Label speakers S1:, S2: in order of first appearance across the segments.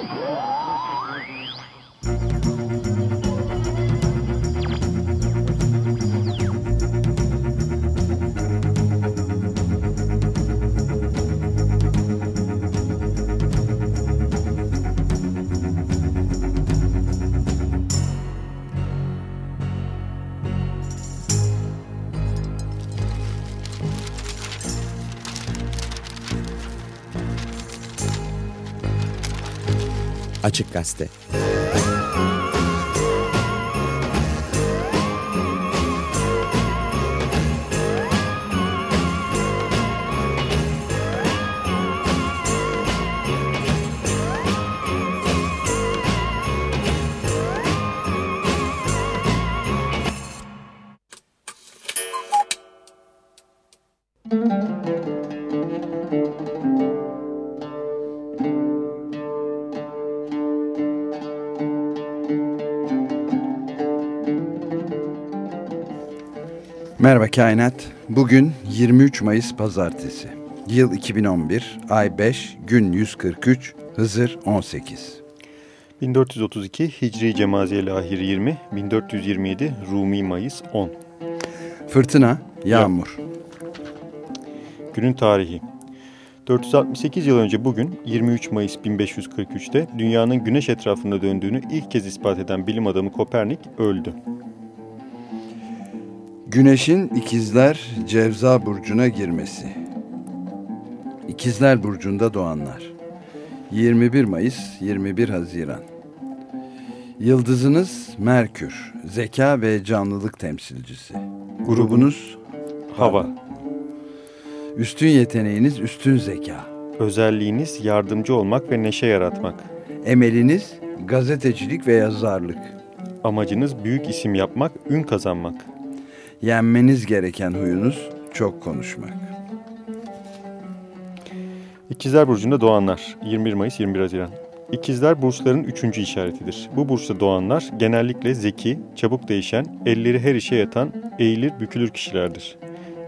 S1: Whoa! Açık Gazete
S2: Merhaba Kainat. Bugün 23 Mayıs Pazartesi. Yıl 2011, ay 5, gün 143, Hızır 18.
S3: 1432 Hicri Cemaziye Lahir 20, 1427 Rumi Mayıs 10.
S2: Fırtına, yağmur.
S3: Günün tarihi 468 yıl önce bugün 23 Mayıs 1543'te dünyanın güneş etrafında döndüğünü ilk kez ispat eden bilim adamı Kopernik öldü.
S2: Güneşin ikizler Cevza Burcu'na girmesi. İkizler Burcu'nda doğanlar. 21 Mayıs 21 Haziran. Yıldızınız Merkür, zeka ve canlılık temsilcisi. Grubunuz
S3: Hava.
S2: Üstün yeteneğiniz üstün zeka.
S3: Özelliğiniz yardımcı olmak ve neşe yaratmak.
S2: Emeliniz gazetecilik ve yazarlık.
S3: Amacınız büyük isim yapmak, ün kazanmak.
S2: Yenmeniz gereken huyunuz çok konuşmak.
S3: İkizler Burcu'nda doğanlar 21 Mayıs 21 Haziran. İkizler burçların üçüncü işaretidir. Bu burçta doğanlar genellikle zeki, çabuk değişen, elleri her işe yatan, eğilir bükülür kişilerdir.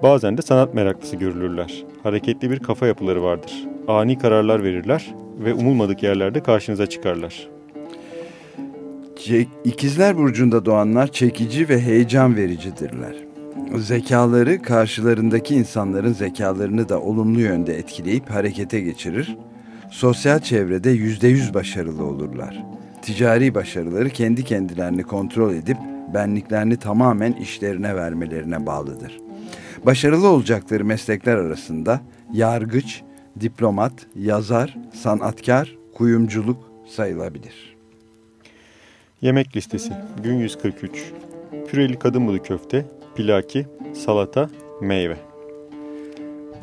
S3: Bazen de sanat meraklısı görülürler. Hareketli bir kafa yapıları vardır. Ani kararlar verirler ve umulmadık yerlerde karşınıza çıkarlar.
S2: İkizler Burcu'nda doğanlar çekici ve heyecan vericidirler. Zekaları karşılarındaki insanların zekalarını da olumlu yönde etkileyip harekete geçirir. Sosyal çevrede yüzde yüz başarılı olurlar. Ticari başarıları kendi kendilerini kontrol edip benliklerini tamamen işlerine vermelerine bağlıdır. Başarılı olacakları meslekler arasında yargıç, diplomat, yazar, sanatkar, kuyumculuk sayılabilir.
S3: Yemek listesi gün 143 Püreli kadın budu köfte, pilaki, salata, meyve.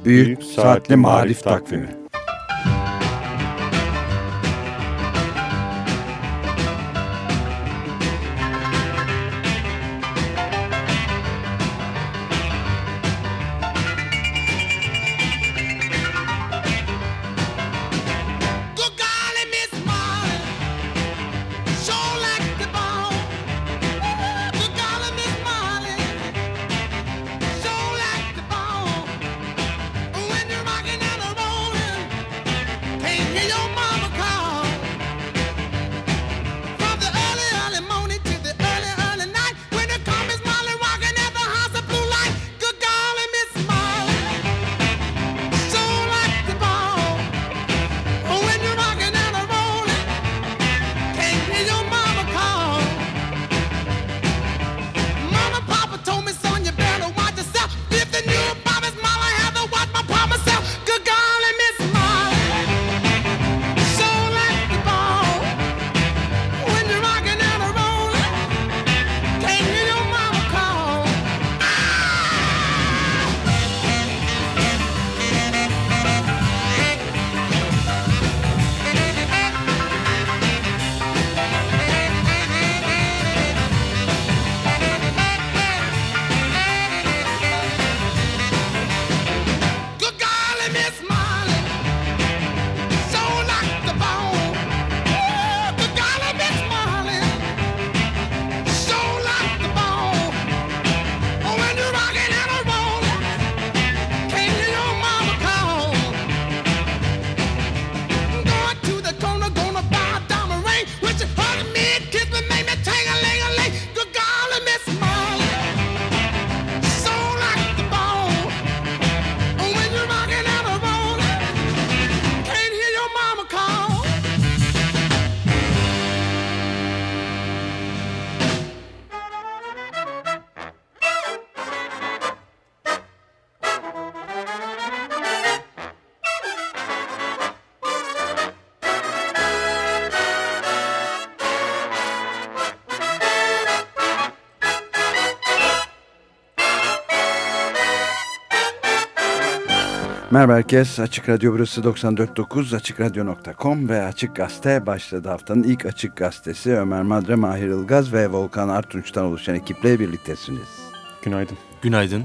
S2: Büyük, Büyük Saatli, saatli Marif Takvimi, takvimi. Merhaba herkes. Açık Radyo burası 94.9 AçıkRadyo.com ve Açık Gazete başladı. Haftanın ilk Açık Gazetesi Ömer Madre, Mahir Ilgaz ve Volkan Artunç'tan oluşan ekiple birliktesiniz.
S3: Günaydın.
S1: Günaydın.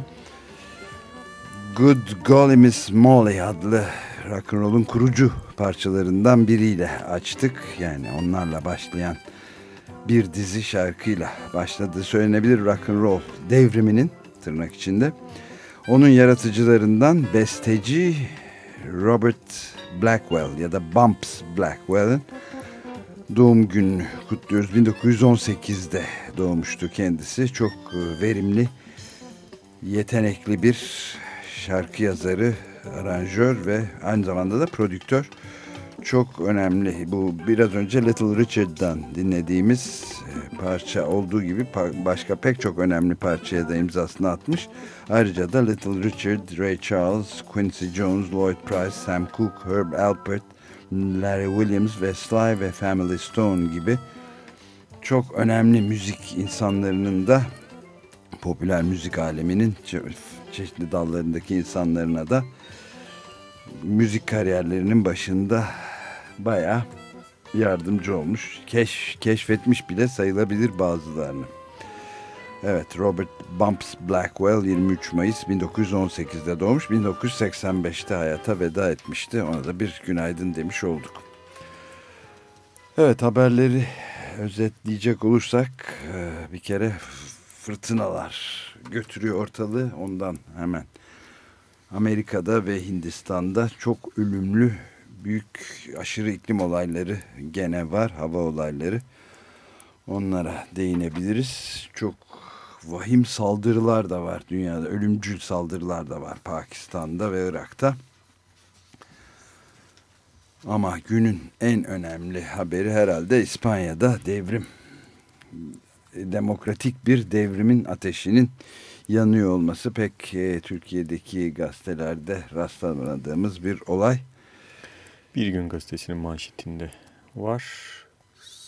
S2: Good Golly Miss Molly adlı rock'n'roll'un kurucu parçalarından biriyle açtık. Yani onlarla başlayan bir dizi şarkıyla başladığı söylenebilir rock'n'roll devriminin tırnak içinde. Onun yaratıcılarından besteci Robert Blackwell ya da Bumps Blackwell'ın doğum gününü kutluyoruz. 1918'de doğmuştu kendisi. Çok e, verimli, yetenekli bir şarkı yazarı, aranjör ve aynı zamanda da prodüktör. Çok önemli. Bu biraz önce Little Richard'dan dinlediğimiz e, parça olduğu gibi başka pek çok önemli parçaya da imzasını atmış. Ayrıca da Little Richard, Ray Charles, Quincy Jones, Lloyd Price, Sam Cooke, Herb Alpert, Larry Williams ve Sly ve Family Stone gibi çok önemli müzik insanlarının da popüler müzik aleminin çeşitli dallarındaki insanlarına da müzik kariyerlerinin başında bayağı yardımcı olmuş. Keş, keşfetmiş bile sayılabilir bazılarını. Evet Robert Bumps Blackwell 23 Mayıs 1918'de doğmuş. 1985'te hayata veda etmişti. Ona da bir günaydın demiş olduk. Evet haberleri özetleyecek olursak e, bir kere fırtınalar götürüyor ortalığı. Ondan hemen Amerika'da ve Hindistan'da çok ölümlü büyük aşırı iklim olayları gene var. Hava olayları. Onlara değinebiliriz. Çok vahim saldırılar da var dünyada. Ölümcül saldırılar da var Pakistan'da ve Irak'ta. Ama günün en önemli haberi herhalde İspanya'da devrim. Demokratik bir devrimin ateşinin yanıyor olması pek e, Türkiye'deki gazetelerde rastlamadığımız bir olay.
S3: Bir gün gazetesinin manşetinde var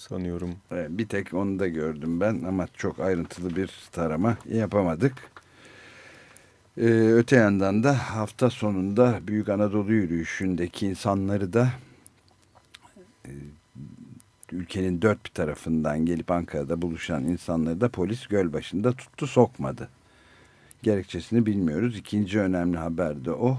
S3: sanıyorum.
S2: Evet, bir tek onu da gördüm ben ama çok ayrıntılı bir tarama yapamadık. Ee, öte yandan da hafta sonunda Büyük Anadolu yürüyüşündeki insanları da e, ülkenin dört bir tarafından gelip Ankara'da buluşan insanları da polis göl başında tuttu sokmadı. Gerekçesini bilmiyoruz. İkinci önemli haber de o.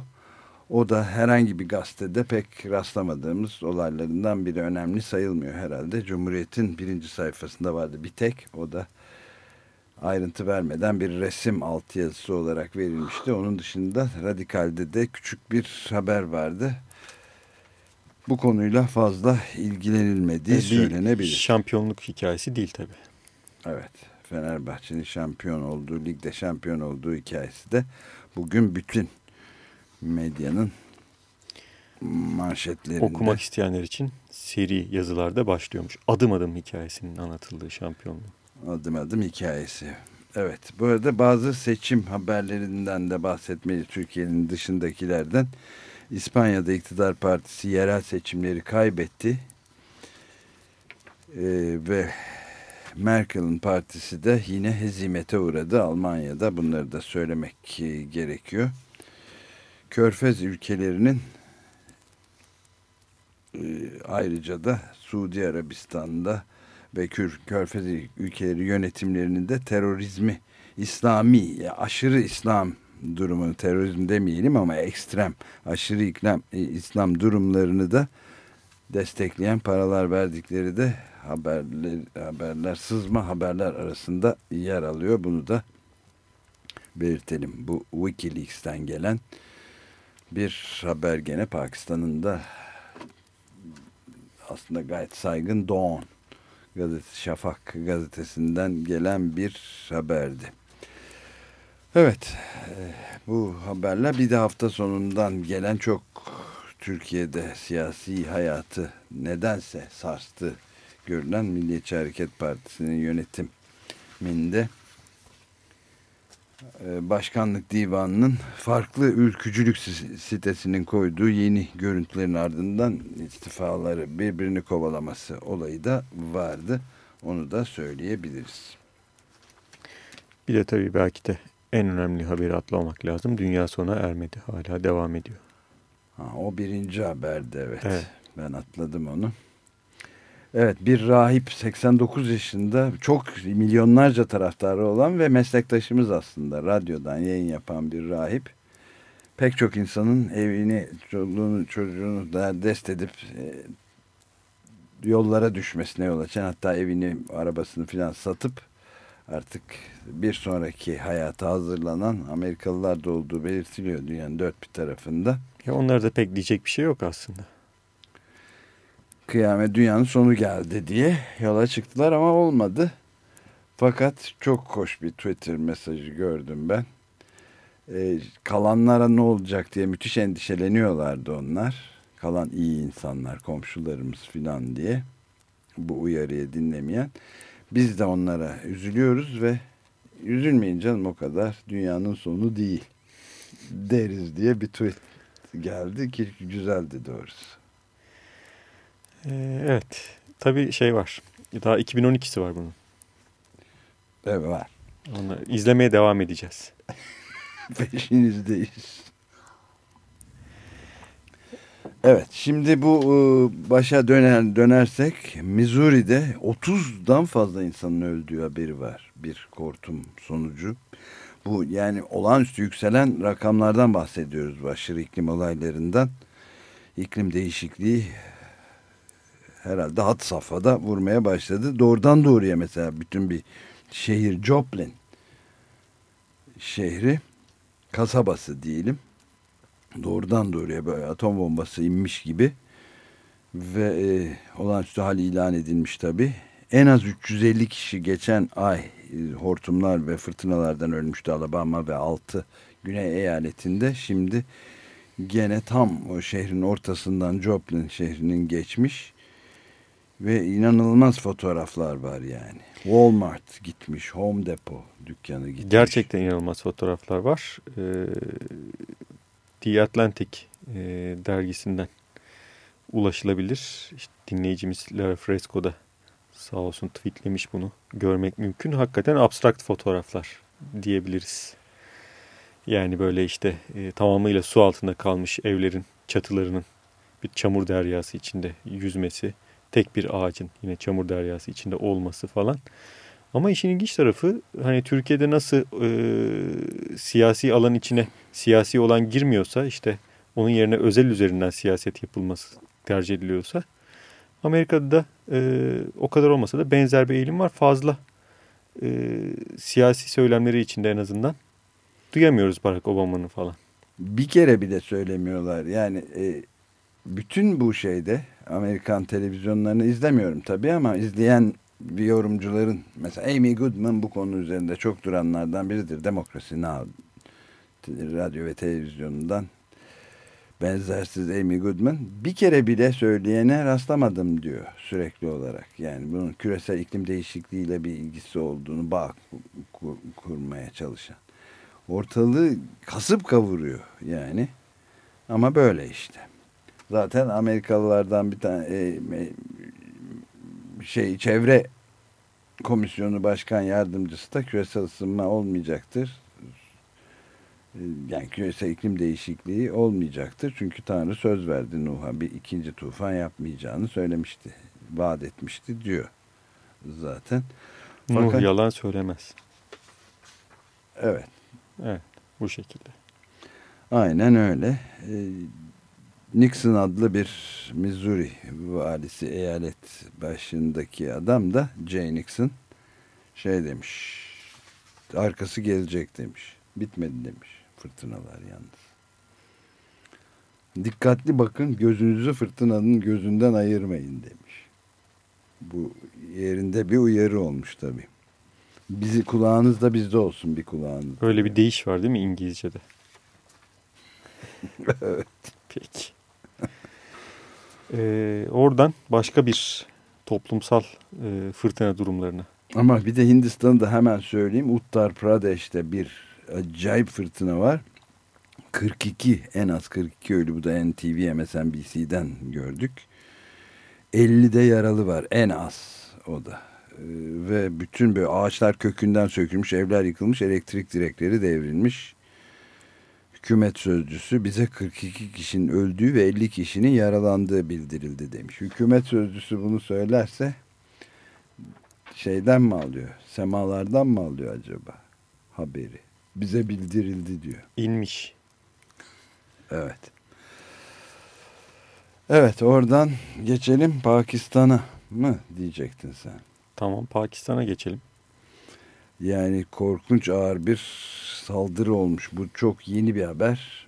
S2: O da herhangi bir gazetede pek rastlamadığımız olaylarından biri önemli sayılmıyor herhalde. Cumhuriyet'in birinci sayfasında vardı bir tek. O da ayrıntı vermeden bir resim altyazısı olarak verilmişti. Onun dışında Radikal'de de küçük bir haber vardı. Bu konuyla fazla ilgilenilmediği bir söylenebilir.
S3: Şampiyonluk hikayesi değil tabi.
S2: Evet. Fenerbahçe'nin şampiyon olduğu, ligde şampiyon olduğu hikayesi de bugün bütün medyanın manşetlerinde.
S3: Okumak isteyenler için seri yazılarda başlıyormuş. Adım adım hikayesinin anlatıldığı şampiyonluğu.
S2: Adım adım hikayesi. Evet. Bu arada bazı seçim haberlerinden de bahsetmeli Türkiye'nin dışındakilerden. İspanya'da iktidar partisi yerel seçimleri kaybetti. Ee, ve Merkel'in partisi de yine hezimete uğradı Almanya'da. Bunları da söylemek gerekiyor. Körfez ülkelerinin e, ayrıca da Suudi Arabistan'da ve Körfez ülkeleri yönetimlerinin de terörizmi, İslami, aşırı İslam durumunu, terörizm demeyelim ama ekstrem, aşırı İslam, e, İslam durumlarını da destekleyen paralar verdikleri de haberler, haberler, sızma haberler arasında yer alıyor. Bunu da belirtelim. Bu Wikileaks'ten gelen bir haber gene Pakistan'ın da aslında gayet saygın Dawn gazetesi Şafak gazetesinden gelen bir haberdi. Evet e, bu haberler bir de hafta sonundan gelen çok Türkiye'de siyasi hayatı nedense sarstı görülen Milliyetçi Hareket Partisi'nin yönetiminde Başkanlık Divanı'nın farklı ülkücülük sitesinin koyduğu yeni görüntülerin ardından istifaları birbirini kovalaması olayı da vardı. Onu da söyleyebiliriz.
S3: Bir de tabii belki de en önemli haberi atlamak lazım. Dünya sona ermedi. Hala devam ediyor.
S2: Ha, o birinci haberde evet.
S3: evet.
S2: Ben atladım onu. Evet bir rahip 89 yaşında çok milyonlarca taraftarı olan ve meslektaşımız aslında radyodan yayın yapan bir rahip. Pek çok insanın evini, çoluğunu, çocuğunu da dest edip e, yollara düşmesine yol açan hatta evini, arabasını filan satıp artık bir sonraki hayata hazırlanan Amerikalılar da olduğu belirtiliyor dünyanın dört bir tarafında.
S3: Ya onlarda pek diyecek bir şey yok aslında.
S2: Kıyamet dünyanın sonu geldi diye yola çıktılar ama olmadı. Fakat çok hoş bir Twitter mesajı gördüm ben. Ee, kalanlara ne olacak diye müthiş endişeleniyorlardı onlar. Kalan iyi insanlar, komşularımız filan diye. Bu uyarıyı dinlemeyen. Biz de onlara üzülüyoruz ve üzülmeyin canım o kadar dünyanın sonu değil deriz diye bir tweet geldi ki güzeldi doğrusu.
S3: Ee, evet. Tabii şey var. Daha 2012'si var bunun.
S2: Evet var.
S3: Onu izlemeye devam edeceğiz.
S2: Peşinizdeyiz. Evet şimdi bu e, başa döner, dönersek Missouri'de 30'dan fazla insanın öldüğü haberi var. Bir kortum sonucu. Bu yani olağanüstü yükselen rakamlardan bahsediyoruz bu aşırı iklim olaylarından. İklim değişikliği herhalde hat safhada vurmaya başladı. Doğrudan doğruya mesela bütün bir şehir Joplin şehri kasabası diyelim doğrudan doğruya böyle atom bombası inmiş gibi ve e, olağanüstü hal ilan edilmiş tabi. En az 350 kişi geçen ay e, hortumlar ve fırtınalardan ölmüştü Alabama ve 6 güney eyaletinde. Şimdi gene tam o şehrin ortasından Joplin şehrinin geçmiş ve inanılmaz fotoğraflar var yani. Walmart gitmiş, Home Depot dükkanı gitmiş.
S3: Gerçekten inanılmaz fotoğraflar var. Ee, The Atlantic e, dergisinden ulaşılabilir. İşte dinleyicimiz Lara Fresco da sağ olsun tweetlemiş bunu. Görmek mümkün. Hakikaten abstrakt fotoğraflar diyebiliriz. Yani böyle işte e, tamamıyla su altında kalmış evlerin çatılarının bir çamur deryası içinde yüzmesi, tek bir ağacın yine çamur deryası içinde olması falan. Ama işin ilginç tarafı hani Türkiye'de nasıl e, siyasi alan içine siyasi olan girmiyorsa işte onun yerine özel üzerinden siyaset yapılması tercih ediliyorsa Amerika'da da e, o kadar olmasa da benzer bir eğilim var. Fazla e, siyasi söylemleri içinde en azından duyamıyoruz Barack Obama'nın falan.
S2: Bir kere bile söylemiyorlar. Yani e, bütün bu şeyde Amerikan televizyonlarını izlemiyorum tabii ama izleyen bir yorumcuların mesela Amy Goodman bu konu üzerinde çok duranlardan biridir. Demokrasi Now radyo ve televizyonundan benzersiz Amy Goodman bir kere bile söyleyene rastlamadım diyor sürekli olarak. Yani bunun küresel iklim değişikliğiyle bir ilgisi olduğunu bağ kur, kurmaya çalışan. Ortalığı kasıp kavuruyor yani. Ama böyle işte. Zaten Amerikalılardan bir tane e, şey çevre komisyonu başkan yardımcısı da küresel ısınma olmayacaktır. Yani küresel iklim değişikliği olmayacaktır. Çünkü Tanrı söz verdi Nuh'a bir ikinci tufan yapmayacağını söylemişti. Vaat etmişti diyor zaten.
S3: Fakat, Nuh yalan söylemez.
S2: Evet.
S3: Evet bu şekilde.
S2: Aynen öyle. Nixon adlı bir Missouri valisi eyalet başındaki adam da Jay Nixon. Şey demiş arkası gelecek demiş. Bitmedi demiş fırtınalar yalnız. Dikkatli bakın gözünüzü fırtınanın gözünden ayırmayın demiş. Bu yerinde bir uyarı olmuş tabi bizi kulağınız da bizde olsun bir kulağınız.
S3: Öyle bir deyiş var değil mi İngilizce'de?
S2: Evet.
S3: Peki ee, oradan başka bir toplumsal e, fırtına durumlarına.
S2: Ama bir de Hindistan'ı da hemen söyleyeyim. Uttar Pradesh'te bir acayip fırtına var. 42 en az 42 ölü bu da NTV MSNBC'den gördük. 50'de yaralı var en az o da. Ee, ve bütün böyle ağaçlar kökünden sökülmüş, evler yıkılmış, elektrik direkleri devrilmiş. Hükümet sözcüsü bize 42 kişinin öldüğü ve 50 kişinin yaralandığı bildirildi demiş. Hükümet sözcüsü bunu söylerse şeyden mi alıyor? Semalardan mı alıyor acaba haberi? Bize bildirildi diyor.
S3: İnmiş.
S2: Evet. Evet oradan geçelim Pakistan'a mı diyecektin sen?
S3: Tamam Pakistan'a geçelim.
S2: Yani korkunç ağır bir saldırı olmuş. Bu çok yeni bir haber.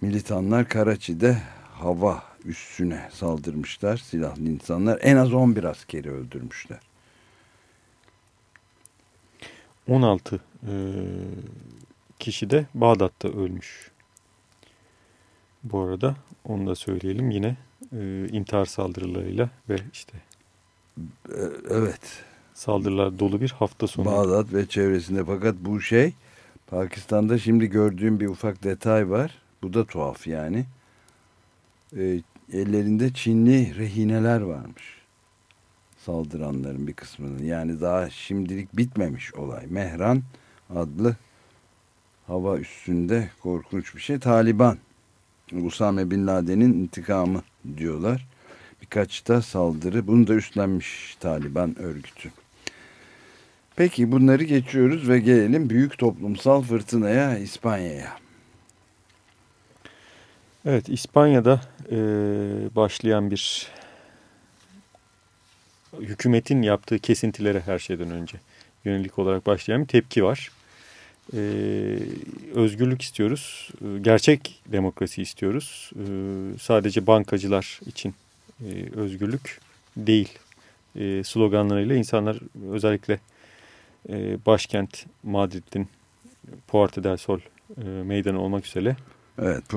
S2: Militanlar Karachi'de hava üssüne saldırmışlar. Silahlı insanlar en az 11 askeri öldürmüşler.
S3: 16 e, kişi de Bağdat'ta ölmüş. Bu arada onu da söyleyelim yine e, intihar saldırılarıyla ve işte
S2: E, evet.
S3: Saldırılar dolu bir hafta sonu.
S2: Bağdat ve çevresinde fakat bu şey Pakistan'da şimdi gördüğüm bir ufak detay var. Bu da tuhaf yani. E, ellerinde Çinli rehineler varmış. Saldıranların bir kısmının. Yani daha şimdilik bitmemiş olay. Mehran adlı hava üstünde korkunç bir şey. Taliban. Usame Bin Laden'in intikamı diyorlar. Birkaç da saldırı. Bunu da üstlenmiş Taliban örgütü. Peki bunları geçiyoruz ve gelelim büyük toplumsal fırtınaya İspanya'ya.
S3: Evet İspanya'da e, başlayan bir hükümetin yaptığı kesintilere her şeyden önce yönelik olarak başlayan bir tepki var. E, özgürlük istiyoruz, e, gerçek demokrasi istiyoruz. E, sadece bankacılar için e, özgürlük değil e, sloganlarıyla insanlar özellikle e, başkent Madrid'in Puerta del Sol e, meydanı olmak üzere
S2: Evet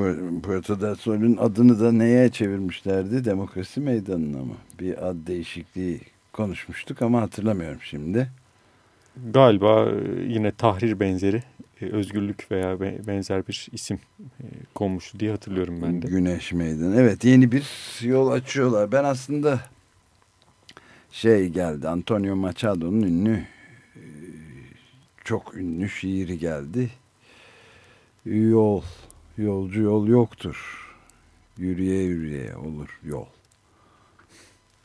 S2: Puerto del Sol'ün adını da neye çevirmişlerdi? Demokrasi meydanına mı? Bir ad değişikliği konuşmuştuk ama hatırlamıyorum şimdi.
S3: Galiba e, yine tahrir benzeri e, özgürlük veya benzer bir isim e, konmuştu diye hatırlıyorum ben de.
S2: Güneş Meydanı. Evet yeni bir yol açıyorlar. Ben aslında şey geldi Antonio Machado'nun ünlü çok ünlü şiiri geldi. Yol, yolcu yol yoktur. Yürüye yürüye olur yol.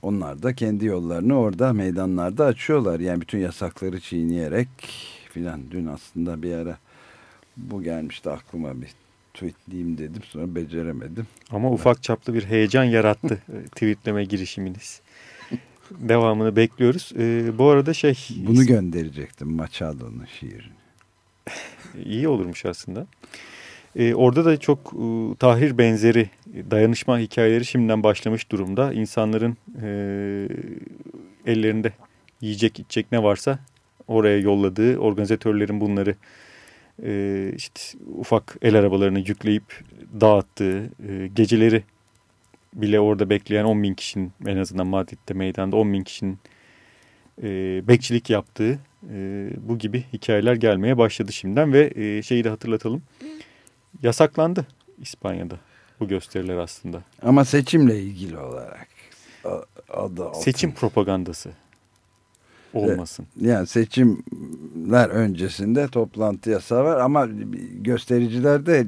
S2: Onlar da kendi yollarını orada meydanlarda açıyorlar. Yani bütün yasakları çiğneyerek filan. Dün aslında bir ara bu gelmişti aklıma bir tweetleyeyim dedim sonra beceremedim.
S3: Ama ufak çaplı bir heyecan yarattı tweetleme girişiminiz. Devamını bekliyoruz. Ee, bu arada şey...
S2: Bunu gönderecektim Machado'nun şiirini.
S3: İyi olurmuş aslında. Ee, orada da çok e, tahrir benzeri dayanışma hikayeleri şimdiden başlamış durumda. İnsanların e, ellerinde yiyecek içecek ne varsa oraya yolladığı organizatörlerin bunları e, işte ufak el arabalarını yükleyip dağıttığı e, geceleri bile orada bekleyen 10 bin kişinin en azından Madrid'de meydanda 10 bin kişinin e, bekçilik yaptığı e, bu gibi hikayeler gelmeye başladı şimdiden ve e, şeyi de hatırlatalım yasaklandı İspanya'da bu gösteriler aslında.
S2: Ama seçimle ilgili olarak adı
S3: Seçim propagandası olmasın.
S2: Yani seçimler öncesinde toplantı yasağı var ama göstericiler de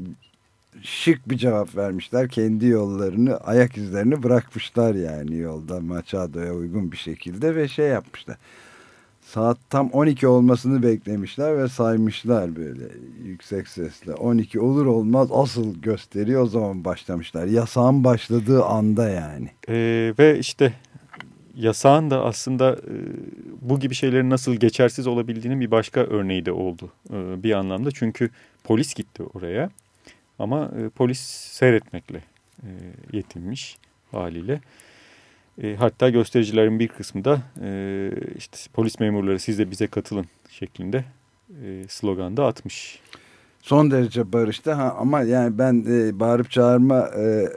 S2: şık bir cevap vermişler. Kendi yollarını, ayak izlerini bırakmışlar yani yolda Machado'ya uygun bir şekilde ve şey yapmışlar. Saat tam 12 olmasını beklemişler ve saymışlar böyle yüksek sesle. 12 olur olmaz asıl gösteri o zaman başlamışlar. Yasağın başladığı anda yani.
S3: Ee, ve işte yasağın da aslında e, bu gibi şeylerin nasıl geçersiz olabildiğinin bir başka örneği de oldu e, bir anlamda. Çünkü polis gitti oraya ama e, polis seyretmekle e, yetinmiş haliyle. E, hatta göstericilerin bir kısmı da e, işte polis memurları siz de bize katılın şeklinde e, slogan da atmış.
S2: Son derece barışta ha, ama yani ben e, bağırıp çağırma e,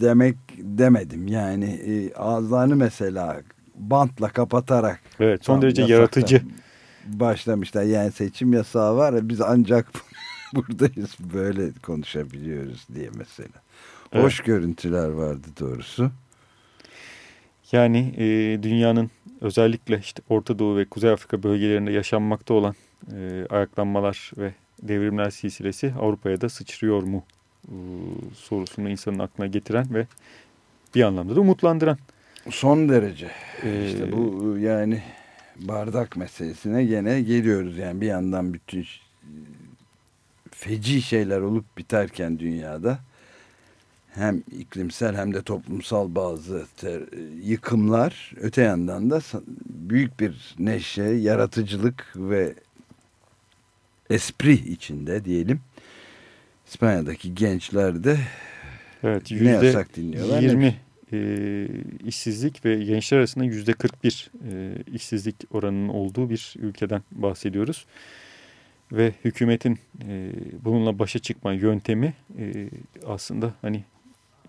S2: demek demedim. Yani e, ağızlarını mesela bantla kapatarak.
S3: Evet son derece yaratıcı.
S2: Başlamışlar yani seçim yasağı var biz ancak buradayız böyle konuşabiliyoruz diye mesela. Evet. Hoş görüntüler vardı doğrusu.
S3: Yani e, dünyanın özellikle işte Orta Doğu ve Kuzey Afrika bölgelerinde yaşanmakta olan e, ayaklanmalar ve devrimler silsilesi Avrupa'ya da sıçrıyor mu e, sorusunu insanın aklına getiren ve bir anlamda da umutlandıran.
S2: Son derece.
S3: Ee,
S2: işte bu yani bardak meselesine gene geliyoruz. Yani bir yandan bütün feci şeyler olup biterken dünyada hem iklimsel hem de toplumsal bazı ter, yıkımlar öte yandan da büyük bir neşe, yaratıcılık ve espri içinde diyelim. İspanya'daki gençler de
S3: evet,
S2: ne yasak dinliyorlar.
S3: 20 e, işsizlik ve gençler arasında yüzde 41 e, işsizlik oranının olduğu bir ülkeden bahsediyoruz. Ve hükümetin e, bununla başa çıkma yöntemi e, aslında hani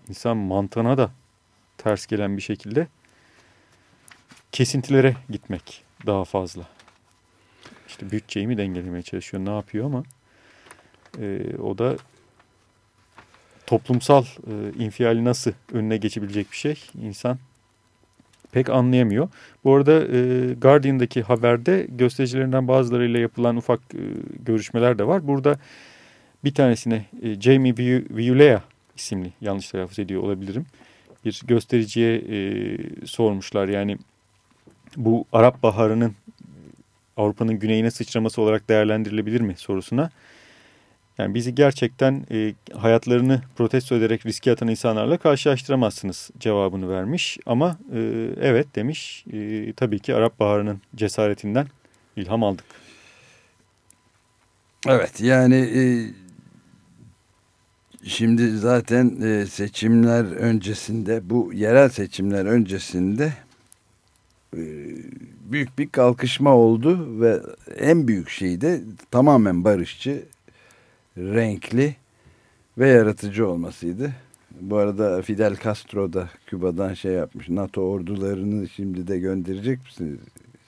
S3: insan mantığına da ters gelen bir şekilde kesintilere gitmek daha fazla. İşte bütçeyi mi dengelemeye çalışıyor ne yapıyor ama e, o da toplumsal e, infiali nasıl önüne geçebilecek bir şey insan pek anlayamıyor. Bu arada e, Guardian'daki haberde göstericilerinden bazılarıyla yapılan ufak e, görüşmeler de var. Burada bir tanesine e, Jamie Viulea isimli yanlış telaffuz ediyor olabilirim. Bir göstericiye e, sormuşlar yani bu Arap Baharı'nın Avrupa'nın güneyine sıçraması olarak değerlendirilebilir mi sorusuna. Yani bizi gerçekten e, hayatlarını protesto ederek riske atan insanlarla karşılaştıramazsınız cevabını vermiş. Ama e, evet demiş e, tabii ki Arap Baharı'nın cesaretinden ilham aldık.
S2: Evet yani e, şimdi zaten e, seçimler öncesinde bu yerel seçimler öncesinde e, büyük bir kalkışma oldu ve en büyük şey de tamamen barışçı renkli ve yaratıcı olmasıydı. Bu arada Fidel Castro da Küba'dan şey yapmış. NATO ordularını şimdi de gönderecek misiniz?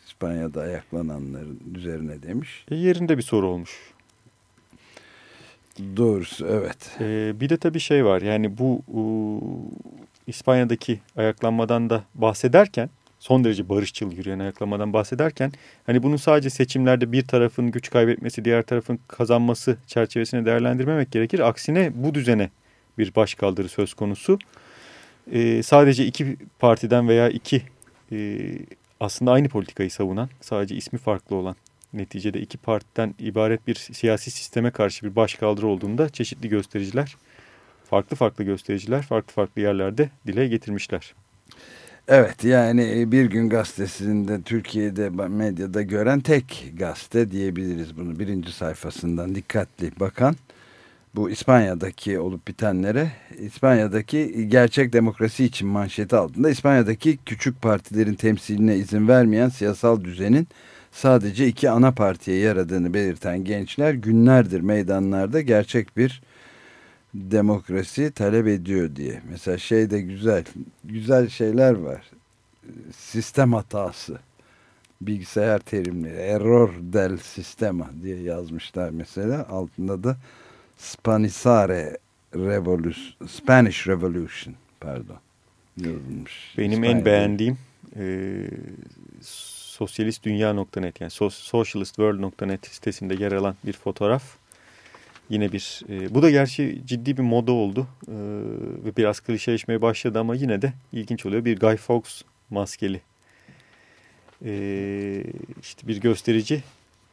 S2: İspanya'da ayaklananların üzerine demiş.
S3: E yerinde bir soru olmuş.
S2: Doğrusu evet.
S3: Ee, bir de tabii şey var yani bu e, İspanya'daki ayaklanmadan da bahsederken son derece barışçıl yürüyen ayaklamadan bahsederken hani bunun sadece seçimlerde bir tarafın güç kaybetmesi diğer tarafın kazanması çerçevesine değerlendirmemek gerekir. Aksine bu düzene bir başkaldırı söz konusu. Ee, sadece iki partiden veya iki e, aslında aynı politikayı savunan sadece ismi farklı olan neticede iki partiden ibaret bir siyasi sisteme karşı bir başkaldırı olduğunda çeşitli göstericiler farklı farklı göstericiler farklı farklı yerlerde dile getirmişler.
S2: Evet yani e, bir gün gazetesinde Türkiye'de medyada gören tek gazete diyebiliriz bunu. Birinci sayfasından dikkatli bakan bu İspanya'daki olup bitenlere İspanya'daki gerçek demokrasi için manşeti altında İspanya'daki küçük partilerin temsiline izin vermeyen siyasal düzenin sadece iki ana partiye yaradığını belirten gençler günlerdir meydanlarda gerçek bir demokrasi talep ediyor diye. Mesela şey de güzel, güzel şeyler var. Sistem hatası, bilgisayar terimleri, error del sistema diye yazmışlar mesela. Altında da Spanisare Revolution, Spanish Revolution pardon
S3: yazılmış. Benim İspanya en beğendiğim e, sosyalistdünya.net yani socialistworld.net sitesinde yer alan bir fotoğraf Yine bir e, bu da gerçi ciddi bir moda oldu e, ve biraz klişeleşmeye başladı ama yine de ilginç oluyor. Bir Guy Fawkes maskeli e, işte bir gösterici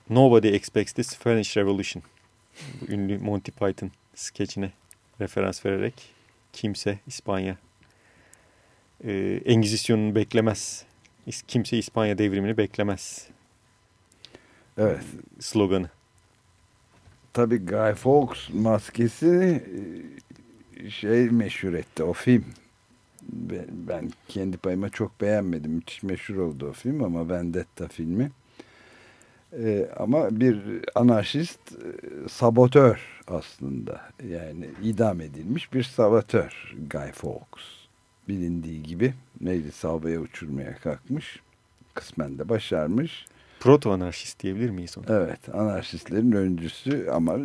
S3: Nobody Expects the Spanish Revolution bu ünlü Monty Python skeçine referans vererek kimse İspanya e, Engizisyonunu beklemez. Kimse İspanya devrimini beklemez.
S2: Evet.
S3: Sloganı
S2: tabii Guy Fawkes maskesi e, şey meşhur etti o film. Ben kendi payıma çok beğenmedim. Müthiş meşhur oldu o film ama Vendetta filmi. Ee, ama bir anarşist e, sabotör aslında. Yani idam edilmiş bir sabotör Guy Fawkes. Bilindiği gibi neydi salvaya uçurmaya kalkmış. Kısmen de başarmış.
S3: Proto anarşist diyebilir miyiz ona?
S2: Evet anarşistlerin öncüsü ama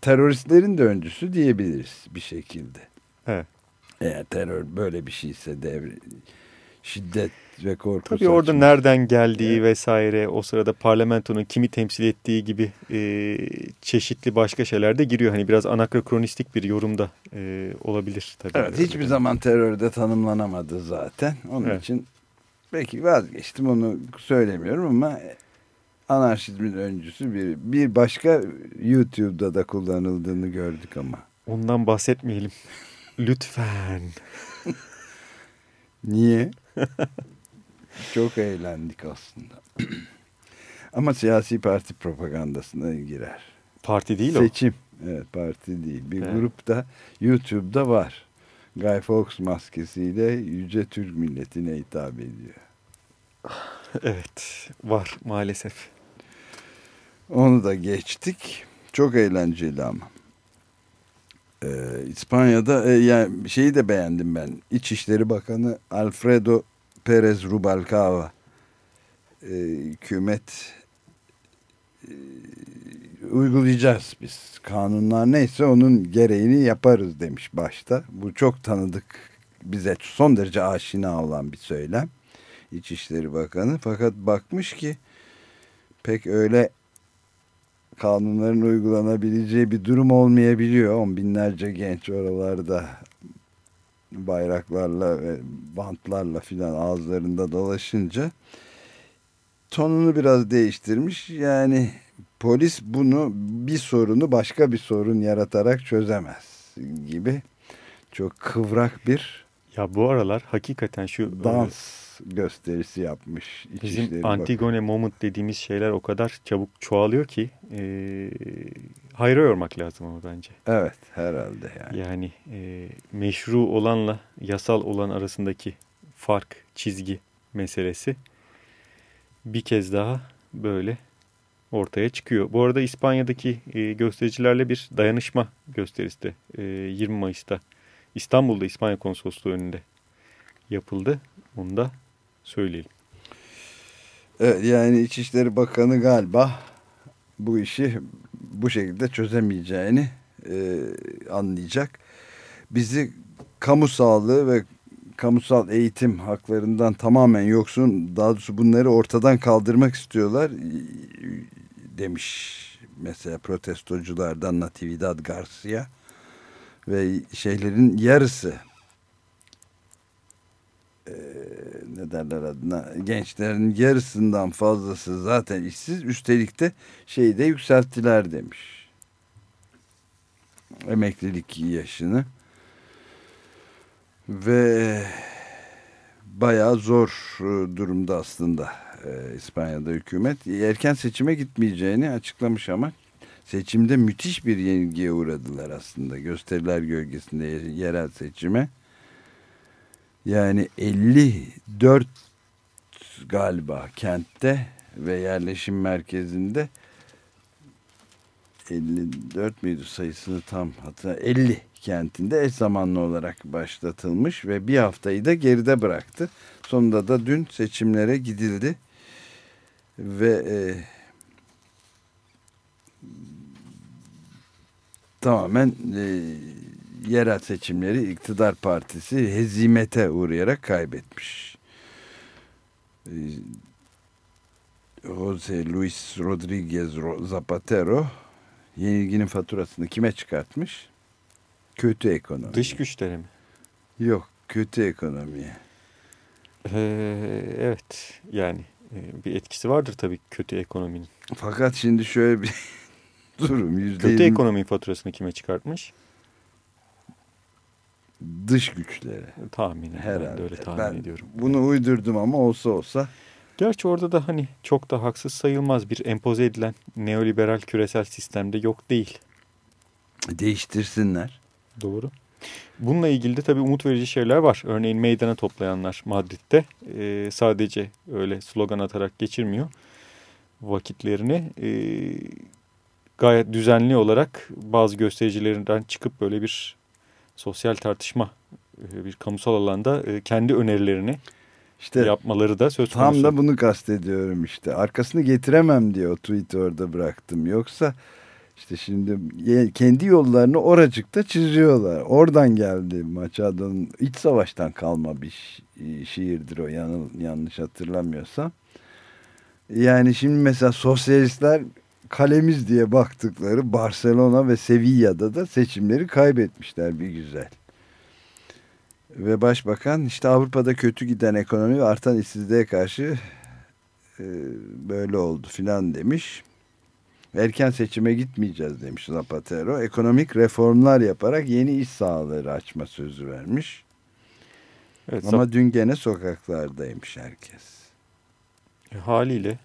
S2: teröristlerin de öncüsü diyebiliriz bir şekilde.
S3: Evet.
S2: Eğer terör böyle bir şeyse devre şiddet ve korku
S3: Tabii orada
S2: saçmış.
S3: nereden geldiği evet. vesaire o sırada parlamentonun kimi temsil ettiği gibi e, çeşitli başka şeyler de giriyor. Hani biraz anakronistik bir yorumda e, olabilir tabii.
S2: Evet hiçbir zaman terörde tanımlanamadı zaten. Onun evet. için belki vazgeçtim onu söylemiyorum ama anarşizmin öncüsü bir, bir başka YouTube'da da kullanıldığını gördük ama.
S3: Ondan bahsetmeyelim. Lütfen.
S2: Niye? Çok eğlendik aslında. Ama siyasi parti propagandasına girer.
S3: Parti değil
S2: Seçim.
S3: o.
S2: Seçim. Evet parti değil. Bir evet. grupta YouTube'da var. Guy Fawkes maskesiyle Yüce Türk milletine hitap ediyor.
S3: Evet var maalesef.
S2: Onu da geçtik. Çok eğlenceli ama. Ee, İspanya'da e, yani şeyi de beğendim ben. İçişleri Bakanı Alfredo Perez Rubalcaba e, hükümet e, uygulayacağız biz. Kanunlar neyse onun gereğini yaparız demiş başta. Bu çok tanıdık bize son derece aşina olan bir söylem. İçişleri Bakanı fakat bakmış ki pek öyle kanunların uygulanabileceği bir durum olmayabiliyor. On binlerce genç oralarda bayraklarla ve bantlarla filan ağızlarında dolaşınca tonunu biraz değiştirmiş. Yani polis bunu bir sorunu başka bir sorun yaratarak çözemez gibi çok kıvrak bir
S3: ya bu aralar hakikaten şu
S2: dans gösterisi yapmış.
S3: Bizim Antigone bakın. Moment dediğimiz şeyler o kadar çabuk çoğalıyor ki e, hayra yormak lazım ama bence.
S2: Evet herhalde yani.
S3: Yani e, meşru olanla yasal olan arasındaki fark, çizgi meselesi bir kez daha böyle ortaya çıkıyor. Bu arada İspanya'daki e, göstericilerle bir dayanışma gösterisi de e, 20 Mayıs'ta İstanbul'da İspanya Konsolosluğu önünde yapıldı. Onu da söyleyelim.
S2: Evet, yani İçişleri Bakanı galiba bu işi bu şekilde çözemeyeceğini e, anlayacak. Bizi kamu sağlığı ve kamusal eğitim haklarından tamamen yoksun daha doğrusu bunları ortadan kaldırmak istiyorlar demiş mesela protestoculardan Natividad Garcia ve şeylerin yarısı e, ne derler adına? Gençlerin yarısından fazlası zaten işsiz. Üstelik de şeyi de yükselttiler demiş. Emeklilik yaşını. Ve bayağı zor e, durumda aslında e, İspanya'da hükümet. Erken seçime gitmeyeceğini açıklamış ama seçimde müthiş bir yenilgiye uğradılar aslında. Gösteriler gölgesinde yerel seçime yani 54 galiba kentte ve yerleşim merkezinde 54 müydü sayısını tam hatta 50 kentinde eş zamanlı olarak başlatılmış ve bir haftayı da geride bıraktı. Sonunda da dün seçimlere gidildi ve e, tamamen e, yerel seçimleri iktidar partisi hezimete uğrayarak kaybetmiş. Ee, Jose Luis Rodriguez Zapatero yenilginin faturasını kime çıkartmış? Kötü ekonomi.
S3: Dış güçlere mi?
S2: Yok, kötü ekonomiye.
S3: Ee, evet, yani e, bir etkisi vardır tabii kötü ekonominin.
S2: Fakat şimdi şöyle bir durum. %20...
S3: Kötü ekonominin faturasını kime çıkartmış?
S2: Dış güçlere.
S3: Tahmin herhalde öyle tahmin ben ediyorum.
S2: Bunu uydurdum ama olsa olsa.
S3: Gerçi orada da hani çok da haksız sayılmaz bir empoze edilen neoliberal küresel sistemde yok değil.
S2: Değiştirsinler.
S3: Doğru. Bununla ilgili de tabii umut verici şeyler var. Örneğin meydana toplayanlar Madrid'de e, sadece öyle slogan atarak geçirmiyor vakitlerini. E, gayet düzenli olarak bazı göstericilerinden çıkıp böyle bir sosyal tartışma e, bir kamusal alanda e, kendi önerilerini işte yapmaları da söz
S2: konusu. Tam da bunu kastediyorum işte. Arkasını getiremem diye o tweet'i orada bıraktım. Yoksa İşte şimdi kendi yollarını oracıkta çiziyorlar. Oradan geldi Machado'nun iç savaştan kalma bir şiirdir o yanlış hatırlamıyorsam. Yani şimdi mesela sosyalistler kalemiz diye baktıkları Barcelona ve Sevilla'da da seçimleri kaybetmişler bir güzel. Ve başbakan işte Avrupa'da kötü giden ekonomi ve artan işsizliğe karşı e, böyle oldu filan demiş. Erken seçime gitmeyeceğiz demiş Zapatero. Ekonomik reformlar yaparak yeni iş sahaları açma sözü vermiş. Evet, Ama dün gene sokaklardaymış herkes.
S3: E, haliyle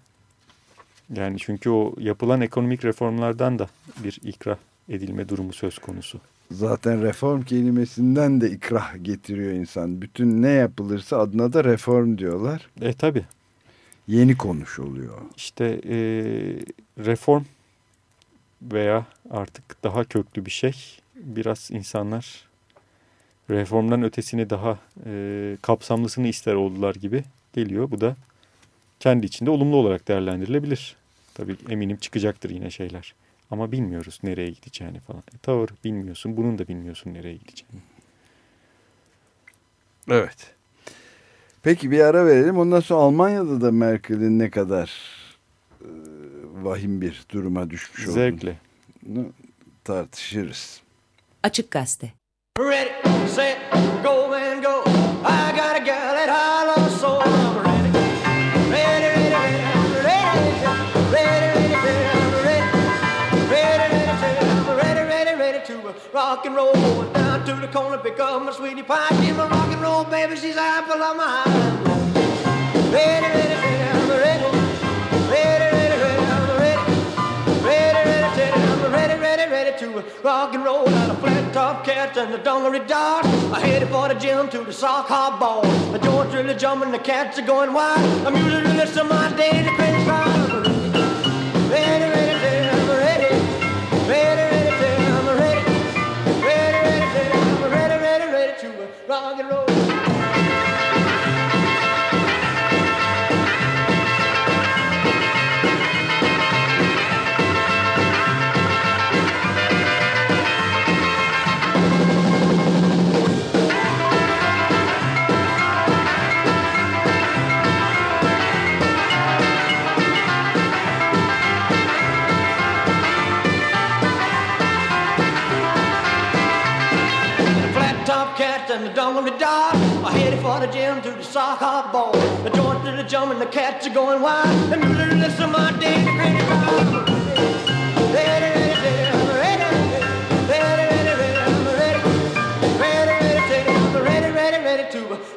S3: yani çünkü o yapılan ekonomik reformlardan da bir ikrah edilme durumu söz konusu.
S2: Zaten reform kelimesinden de ikrah getiriyor insan. Bütün ne yapılırsa adına da reform diyorlar.
S3: E tabi.
S2: Yeni konuşuluyor.
S3: İşte e, reform veya artık daha köklü bir şey. Biraz insanlar reformdan ötesini daha e, kapsamlısını ister oldular gibi geliyor. Bu da kendi içinde olumlu olarak değerlendirilebilir. Tabii eminim çıkacaktır yine şeyler. Ama bilmiyoruz nereye gideceğini falan. E, doğru bilmiyorsun. Bunun da bilmiyorsun nereye gideceğini.
S2: Evet. Peki bir ara verelim. Ondan sonra Almanya'da da Merkel'in ne kadar e, vahim bir duruma düşmüş olduğunu
S3: Zevkle.
S2: tartışırız.
S4: Açık Gazete
S5: Ready, the corner, pick up my sweetie pie. She's my rock and roll baby, she's apple of my eye. Ready, ready, ready, ready. to rock and roll out of flat top cats and the dungaree dart. I headed for the gym to the sock hop ball. The joints really jumping, the cats are going wild. I'm usually really some my card. Ready, ready, ready, cats and the dung of the dog headed for the gym to the soccer ball. The joint to the jump and the cats are going wild. And listen to my day, the crazy crowd.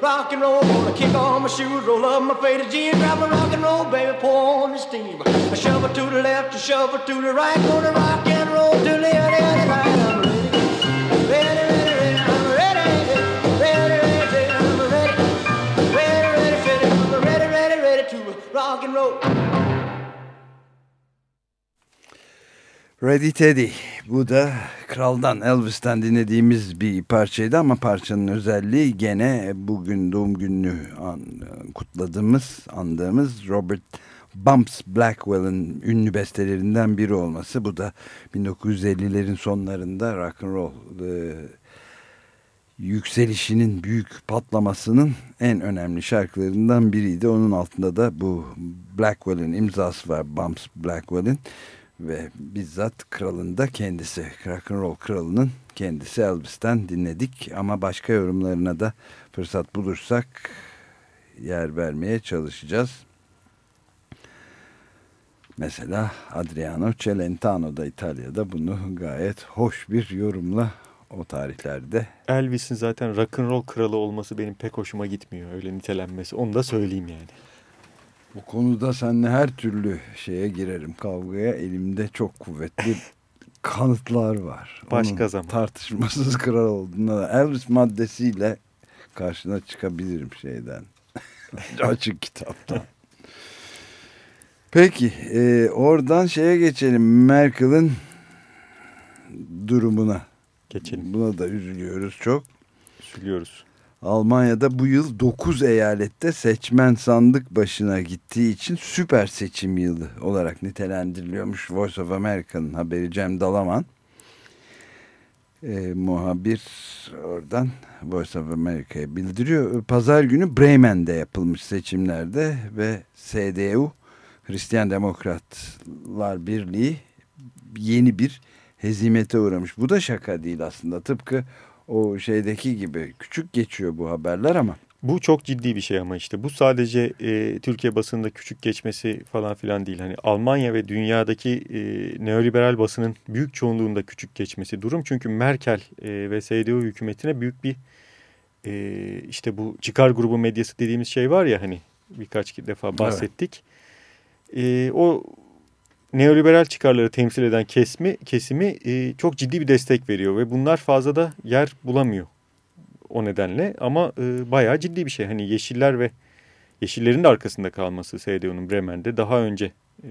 S5: Rock and roll, I kick on my shoes, roll up my faded jeans, grab my rock and roll, baby, pour on the steam. I shove it to the left, I shove it to the right, gonna rock and roll till the end of the night. Roll.
S2: Ready Teddy. Bu da Kral'dan, Elvis'ten dinlediğimiz bir parçaydı ama parçanın özelliği gene bugün doğum gününü an, kutladığımız, andığımız Robert Bumps Blackwell'ın ünlü bestelerinden biri olması. Bu da 1950'lerin sonlarında rock and roll e, yükselişinin büyük patlamasının en önemli şarkılarından biriydi. Onun altında da bu Blackwell'in imzası var. Bumps Blackwell'in ve bizzat kralın da kendisi. Rock and Roll kralının kendisi Elvis'ten dinledik. Ama başka yorumlarına da fırsat bulursak yer vermeye çalışacağız. Mesela Adriano Celentano da İtalya'da bunu gayet hoş bir yorumla o tarihlerde.
S3: Elvis'in zaten rock'n'roll kralı olması benim pek hoşuma gitmiyor. Öyle nitelenmesi. Onu da söyleyeyim yani.
S2: Bu konuda seninle her türlü şeye girerim kavgaya. Elimde çok kuvvetli kanıtlar var.
S3: Başka Onun zaman.
S2: Tartışmasız kral olduğuna da Elvis maddesiyle karşına çıkabilirim şeyden. Açık kitaptan. Peki e, oradan şeye geçelim. Merkel'in durumuna
S3: geçelim.
S2: Buna da üzülüyoruz çok.
S3: Üzülüyoruz.
S2: Almanya'da bu yıl 9 eyalette seçmen sandık başına gittiği için süper seçim yılı olarak nitelendiriliyormuş. Voice of America'nın haberi Cem Dalaman. E, muhabir oradan Voice of America'ya bildiriyor. Pazar günü Bremen'de yapılmış seçimlerde ve CDU Hristiyan Demokratlar Birliği yeni bir hezimete uğramış. Bu da şaka değil aslında. Tıpkı o şeydeki gibi küçük geçiyor bu haberler ama.
S3: Bu çok ciddi bir şey ama işte bu sadece e, Türkiye basında küçük geçmesi falan filan değil. Hani Almanya ve dünyadaki e, neoliberal basının büyük çoğunluğunda küçük geçmesi durum. Çünkü Merkel e, ve CDU hükümetine büyük bir e, işte bu çıkar grubu medyası dediğimiz şey var ya hani birkaç defa bahsettik. Evet. E, o neoliberal çıkarları temsil eden kesmi kesimi e, çok ciddi bir destek veriyor ve bunlar fazla da yer bulamıyor o nedenle ama e, bayağı ciddi bir şey. Hani Yeşiller ve Yeşillerin de arkasında kalması CDU'nun Bremen'de daha önce e,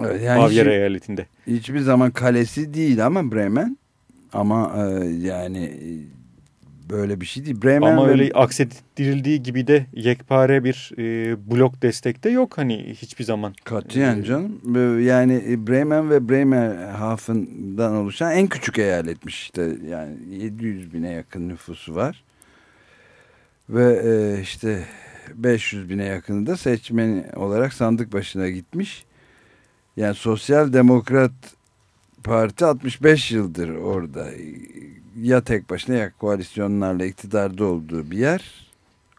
S3: evet, yani Bavyera eyaletinde.
S2: Hiçbir zaman kalesi değil ama Bremen ama e, yani böyle bir şey değil.
S3: Bremen Ama ve... öyle aksettirildiği gibi de yekpare bir e, blok destekte yok hani hiçbir zaman.
S2: Katiyen ee, canım. Yani Bremen ve Bremerhaven'dan oluşan en küçük eyaletmiş işte. Yani 700 bine yakın nüfusu var. Ve e, işte 500 bine yakını da seçmen olarak sandık başına gitmiş. Yani Sosyal Demokrat Parti 65 yıldır orada ya tek başına ya koalisyonlarla iktidarda olduğu bir yer.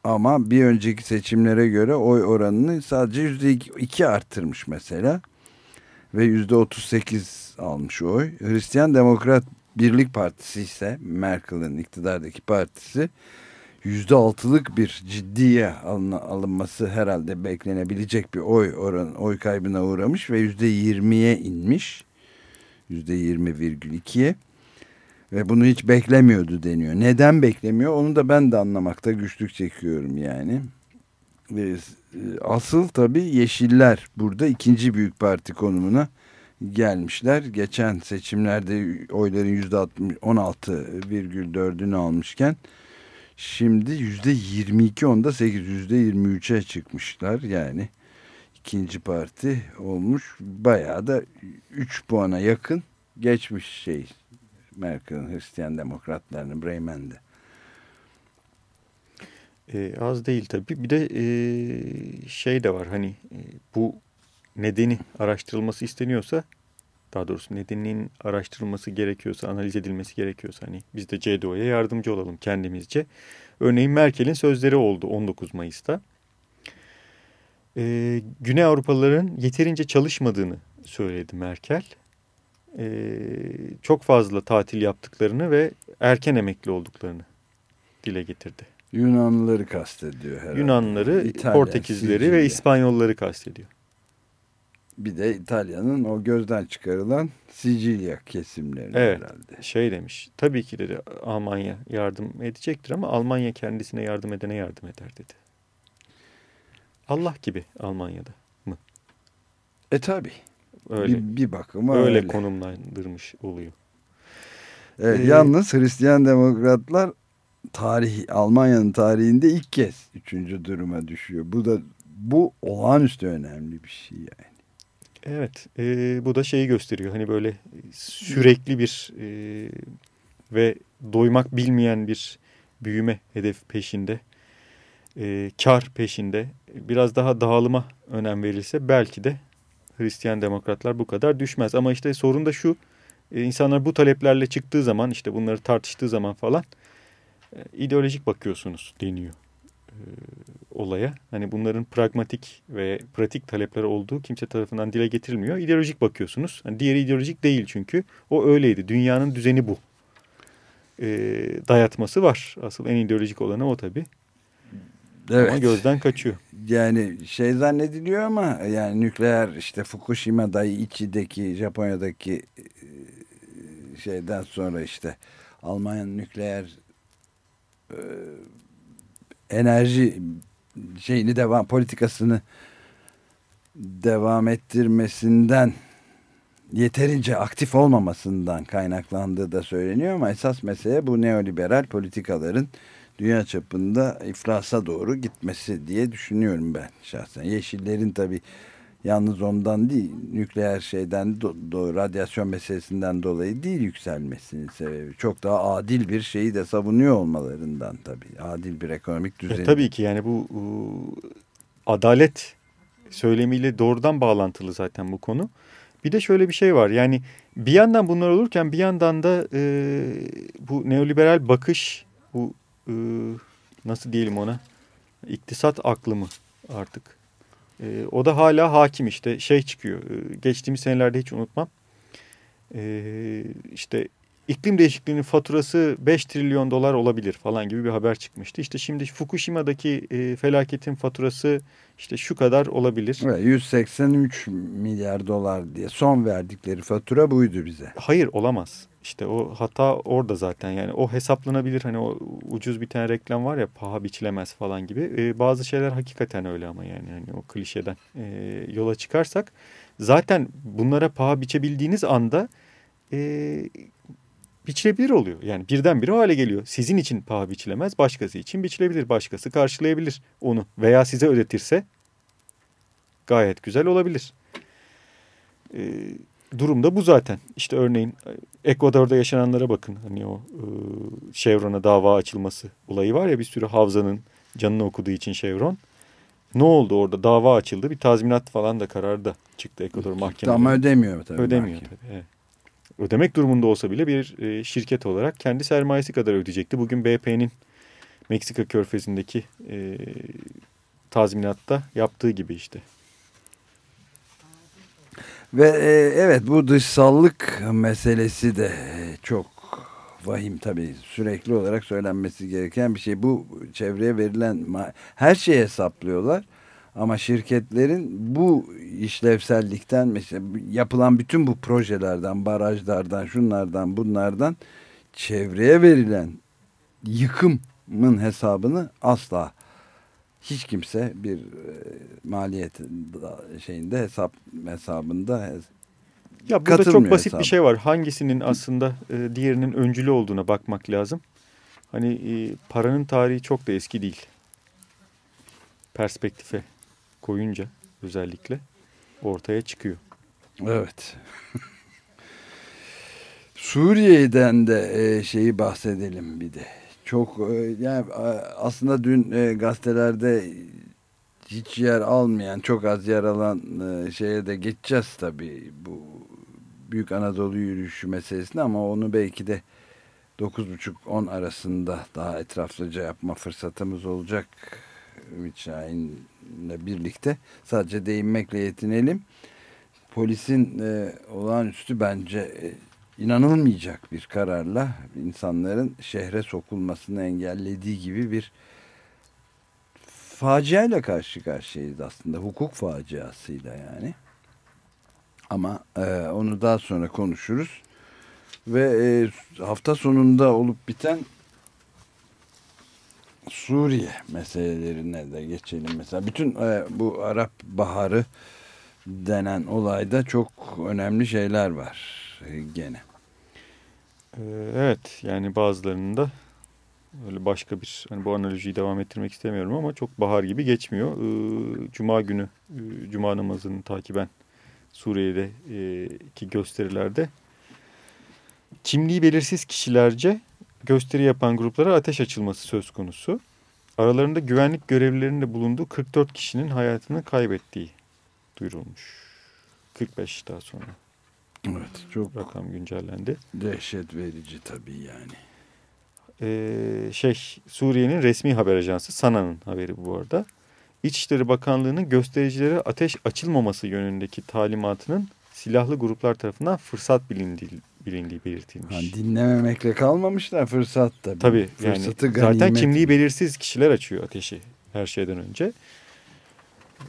S2: Ama bir önceki seçimlere göre oy oranını sadece yüzde iki arttırmış mesela. Ve yüzde otuz sekiz almış oy. Hristiyan Demokrat Birlik Partisi ise Merkel'in iktidardaki partisi yüzde altılık bir ciddiye alınması herhalde beklenebilecek bir oy oran oy kaybına uğramış ve yüzde yirmiye inmiş. Yüzde yirmi virgül ikiye. Ve bunu hiç beklemiyordu deniyor. Neden beklemiyor onu da ben de anlamakta güçlük çekiyorum yani. E, asıl tabii Yeşiller burada ikinci büyük parti konumuna gelmişler. Geçen seçimlerde oyların %16,4'ünü almışken şimdi %22 onda 8 %23'e çıkmışlar. Yani ikinci parti olmuş. Bayağı da 3 puana yakın geçmiş şey Merkel'in Hristiyan Demokratlarının Bremen'de.
S3: E, az değil tabii. Bir de e, şey de var hani e, bu nedeni araştırılması isteniyorsa daha doğrusu nedeninin araştırılması gerekiyorsa, analiz edilmesi gerekiyorsa hani biz de CDO'ya yardımcı olalım kendimizce. Örneğin Merkel'in sözleri oldu 19 Mayıs'ta. Ee, Güney Avrupalıların yeterince çalışmadığını söyledi Merkel e, çok fazla tatil yaptıklarını ve erken emekli olduklarını dile getirdi.
S2: Yunanlıları kastediyor herhalde.
S3: Yunanlıları, İtalya, Portekizleri Sicilya. ve İspanyolları kastediyor.
S2: Bir de İtalya'nın o gözden çıkarılan Sicilya kesimlerini
S3: evet,
S2: herhalde.
S3: Şey demiş, tabii ki dedi Almanya yardım edecektir ama Almanya kendisine yardım edene yardım eder dedi. Allah gibi Almanya'da mı?
S2: E tabii. Öyle, bir, bir bakıma
S3: öyle, öyle konumlandırmış oluyor.
S2: Evet, ee, yalnız Hristiyan demokratlar tarih Almanya'nın tarihinde ilk kez üçüncü duruma düşüyor. Bu da bu olağanüstü önemli bir şey yani.
S3: Evet, e, bu da şeyi gösteriyor. Hani böyle sürekli bir e, ve doymak bilmeyen bir büyüme hedef peşinde, e, kar peşinde, biraz daha dağılıma önem verilse belki de Hristiyan demokratlar bu kadar düşmez. Ama işte sorun da şu e, insanlar bu taleplerle çıktığı zaman işte bunları tartıştığı zaman falan e, ideolojik bakıyorsunuz deniyor e, olaya. Hani bunların pragmatik ve pratik talepler olduğu kimse tarafından dile getirilmiyor. İdeolojik bakıyorsunuz. Hani diğeri ideolojik değil çünkü. O öyleydi. Dünyanın düzeni bu. E, dayatması var. Asıl en ideolojik olanı o tabii. Evet. Ama gözden kaçıyor.
S2: Yani şey zannediliyor ama yani nükleer işte Fukushima Daiichi'deki Japonya'daki e, şeyden sonra işte Almanya'nın nükleer e, enerji şeyini devam politikasını devam ettirmesinden yeterince aktif olmamasından kaynaklandığı da söyleniyor ama esas mesele bu neoliberal politikaların dünya çapında iflasa doğru gitmesi diye düşünüyorum ben şahsen. Yeşillerin tabi yalnız ondan değil nükleer şeyden do, do, radyasyon meselesinden dolayı değil yükselmesinin sebebi. Çok daha adil bir şeyi de savunuyor olmalarından tabi. Adil bir ekonomik düzen.
S3: E, tabii ki yani bu e, adalet söylemiyle doğrudan bağlantılı zaten bu konu. Bir de şöyle bir şey var yani bir yandan bunlar olurken bir yandan da e, bu neoliberal bakış bu e, nasıl diyelim ona? İktisat aklı mı artık? E, o da hala hakim işte. Şey çıkıyor. E, geçtiğimiz senelerde hiç unutmam. E, işte iklim değişikliğinin faturası 5 trilyon dolar olabilir falan gibi bir haber çıkmıştı. İşte şimdi Fukushima'daki e, felaketin faturası işte şu kadar olabilir.
S2: Evet, 183 milyar dolar diye son verdikleri fatura buydu bize.
S3: Hayır olamaz. İşte o hata orada zaten yani o hesaplanabilir hani o ucuz bir tane reklam var ya paha biçilemez falan gibi ee, bazı şeyler hakikaten öyle ama yani hani o klişeden e, yola çıkarsak zaten bunlara paha biçebildiğiniz anda e, biçilebilir oluyor. Yani birdenbire hale geliyor. Sizin için paha biçilemez, başkası için biçilebilir. Başkası karşılayabilir onu veya size ödetirse gayet güzel olabilir. Ee, durum da bu zaten. İşte örneğin Ekvador'da yaşananlara bakın. Hani o e, Chevron'a dava açılması olayı var ya bir sürü havzanın canını okuduğu için Chevron. Ne oldu orada? Dava açıldı. Bir tazminat falan da kararı da çıktı Ekvador mahkemesi.
S2: Ama ödemiyor tabii.
S3: Ödemiyor
S2: mahkeme.
S3: tabii. Evet ödemek durumunda olsa bile bir e, şirket olarak kendi sermayesi kadar ödeyecekti. Bugün BP'nin Meksika körfezindeki e, tazminatta yaptığı gibi işte.
S2: Ve e, evet bu dışsallık meselesi de çok vahim tabii sürekli olarak söylenmesi gereken bir şey. Bu çevreye verilen her şeyi hesaplıyorlar. Ama şirketlerin bu işlevsellikten mesela yapılan bütün bu projelerden, barajlardan, şunlardan, bunlardan çevreye verilen yıkımın hesabını asla hiç kimse bir e, maliyet şeyinde hesap hesabında
S3: ya burada çok basit hesabı. bir şey var. Hangisinin aslında e, diğerinin öncülü olduğuna bakmak lazım. Hani e, paranın tarihi çok da eski değil. Perspektife koyunca özellikle ortaya çıkıyor.
S2: Evet. Suriye'den de e, şeyi bahsedelim bir de. Çok e, yani aslında dün e, gazetelerde hiç yer almayan, çok az yer alan şeye de geçeceğiz tabii bu Büyük Anadolu yürüyüşü meselesine ama onu belki de 9.30-10 arasında daha etraflıca yapma fırsatımız olacak. Ümit Şahin ile birlikte sadece değinmekle yetinelim. Polisin e, olağanüstü bence e, inanılmayacak bir kararla insanların şehre sokulmasını engellediği gibi bir faciayla karşı karşıyayız aslında. Hukuk faciasıyla yani. Ama e, onu daha sonra konuşuruz. Ve e, hafta sonunda olup biten Suriye meselelerine de geçelim mesela. Bütün e, bu Arap Baharı denen olayda çok önemli şeyler var e, gene.
S3: E, evet yani bazılarının da öyle başka bir hani bu analojiyi devam ettirmek istemiyorum ama çok bahar gibi geçmiyor. E, Cuma günü Cuma namazını takiben Suriye'deki gösterilerde kimliği belirsiz kişilerce gösteri yapan gruplara ateş açılması söz konusu. Aralarında güvenlik görevlilerinin de bulunduğu 44 kişinin hayatını kaybettiği duyurulmuş. 45 daha sonra.
S2: Evet çok
S3: rakam güncellendi.
S2: Dehşet verici tabii yani.
S3: Ee, şey Suriye'nin resmi haber ajansı Sana'nın haberi bu arada. İçişleri Bakanlığı'nın göstericilere ateş açılmaması yönündeki talimatının silahlı gruplar tarafından fırsat bilindiği, bilindiği belirtilmiş.
S2: Ha, dinlememekle kalmamışlar fırsat tabii.
S3: Tabii yani zaten kimliği belirsiz kişiler açıyor ateşi her şeyden önce.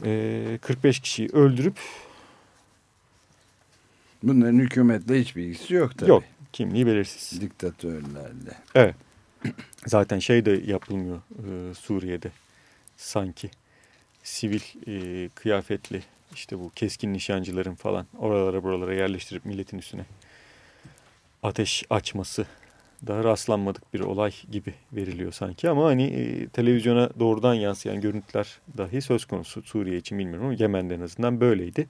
S3: Ee, 45 kişiyi öldürüp
S2: Bunların hükümetle hiçbir ilgisi yok tabii.
S3: Yok kimliği belirsiz.
S2: Diktatörlerle.
S3: Evet. Zaten şey de yapılmıyor e, Suriye'de sanki sivil e, kıyafetli işte bu keskin nişancıların falan oralara buralara yerleştirip milletin üstüne ateş açması daha rastlanmadık bir olay gibi veriliyor sanki ama hani e, televizyona doğrudan yansıyan görüntüler dahi söz konusu Suriye için bilmiyorum ama Yemen'de en azından böyleydi.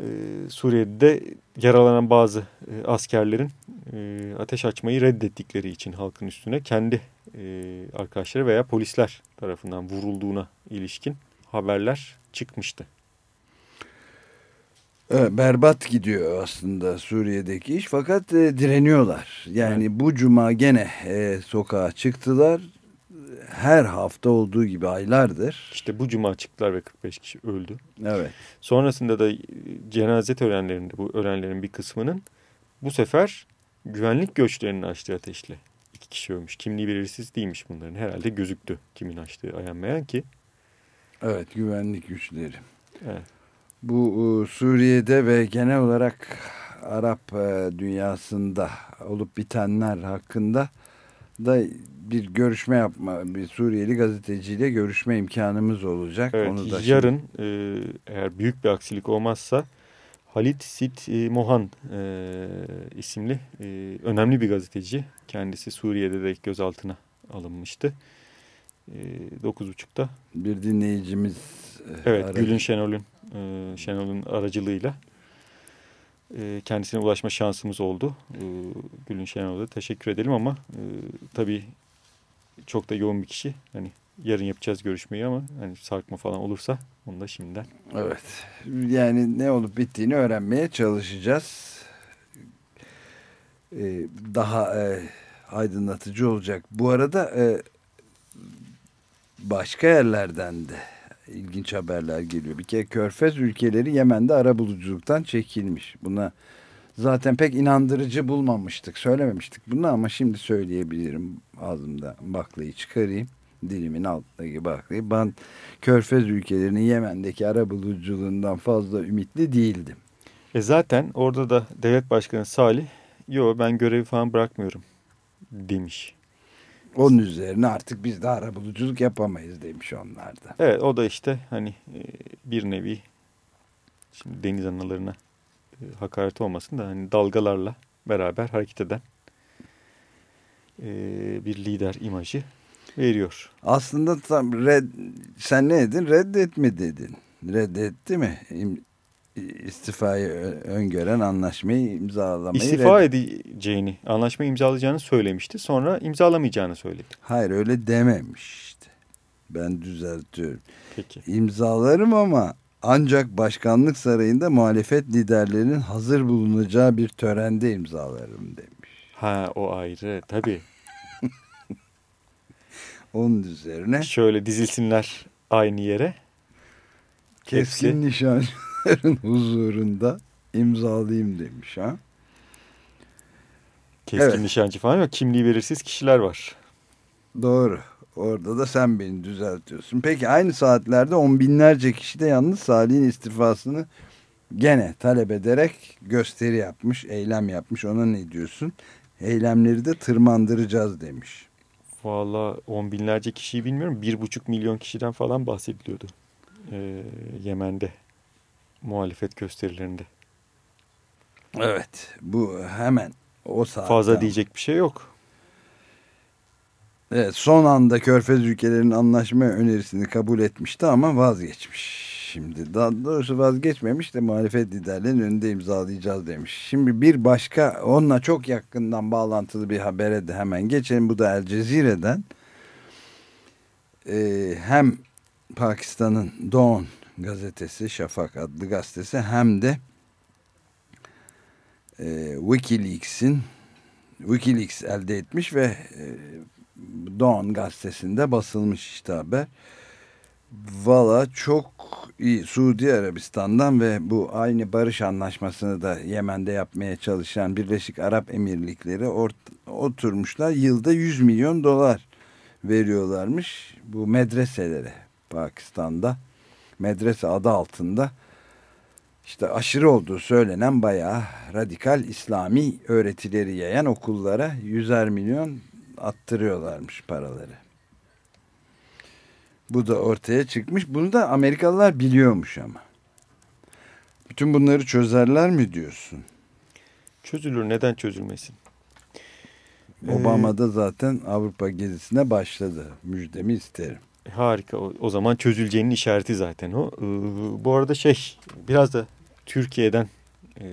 S3: Ee, Suriye'de yaralanan bazı e, askerlerin e, ateş açmayı reddettikleri için halkın üstüne kendi e, arkadaşları veya polisler tarafından vurulduğuna ilişkin haberler çıkmıştı.
S2: Evet, berbat gidiyor aslında Suriye'deki iş fakat e, direniyorlar. Yani evet. bu cuma gene e, sokağa çıktılar. Her hafta olduğu gibi aylardır.
S3: İşte bu cuma çıktılar ve 45 kişi öldü.
S2: Evet.
S3: Sonrasında da cenaze törenlerinde bu ölenlerin bir kısmının bu sefer güvenlik göçlerinin açtığı ateşle iki kişi ölmüş. Kimliği belirsiz değilmiş bunların. Herhalde gözüktü kimin açtığı ayanmayan ki.
S2: Evet güvenlik güçleri.
S3: Evet.
S2: Bu Suriye'de ve genel olarak Arap e, dünyasında olup bitenler hakkında da bir görüşme yapma, bir Suriyeli gazeteciyle görüşme imkanımız olacak.
S3: Evet, Onu da yarın şimdi... e, eğer büyük bir aksilik olmazsa Halit Sit e, Mohan e, isimli e, önemli bir gazeteci. Kendisi Suriye'de de gözaltına alınmıştı. E, 9.30'da.
S2: Bir dinleyicimiz.
S3: E, evet. Gülün Şenol'ün e, Şenol'ün aracılığıyla e, kendisine ulaşma şansımız oldu. E, Gülün Şenol'a teşekkür edelim ama e, tabii çok da yoğun bir kişi. Hani yarın yapacağız görüşmeyi ama hani sarkma falan olursa onu da şimdiden.
S2: Evet. Yani ne olup bittiğini öğrenmeye çalışacağız. Daha aydınlatıcı olacak. Bu arada başka yerlerden de ilginç haberler geliyor. Bir kere Körfez ülkeleri Yemen'de ara buluculuktan çekilmiş. Buna zaten pek inandırıcı bulmamıştık. Söylememiştik bunu ama şimdi söyleyebilirim. Ağzımda baklayı çıkarayım. Dilimin altındaki baklayı. Ben Körfez ülkelerinin Yemen'deki ara buluculuğundan fazla ümitli değildim.
S3: E zaten orada da devlet başkanı Salih yo ben görevi falan bırakmıyorum demiş.
S2: Onun üzerine artık biz de arabuluculuk yapamayız demiş onlar da.
S3: Evet o da işte hani e, bir nevi şimdi deniz analarına e, hakaret olmasın da hani dalgalarla beraber hareket eden e, bir lider imajı veriyor.
S2: Aslında tam red, sen ne dedin? Reddetme dedin. Reddetti mi? İstifayı öngören anlaşmayı imzalamayı...
S3: İstifa edeceğini, anlaşmayı imzalayacağını söylemişti. Sonra imzalamayacağını söyledi.
S2: Hayır öyle dememişti. Ben düzeltiyorum.
S3: Peki.
S2: İmzalarım ama ancak başkanlık sarayında muhalefet liderlerinin hazır bulunacağı bir törende imzalarım demiş.
S3: Ha o ayrı tabii.
S2: Onun üzerine...
S3: Şöyle dizilsinler aynı yere.
S2: Keskin Hepsi... nişan huzurunda imzalayayım demiş ha.
S3: Keskin evet. nişancı falan yok. Kimliği belirsiz kişiler var.
S2: Doğru. Orada da sen beni düzeltiyorsun. Peki aynı saatlerde on binlerce kişi de yalnız Salih'in istifasını gene talep ederek gösteri yapmış, eylem yapmış. Ona ne diyorsun? Eylemleri de tırmandıracağız demiş.
S3: Valla on binlerce kişiyi bilmiyorum. Bir buçuk milyon kişiden falan bahsediliyordu. Ee, Yemen'de muhalefet gösterilerinde.
S2: Evet bu hemen o saatte.
S3: Fazla diyecek bir şey yok.
S2: Evet son anda Körfez ülkelerinin anlaşma önerisini kabul etmişti ama vazgeçmiş. Şimdi daha doğrusu vazgeçmemiş de muhalefet liderlerinin önünde imzalayacağız demiş. Şimdi bir başka onunla çok yakından bağlantılı bir habere de hemen geçelim. Bu da El Cezire'den. Ee, hem Pakistan'ın Dawn gazetesi Şafak adlı gazetesi hem de e, Wikileaks'in Wikileaks elde etmiş ve e, Dawn gazetesinde basılmış işte haber. Valla çok iyi Suudi Arabistan'dan ve bu aynı barış anlaşmasını da Yemen'de yapmaya çalışan Birleşik Arap Emirlikleri oturmuşlar. Yılda 100 milyon dolar veriyorlarmış bu medreselere Pakistan'da medrese adı altında işte aşırı olduğu söylenen bayağı radikal İslami öğretileri yayan okullara yüzer milyon attırıyorlarmış paraları. Bu da ortaya çıkmış. Bunu da Amerikalılar biliyormuş ama. Bütün bunları çözerler mi diyorsun?
S3: Çözülür. Neden çözülmesin?
S2: Obama da zaten Avrupa gezisine başladı. Müjdemi isterim.
S3: Harika. O, o zaman çözüleceğinin işareti zaten o. Ee, bu arada şey biraz da Türkiye'den e,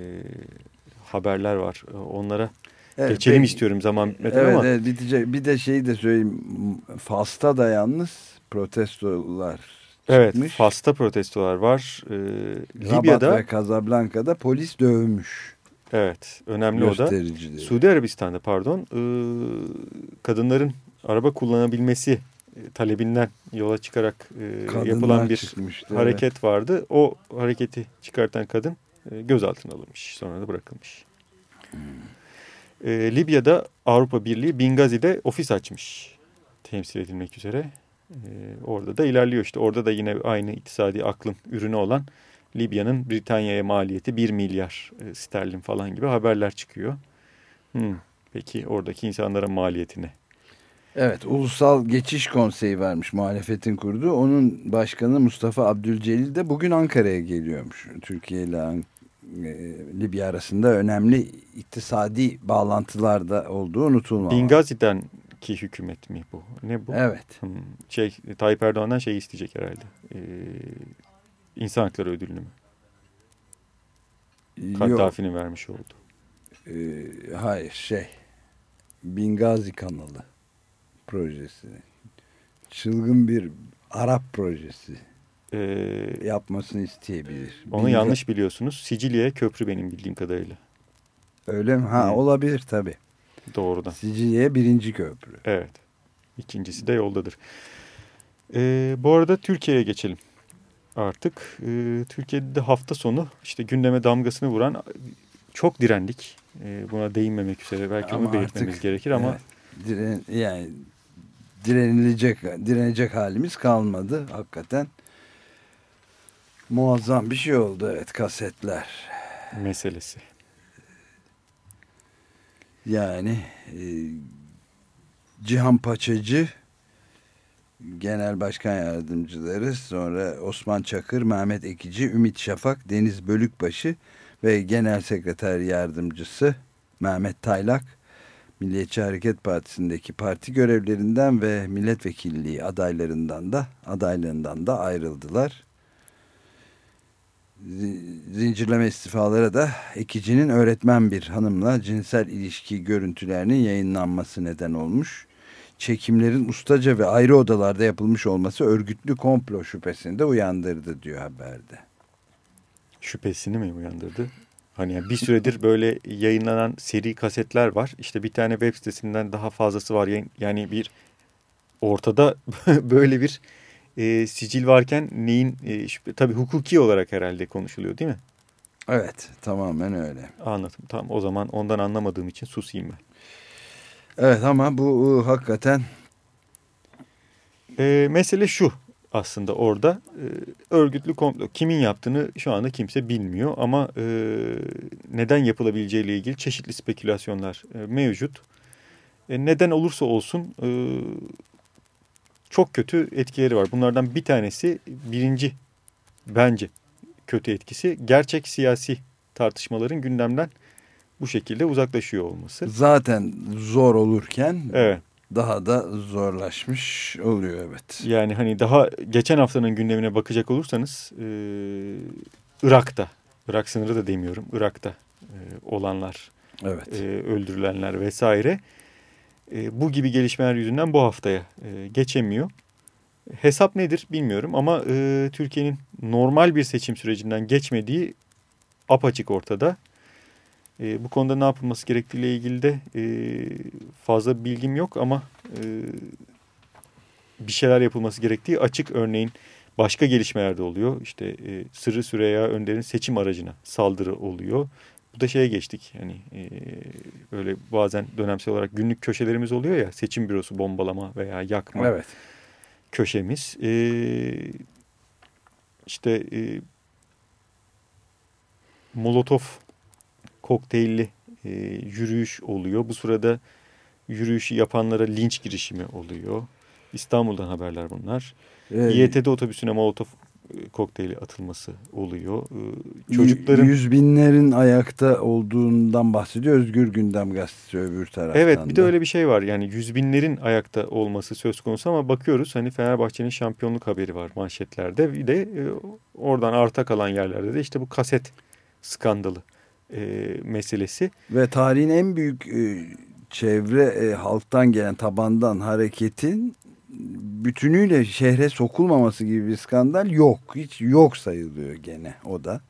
S3: haberler var. Ee, Onlara
S2: Evet,
S3: geçelim
S2: peki.
S3: istiyorum zaman bitmeden
S2: Evet,
S3: ama.
S2: evet bitecek. Bir de şeyi de söyleyeyim. Fas'ta da yalnız protestolar
S3: Evet,
S2: çıkmış.
S3: Fas'ta protestolar var. Ee,
S2: Rabat
S3: Libya'da
S2: ve Casablanca'da polis dövmüş.
S3: evet önemli o da.
S2: göstericileri.
S3: Suudi Arabistan'da pardon e, kadınların araba kullanabilmesi talebinden yola çıkarak e,
S2: Kadınlar
S3: yapılan bir
S2: çıkmıştı, evet.
S3: hareket vardı. O hareketi çıkartan kadın e, gözaltına alınmış. Sonra da bırakılmış. E, Libya'da Avrupa Birliği Bingazi'de ofis açmış. Temsil edilmek üzere. E, orada da ilerliyor işte. Orada da yine aynı iktisadi aklın ürünü olan Libya'nın Britanya'ya maliyeti 1 milyar e, sterlin falan gibi haberler çıkıyor. Hmm, Peki oradaki insanlara maliyetini?
S2: Evet, Ulusal Geçiş Konseyi varmış muhalefetin kurduğu. Onun başkanı Mustafa Abdülcelil de bugün Ankara'ya geliyormuş. Türkiye ile e, Libya arasında önemli iktisadi bağlantılarda olduğu unutulmamalı.
S3: Bingazi'den ki hükümet mi bu? Ne bu?
S2: Evet.
S3: Hmm, Şey, Tayyip Erdoğan'dan şey isteyecek herhalde. Ee, insan hakları ödülünü mü? Kaddafi'nin vermiş oldu.
S2: e, hayır şey. Bingazi kanalı projesi. Çılgın bir Arap projesi
S3: Ee,
S2: yapmasını isteyebilir.
S3: onu
S2: Binga-
S3: yanlış biliyorsunuz. Sicilya'ya köprü benim bildiğim kadarıyla.
S2: Öyle mi? Ha
S3: Hı.
S2: olabilir tabii.
S3: Doğrudan.
S2: Sicilya'ya birinci köprü.
S3: Evet. İkincisi de yoldadır. Ee, bu arada Türkiye'ye geçelim artık. Ee, Türkiye'de de hafta sonu işte gündeme damgasını vuran çok direndik. Ee, buna değinmemek üzere belki
S2: Ama
S3: onu belirtmemiz
S2: artık,
S3: gerekir ama
S2: Evet. Diren, yani direnilecek direnecek halimiz kalmadı hakikaten. Muazzam bir şey oldu evet kasetler.
S3: meselesi.
S2: Yani e, Cihan Paçacı Genel Başkan Yardımcıları sonra Osman Çakır, Mehmet Ekici, Ümit Şafak, Deniz Bölükbaşı ve Genel Sekreter Yardımcısı Mehmet Taylak Milliyetçi Hareket Partisi'ndeki parti görevlerinden ve milletvekilliği adaylarından da adaylığından da ayrıldılar. Zi- Zincirleme istifalara da Ekici'nin öğretmen bir hanımla cinsel ilişki görüntülerinin yayınlanması neden olmuş. Çekimlerin ustaca ve ayrı odalarda yapılmış olması örgütlü komplo şüphesini de uyandırdı diyor haberde.
S3: Şüphesini mi uyandırdı? Hani bir süredir böyle yayınlanan seri kasetler var. İşte bir tane web sitesinden daha fazlası var. Yani- Yani bir ortada böyle bir e, sicil varken neyin e, şüphe, tabii hukuki olarak herhalde konuşuluyor değil mi?
S2: Evet tamamen öyle.
S3: Anladım. Tamam o zaman ondan anlamadığım için susayım ben.
S2: Evet ama bu e, hakikaten
S3: E, mesele şu aslında orada e, örgütlü komplo kimin yaptığını şu anda kimse bilmiyor ama e, neden yapılabileceğiyle ilgili çeşitli spekülasyonlar e, mevcut. E, neden olursa olsun e, çok kötü etkileri var. Bunlardan bir tanesi birinci bence kötü etkisi gerçek siyasi tartışmaların gündemden bu şekilde uzaklaşıyor olması.
S2: zaten zor olurken
S3: Evet.
S2: Daha da zorlaşmış oluyor evet.
S3: Yani hani daha geçen haftanın gündemine bakacak olursanız e, Irak'ta, Irak sınırı da demiyorum, Irak'ta e, olanlar,
S2: Evet.
S3: e, öldürülenler vesaire e, bu gibi gelişmeler yüzünden bu haftaya e, geçemiyor. Hesap nedir bilmiyorum ama e, Türkiye'nin normal bir seçim sürecinden geçmediği apaçık ortada. E, bu konuda ne yapılması gerektiğiyle ilgili de e, fazla bilgim yok ama e, bir şeyler yapılması gerektiği açık. Örneğin başka gelişmeler de oluyor. İşte e, Sırrı Süreyya Önder'in seçim aracına saldırı oluyor. Bu da şeye geçtik. Yani e, böyle bazen dönemsel olarak günlük köşelerimiz oluyor ya. Seçim bürosu bombalama veya yakma
S2: Evet.
S3: köşemiz. E, işte e, Molotov kokteylli e, yürüyüş oluyor. Bu sırada yürüyüşü yapanlara linç girişimi oluyor. İstanbul'dan haberler bunlar.
S2: Ee,
S3: İETT otobüsüne Molotov e, kokteyli atılması oluyor. E, çocukların
S2: Yüz binlerin ayakta olduğundan bahsediyor Özgür Gündem Gazetesi öbür taraftan
S3: Evet bir de
S2: da.
S3: öyle bir şey var. Yani yüz binlerin ayakta olması söz konusu ama bakıyoruz hani Fenerbahçe'nin şampiyonluk haberi var manşetlerde. Bir de e, oradan arta kalan yerlerde de işte bu kaset skandalı e, meselesi.
S2: Ve tarihin en büyük e, çevre e, halktan gelen tabandan hareketin bütünüyle şehre sokulmaması gibi bir skandal yok. Hiç yok sayılıyor gene o da.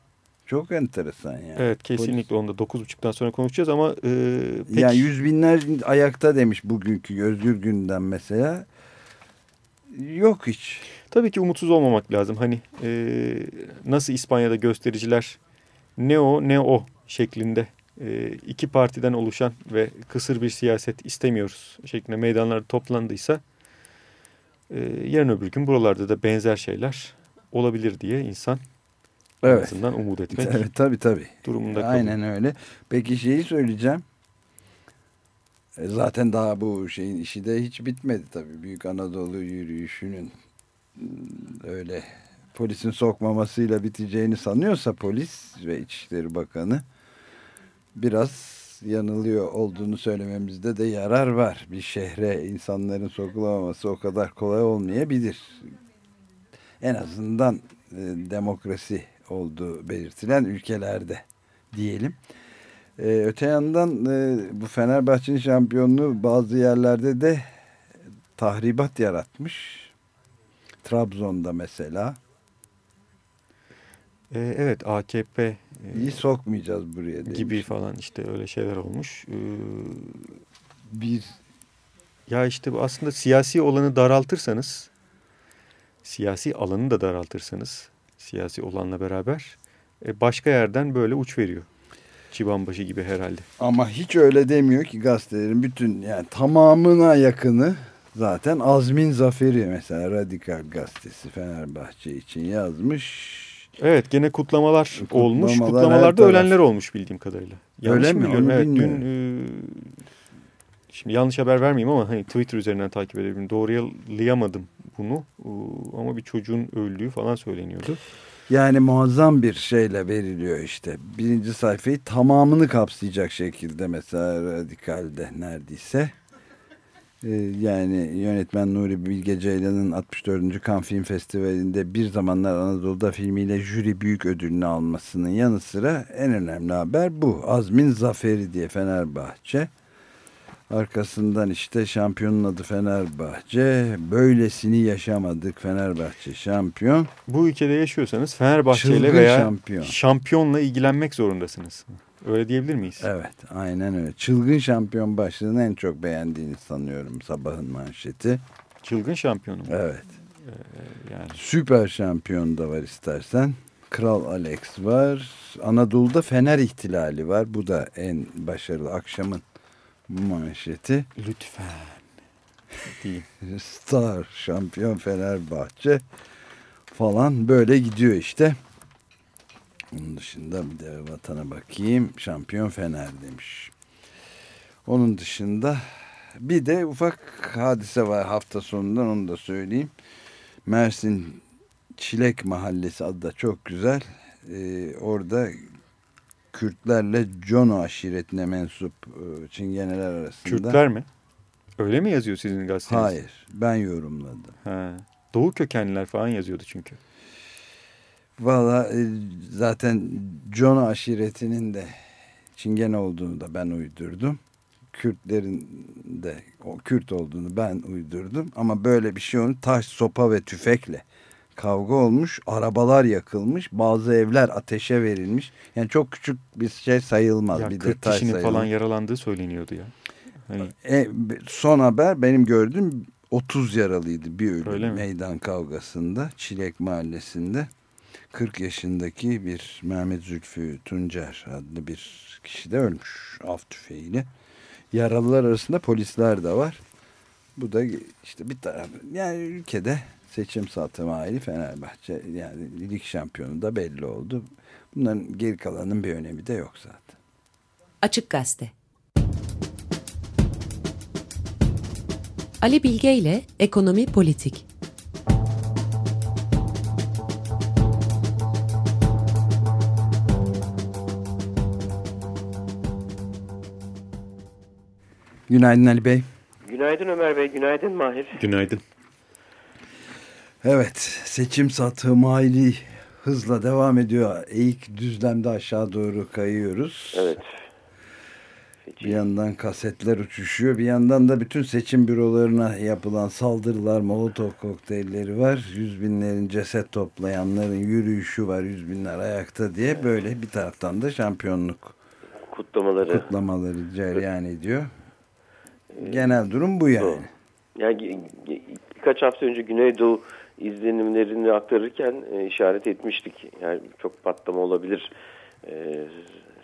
S2: Çok enteresan yani.
S3: Evet kesinlikle onu da 9.30'dan sonra konuşacağız ama e, peki,
S2: Yani yüz binler ayakta demiş bugünkü Özgür Gündem mesela. Yok hiç.
S3: tabii ki umutsuz olmamak lazım. Hani e, nasıl İspanya'da göstericiler ne o ne o şeklinde e, iki partiden oluşan ve kısır bir siyaset istemiyoruz şeklinde meydanlarda toplandıysa e, yarın öbür gün buralarda da benzer şeyler olabilir diye insan en
S2: Evet.
S3: azından umut etmek
S2: Evet tabii tabii.
S3: durumunda kalıyor.
S2: Aynen öyle. Peki şeyi söyleyeceğim. E, Zaten daha bu şeyin işi de hiç bitmedi tabii. Büyük Anadolu yürüyüşünün mm, öyle polisin sokmamasıyla biteceğini sanıyorsa polis ve İçişleri Bakanı biraz yanılıyor olduğunu söylememizde de yarar var. Bir şehre insanların sokulamaması o kadar kolay olmayabilir. En azından e, demokrasi olduğu belirtilen ülkelerde diyelim. Ee, öte yandan e, bu Fenerbahçe'nin şampiyonluğu bazı yerlerde de tahribat yaratmış. Trabzon'da mesela.
S3: E, evet AKP e,
S2: İyi sokmayacağız buraya demiş.
S3: gibi falan işte öyle şeyler olmuş. E,
S2: Bir
S3: Ya işte aslında siyasi olanı daraltırsanız, siyasi alanı da daraltırsanız, siyasi olanla beraber e, başka yerden böyle uç veriyor. Çıbanbaşı gibi herhalde.
S2: ama hiç öyle demiyor ki gazetelerin bütün yani tamamına yakını zaten Azmin Zaferi mesela Radikal Gazetesi Fenerbahçe için yazmış.
S3: Evet gene kutlamalar, olmuş.
S2: Kutlamalar her
S3: Kutlamalarda
S2: taraf.
S3: ölenler olmuş bildiğim kadarıyla. Yanlış
S2: Öyle mi?
S3: biliyorum? Evet, dün e, şimdi yanlış haber vermeyeyim ama hani Twitter üzerinden takip edebilirim. Doğrulayamadım bunu. E, ama bir çocuğun öldüğü falan söyleniyordu.
S2: Yani muazzam bir şeyle veriliyor işte. Birinci sayfayı tamamını kapsayacak şekilde mesela Radikal'de neredeyse. Ee, yani yönetmen Nuri Bilge Ceylan'ın 64. Cannes Film Festivali'nde bir zamanlar Anadolu'da filmiyle jüri büyük ödülünü almasının yanı sıra en önemli haber bu. Azmin Zaferi diye Fenerbahçe. Arkasından işte şampiyonun adı Fenerbahçe. Böylesini yaşamadık Fenerbahçe şampiyon.
S3: Bu ülkede yaşıyorsanız Fenerbahçe ile veya
S2: şampiyon.
S3: şampiyonla ilgilenmek zorundasınız. Öyle diyebilir miyiz?
S2: Evet aynen öyle. Çılgın şampiyon başlığını en çok beğendiğini sanıyorum sabahın manşeti.
S3: Çılgın şampiyonu mu?
S2: Evet.
S3: Yani
S2: Süper şampiyon da var istersen. Kral Alex var. Anadolu'da Fener ihtilali var. Bu da en başarılı akşamın manşeti.
S3: lütfen.
S2: Star şampiyon Fenerbahçe falan böyle gidiyor işte. Onun dışında bir de vatana bakayım. Şampiyon Fener demiş. Onun dışında bir de ufak hadise var hafta sonundan onu da söyleyeyim. Mersin Çilek Mahallesi adı da çok güzel. Ee, orada Kürtlerle Jono aşiretine mensup e, çingeneler arasında.
S3: Kürtler mi? Öyle mi yazıyor sizin gazeteniz?
S2: Hayır ben yorumladım.
S3: Ha. Doğu kökenliler falan yazıyordu çünkü.
S2: Valla e, zaten Jono aşiretinin de Çingen olduğunu da ben uydurdum. Kürtlerin de o Kürt olduğunu ben uydurdum. Ama böyle bir şey olmuş. Taş, sopa ve tüfekle kavga olmuş. Arabalar yakılmış. Bazı evler ateşe verilmiş. Yani çok küçük bir şey sayılmaz.
S3: Ya
S2: bir
S3: 40
S2: detay
S3: kişinin
S2: sayılmaz.
S3: falan yaralandığı söyleniyordu ya. Hani
S2: E, son haber benim gördüğüm 30 yaralıydı bir
S3: mi?
S2: meydan kavgasında Çilek Mahallesi'nde 40 yaşındaki bir Mehmet Zülfü Tuncer adlı bir kişi de ölmüş av tüfeğiyle. Yaralılar arasında polisler de var. Bu da işte bir taraf yani ülkede seçim satım aile Fenerbahçe yani lig şampiyonu da belli oldu. Bunların geri kalanın bir önemi de yok zaten.
S4: Açık Gazete Ali Bilge ile Ekonomi Politik
S2: Günaydın Ali Bey.
S6: Günaydın Ömer Bey, günaydın Mahir.
S3: Günaydın.
S2: Evet, seçim satımali hızla devam ediyor. Eğik düzlemde aşağı doğru kayıyoruz.
S6: Evet.
S2: Bir yandan kasetler uçuşuyor, bir yandan da bütün seçim bürolarına yapılan saldırılar, molotov kokteylleri var. Yüz binlerin ceset toplayanların yürüyüşü var, yüz binler ayakta diye böyle bir taraftan da şampiyonluk
S6: Kutlamaları.
S2: kutlamaları cereyan ediyor. Genel durum bu yani.
S6: Yani ge- ge- birkaç hafta önce Güneydoğu izlenimlerini aktarırken e, işaret etmiştik. Yani çok patlama olabilir e,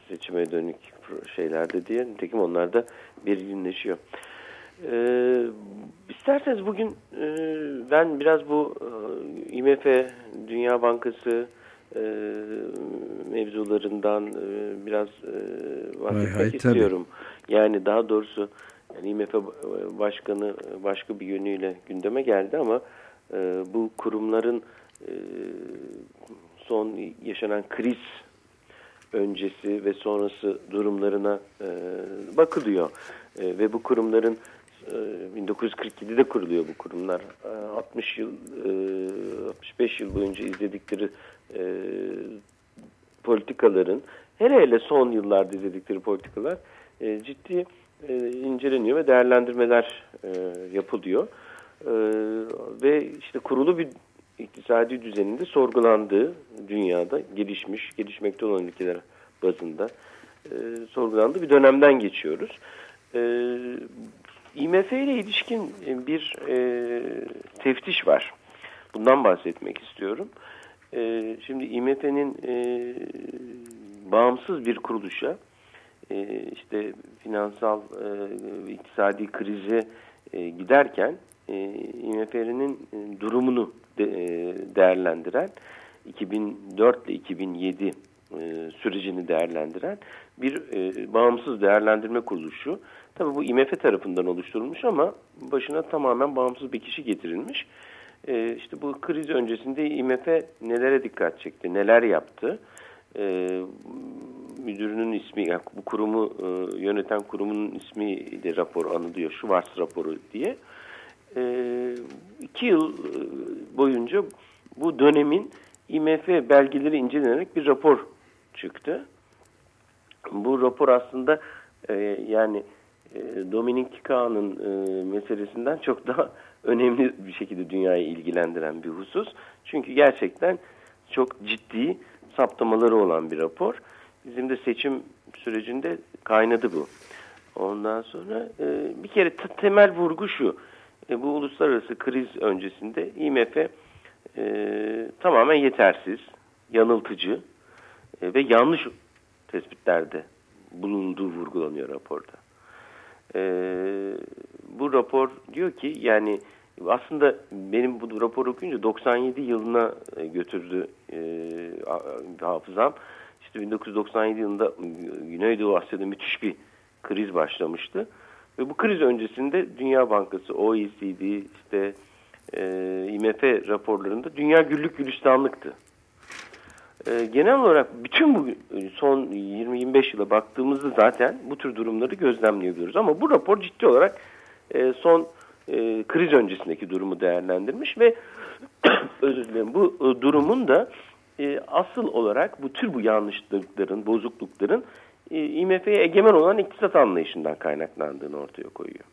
S6: seçime dönük şeylerde diye. Nitekim onlar da belirginleşiyor. E, isterseniz bugün e, ben biraz bu e, IMF, Dünya Bankası e, mevzularından e, biraz e, bahsetmek
S2: Hay hay, tabii.
S6: istiyorum. Yani daha doğrusu yani IMF başkanı başka bir yönüyle gündeme geldi ama e, bu kurumların e, son yaşanan kriz öncesi ve sonrası durumlarına e, bakılıyor. E, ve bu kurumların e, 1947'de kuruluyor bu kurumlar. E, 60 yıl, e, 65 yıl boyunca izledikleri e, politikaların, hele hele son yıllarda izledikleri politikalar e, ciddi e, inceleniyor ve değerlendirmeler e, yapılıyor. E, ve işte kurulu bir iktisadi düzeninde sorgulandığı dünyada gelişmiş, gelişmekte olan ülkeler bazında e, sorgulandığı bir dönemden geçiyoruz. E, IMF ile ilişkin bir e, teftiş var. Bundan bahsetmek istiyorum. Şimdi IMF'nin bağımsız bir kuruluşa e, işte finansal e, iktisadi krize e, giderken e, IMF'nin e, durumunu de, değerlendiren 2004 ile 2007 e, sürecini değerlendiren bir bağımsız değerlendirme kuruluşu. Tabii bu IMF tarafından oluşturulmuş ama başına tamamen bağımsız bir kişi getirilmiş. E, işte bu kriz öncesinde IMF nelere dikkat çekti, neler yaptı? E, müdürünün ismi, yani bu kurumu e, yöneten kurumun ismi de rapor anılıyor. Schwarz raporu diye. E, iki yıl e, boyunca bu dönemin IMF belgeleri incelenerek bir rapor çıktı. Bu rapor aslında e, yani e, Dominik Kaan'ın e, meselesinden çok daha önemli bir şekilde dünyayı ilgilendiren bir husus. Çünkü gerçekten çok ciddi saptamaları olan bir rapor. Bizim de seçim sürecinde kaynadı bu. Ondan sonra e, bir kere temel vurgu şu. E, bu uluslararası kriz öncesinde IMF e, tamamen yetersiz, yanıltıcı e, ve yanlış tespitlerde bulunduğu vurgulanıyor raporda. E, bu rapor diyor ki yani aslında benim bu raporu okuyunca 97 yılına e, götürdü e, hafızam. İşte 1997 yılında Güneydoğu Asya'da müthiş bir kriz başlamıştı. Ve bu kriz öncesinde Dünya Bankası, OECD, işte e, IMF raporlarında dünya güllük gülistanlıktı. E, genel olarak bütün bu son 20-25 yıla baktığımızda zaten bu tür durumları gözlemleyebiliyoruz. Ama bu rapor ciddi olarak e, son e, kriz öncesindeki durumu değerlendirmiş ve özür dilerim bu e, durumun da e, asıl olarak bu tür bu yanlışlıkların, bozuklukların e, IMF'ye egemen olan iktisat anlayışından kaynaklandığını ortaya koyuyor.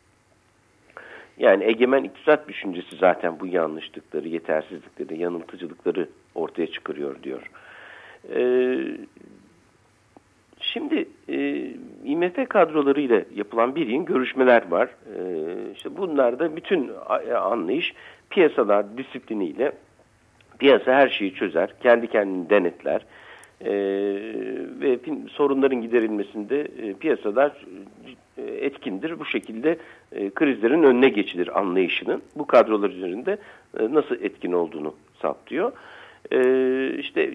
S6: Yani egemen iktisat düşüncesi zaten bu yanlışlıkları, yetersizlikleri, yanıltıcılıkları ortaya çıkarıyor diyor. E, şimdi e, IMF kadrolarıyla yapılan bir yığın görüşmeler var. E, işte bunlarda bütün anlayış piyasalar disipliniyle piyasa her şeyi çözer, kendi kendini denetler e, ve sorunların giderilmesinde e, piyasalar e, etkindir. Bu şekilde e, krizlerin önüne geçilir anlayışının bu kadrolar üzerinde e, nasıl etkin olduğunu saptıyor. E, işte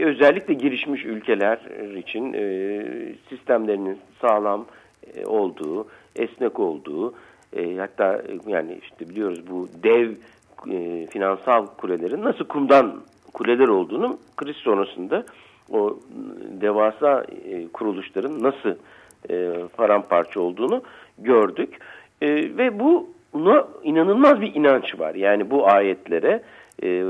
S6: özellikle gelişmiş ülkeler için e, sistemlerinin sağlam e, olduğu, esnek olduğu, e, hatta yani işte biliyoruz bu dev e, finansal kulelerin nasıl kumdan kuleler olduğunu kriz sonrasında o devasa e, kuruluşların nasıl e, paramparça olduğunu gördük. E, ve bu buna inanılmaz bir inanç var. Yani bu ayetlere e,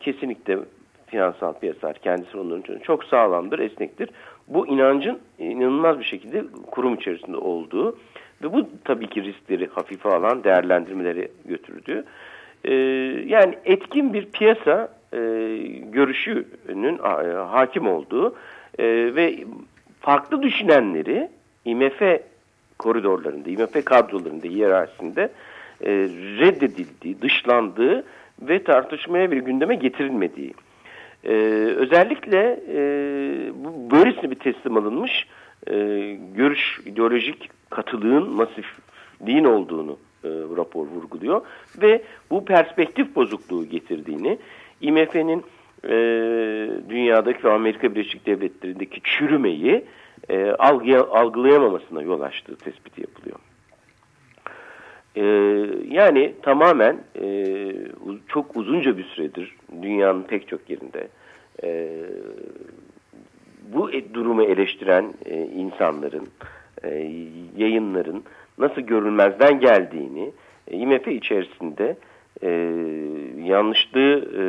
S6: kesinlikle finansal piyasalar kendisi onların için çok sağlamdır, esnektir. Bu inancın inanılmaz bir şekilde kurum içerisinde olduğu ve bu tabii ki riskleri hafife alan değerlendirmeleri götürdü. Ee, yani etkin bir piyasa e, görüşünün e, hakim olduğu e, ve farklı düşünenleri IMF koridorlarında, IMF kadrolarında, hiyerarşisinde e, reddedildiği, dışlandığı ve tartışmaya bir gündeme getirilmediği. E, özellikle e, bu böylesine bir teslim alınmış e, görüş, ideolojik katılığın masifliğin olduğunu e, rapor vurguluyor ve bu perspektif bozukluğu getirdiğini IMF'nin e, dünyadaki ve Amerika Birleşik Devletleri'ndeki çürümeyi e, algıya, algılayamamasına yol açtığı tespiti yapılıyor. E, yani tamamen e, çok uzunca bir süredir dünyanın pek çok yerinde e, bu e, durumu eleştiren e, insanların, e, yayınların nasıl görülmezden geldiğini e, IMF içerisinde e, yanlışlığı e,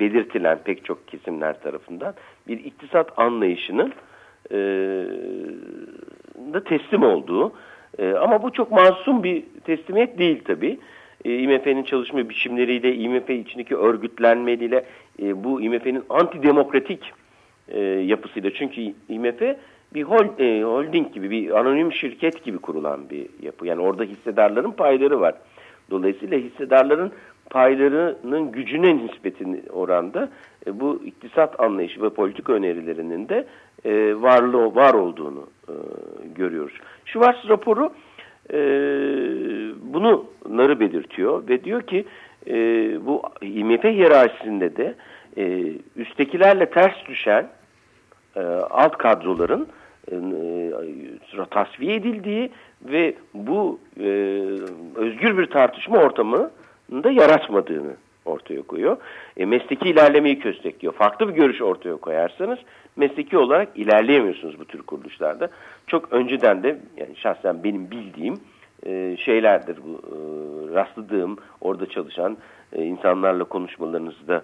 S6: belirtilen pek çok kesimler tarafından bir iktisat anlayışının e, da teslim olduğu e, ama bu çok masum bir teslimiyet değil tabi. E, IMF'nin çalışma biçimleriyle, IMF içindeki örgütlenmeliyle e, bu IMF'nin antidemokratik e, yapısıyla. Çünkü IMF bir hold, e, holding gibi, bir anonim şirket gibi kurulan bir yapı. Yani orada hissedarların payları var. Dolayısıyla hissedarların paylarının gücüne nispetin oranda e, bu iktisat anlayışı ve politik önerilerinin de e, varlığı var olduğunu e, görüyoruz. Schwarz raporu e, bunları belirtiyor ve diyor ki e, bu IMF hiyerarşisinde de e, üsttekilerle ters düşen e, alt kadroların e, tasfiye edildiği ve bu e, özgür bir tartışma ortamında yaratmadığını ortaya koyuyor. E, mesleki ilerlemeyi köstekliyor. Farklı bir görüş ortaya koyarsanız mesleki olarak ilerleyemiyorsunuz bu tür kuruluşlarda. Çok önceden de yani şahsen benim bildiğim e, şeylerdir bu e, rastladığım orada çalışan e, insanlarla konuşmalarınızda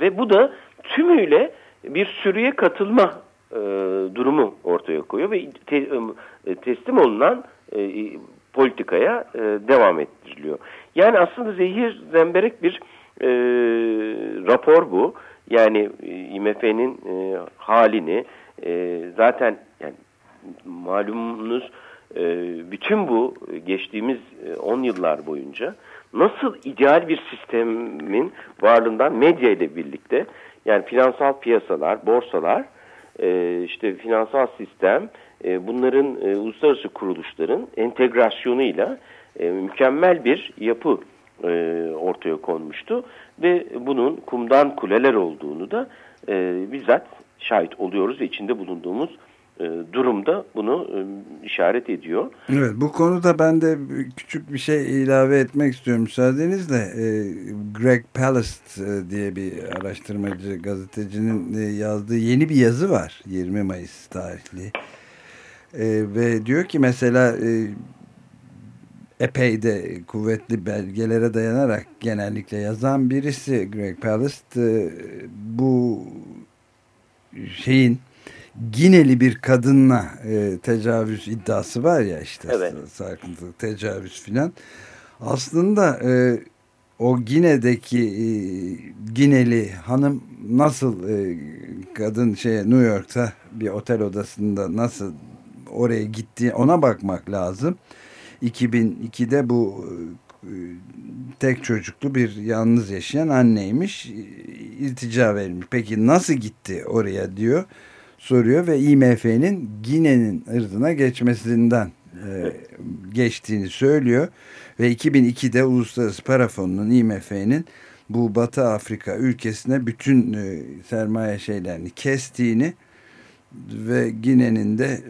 S6: ve bu da tümüyle bir sürüye katılma durumu ortaya koyuyor ve te, teslim olunan politikaya devam ettiriliyor. Yani aslında zehir zemberek bir rapor bu. Yani IMF'nin halini zaten yani malumunuz bütün bu geçtiğimiz 10 e, yıllar boyunca nasıl ideal bir sistemin varlığından medya ile birlikte yani finansal piyasalar, borsalar, e, işte finansal sistem, e, bunların e, uluslararası kuruluşların entegrasyonuyla e, mükemmel bir yapı e, ortaya konmuştu ve bunun kumdan kuleler olduğunu da e, bizzat şahit oluyoruz ve içinde bulunduğumuz e, durumda bunu e, işaret ediyor.
S2: Evet bu konuda ben de küçük bir şey ilave etmek istiyorum müsaadenizle. E, Greg Palast diye bir araştırmacı gazetecinin yazdığı yeni bir yazı var 20 Mayıs tarihli. Ve diyor ki mesela epey de kuvvetli belgelere dayanarak genellikle yazan birisi Greg Palast bu şeyin Gineli bir kadınla e, tecavüz iddiası var ya işte
S6: evet.
S2: sarkıntı tecavüz filan. Aslında e, o Gine'deki e, Gineli hanım nasıl e, kadın şeye New York'ta bir otel odasında nasıl oraya gitti ona bakmak lazım. 2002'de bu e, tek çocuklu bir yalnız yaşayan anneymiş iltica verilmiş. Peki nasıl gitti oraya diyor soruyor ve IMF'nin Gine'nin ırdına geçmesinden e, geçtiğini söylüyor. Ve 2002'de Uluslararası Para Fonu'nun IMF'nin bu Batı Afrika ülkesine bütün e, sermaye şeylerini kestiğini ve Gine'nin de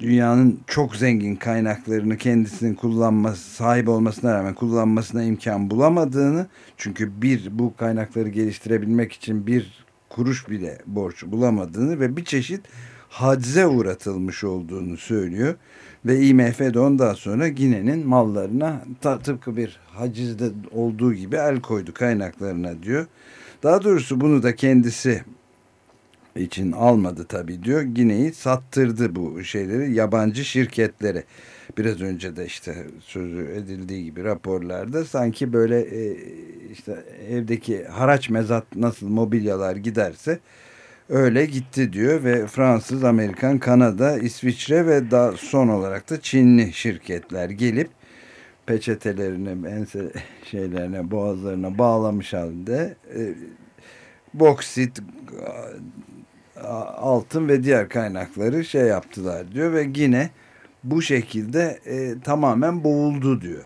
S2: dünyanın çok zengin kaynaklarını kendisinin kullanması, sahip olmasına rağmen kullanmasına imkan bulamadığını çünkü bir bu kaynakları geliştirebilmek için bir kuruş bile borç bulamadığını ve bir çeşit hacze uğratılmış olduğunu söylüyor. Ve IMF de ondan sonra Gine'nin mallarına tıpkı bir hacizde olduğu gibi el koydu kaynaklarına diyor. Daha doğrusu bunu da kendisi için almadı tabii diyor. Gine'yi sattırdı bu şeyleri yabancı şirketlere. Biraz önce de işte sözü edildiği gibi raporlarda sanki böyle e, işte evdeki haraç mezat nasıl mobilyalar giderse öyle gitti diyor ve Fransız, Amerikan, Kanada, İsviçre ve daha son olarak da Çinli şirketler gelip peçetelerini, ense şeylerine, boğazlarına bağlamış halde e, boksit, altın ve diğer kaynakları şey yaptılar diyor ve yine bu şekilde e, tamamen boğuldu diyor.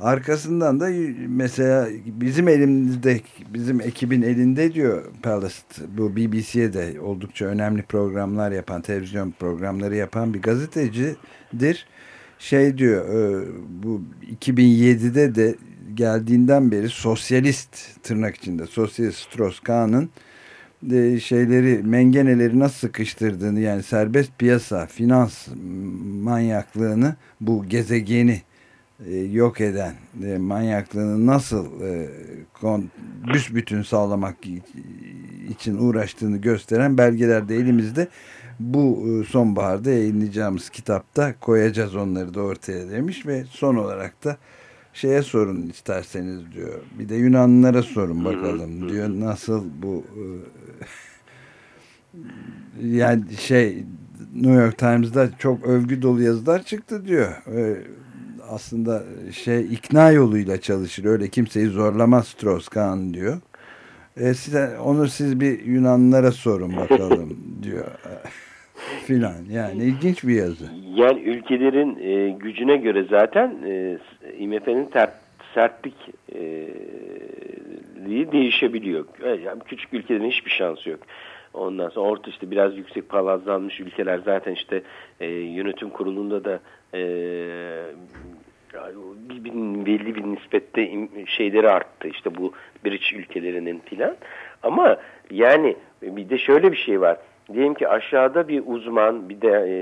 S2: Arkasından da mesela bizim elimizde, bizim ekibin elinde diyor Palast, bu BBC'ye de oldukça önemli programlar yapan, televizyon programları yapan bir gazetecidir. Şey diyor, e, bu 2007'de de geldiğinden beri sosyalist tırnak içinde, sosyalist Strauss-Kahn'ın şeyleri mengeneleri nasıl sıkıştırdığını yani serbest piyasa finans manyaklığını bu gezegeni e, yok eden e, manyaklığını nasıl büsbütün sağlamak için uğraştığını gösteren belgeler de elimizde bu sonbaharda yayınlayacağımız kitapta koyacağız onları da ortaya demiş ve son olarak da şeye sorun isterseniz diyor. Bir de Yunanlılara sorun bakalım diyor. Nasıl bu yani şey New York Times'da çok övgü dolu yazılar çıktı diyor. Aslında şey ikna yoluyla çalışır. Öyle kimseyi zorlamaz Strauss-Kahn diyor. E size, onu siz bir Yunanlılara sorun bakalım diyor. Filan. Yani ilginç bir yazı.
S6: Yani ülkelerin e, gücüne göre zaten e, IMF'nin sertlik e, değişebiliyor. Yani küçük ülkelerin hiçbir şansı yok. Ondan sonra orta işte biraz yüksek palazlanmış ülkeler zaten işte e, yönetim kurulunda da e, bir, bir, belli bir nispette şeyleri arttı işte bu bridge ülkelerinin filan. Ama yani bir de şöyle bir şey var. Diyelim ki aşağıda bir uzman bir de, e,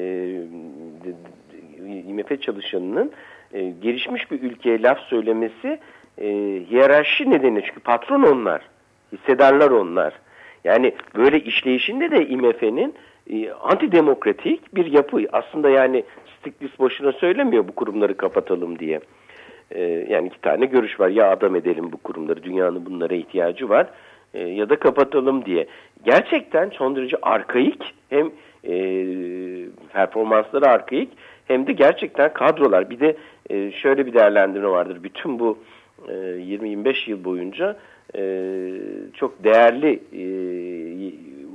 S6: de, de IMF çalışanının e, gelişmiş bir ülkeye laf söylemesi e, hiyerarşi nedeni çünkü patron onlar, hissedarlar onlar. Yani böyle işleyişinde de IMF'nin e, antidemokratik bir yapı. Aslında yani Stiglitz boşuna söylemiyor bu kurumları kapatalım diye. E, yani iki tane görüş var. Ya adam edelim bu kurumları, dünyanın bunlara ihtiyacı var e, ya da kapatalım diye. Gerçekten son derece arkaik hem e, performansları arkaik hem de gerçekten kadrolar. Bir de e, şöyle bir değerlendirme vardır. Bütün bu 20-25 yıl boyunca e, çok değerli e,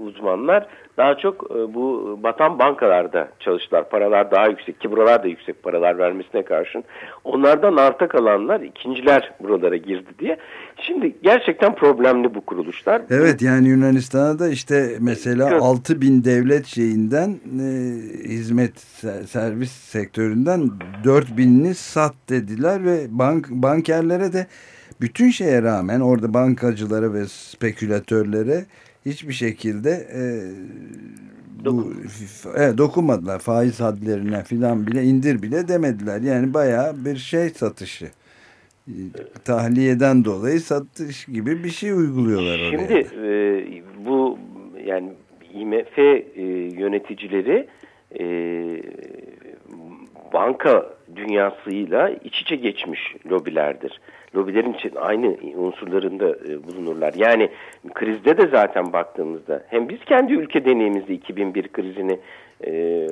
S6: uzmanlar daha çok e, bu batan bankalarda çalıştılar. Paralar daha yüksek ki buralar da yüksek paralar vermesine karşın. Onlardan arta kalanlar ikinciler buralara girdi diye. Şimdi gerçekten problemli bu kuruluşlar.
S2: Evet yani Yunanistan'a da işte mesela evet. 6 bin devlet şeyinden e, hizmet servis sektöründen 4 binini sat dediler ve bank bankerlere de bütün şeye rağmen orada bankacılara ve spekülatörlere hiçbir şekilde e, bu e, dokunmadılar. Faiz hadlerine filan bile indir bile demediler. Yani bayağı bir şey satışı. E, tahliyeden dolayı satış gibi bir şey uyguluyorlar oraya.
S6: Şimdi e, bu yani IMF e, yöneticileri e, banka dünyasıyla iç içe geçmiş lobilerdir lobilerin için aynı unsurlarında e, bulunurlar. Yani krizde de zaten baktığımızda hem biz kendi ülke deneyimizde 2001 krizini e,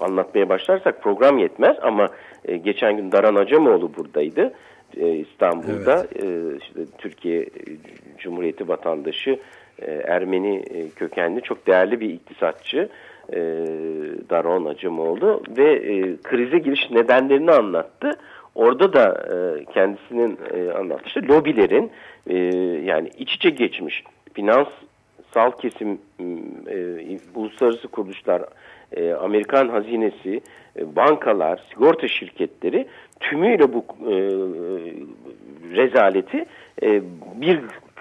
S6: anlatmaya başlarsak program yetmez ama e, geçen gün Daran Acemoğlu buradaydı. E, İstanbul'da evet. e, işte Türkiye e, Cumhuriyeti vatandaşı Ermeni kökenli çok değerli bir iktisatçı e, Daron Acemoğlu ve e, krize giriş nedenlerini anlattı. Orada da e, kendisinin e, anlattığı lobilerin e, yani iç içe geçmiş finansal kesim, e, uluslararası kuruluşlar, e, Amerikan hazinesi, e, bankalar, sigorta şirketleri tümüyle bu e, rezaleti e, bir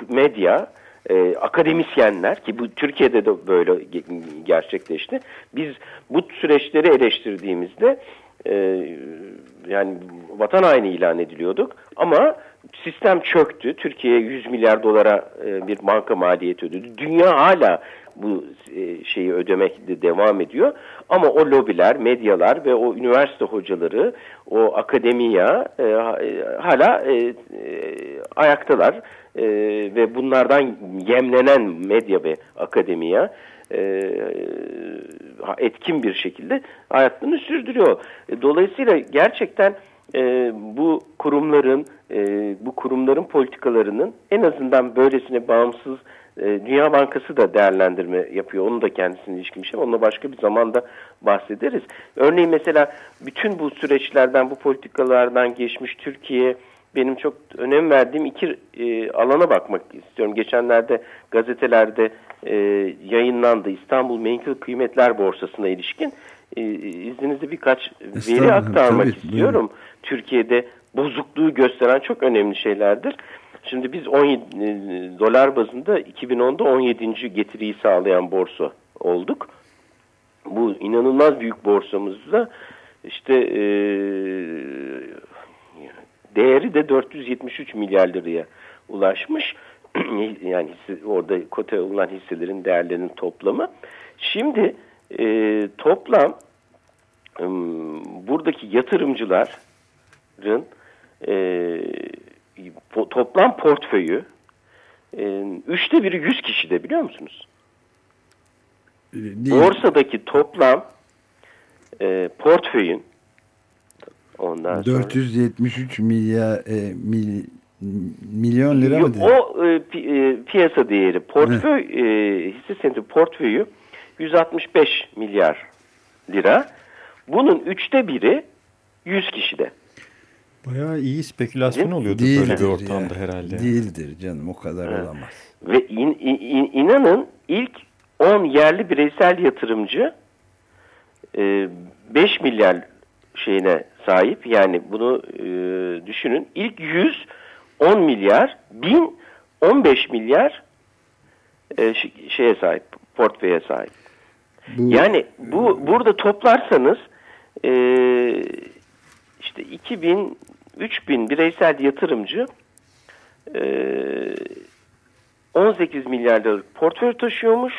S6: medya e, akademisyenler ki bu Türkiye'de de böyle gerçekleşti. Biz bu süreçleri eleştirdiğimizde e, yani vatan haini ilan ediliyorduk ama sistem çöktü. Türkiye 100 milyar dolara e, bir banka maliyeti ödedi. Dünya hala bu e, şeyi ödemekte devam ediyor. Ama o lobiler, medyalar ve o üniversite hocaları, o akademiya e, hala e, ayaktalar. E, ve bunlardan yemlenen medya ve akademiya e, etkin bir şekilde hayatını sürdürüyor. Dolayısıyla gerçekten e, bu kurumların e, bu kurumların politikalarının en azından böylesine bağımsız e, Dünya Bankası da değerlendirme yapıyor. Onun da kendisine ilişkin bir şey. Onunla başka bir zamanda bahsederiz. Örneğin mesela bütün bu süreçlerden, bu politikalardan geçmiş Türkiye benim çok önem verdiğim iki e, alana bakmak istiyorum. Geçenlerde gazetelerde e, yayınlandı İstanbul Menkul Kıymetler Borsası'na ilişkin. E, izninizle birkaç veri aktarmak tabii, istiyorum. Buyurun. Türkiye'de bozukluğu gösteren çok önemli şeylerdir. Şimdi biz 17 e, dolar bazında 2010'da 17. getiriyi sağlayan borsa olduk. Bu inanılmaz büyük borsamızda işte e, değeri de 473 milyar liraya ulaşmış. yani hisse, orada kote olan hisselerin değerlerinin toplamı. Şimdi e, toplam e, buradaki yatırımcıların e, po, toplam portföyü e, üçte biri 100 kişide biliyor musunuz? Değil. Borsadaki toplam e, portföyün
S2: ondan 473 sonra, milyar e, mil, milyon lira mı?
S6: O e, pi, e, piyasa değeri portföy e, hisse senedi portföyü 165 milyar lira. Bunun üçte biri 100 kişide.
S3: Bayağı iyi spekülasyon oluyordu Değildir böyle bir ortamda ya. herhalde.
S2: Değildir canım o kadar evet. olamaz.
S6: Ve in, in, inanın ilk 10 yerli bireysel yatırımcı e, 5 milyar şeyine sahip. Yani bunu e, düşünün. İlk 100 10 milyar, 1000 15 milyar e, şeye sahip, portföye sahip. Bu, yani bu burada toplarsanız e, işte 2000 3000 bireysel yatırımcı e, 18 milyar liralık portföy taşıyormuş.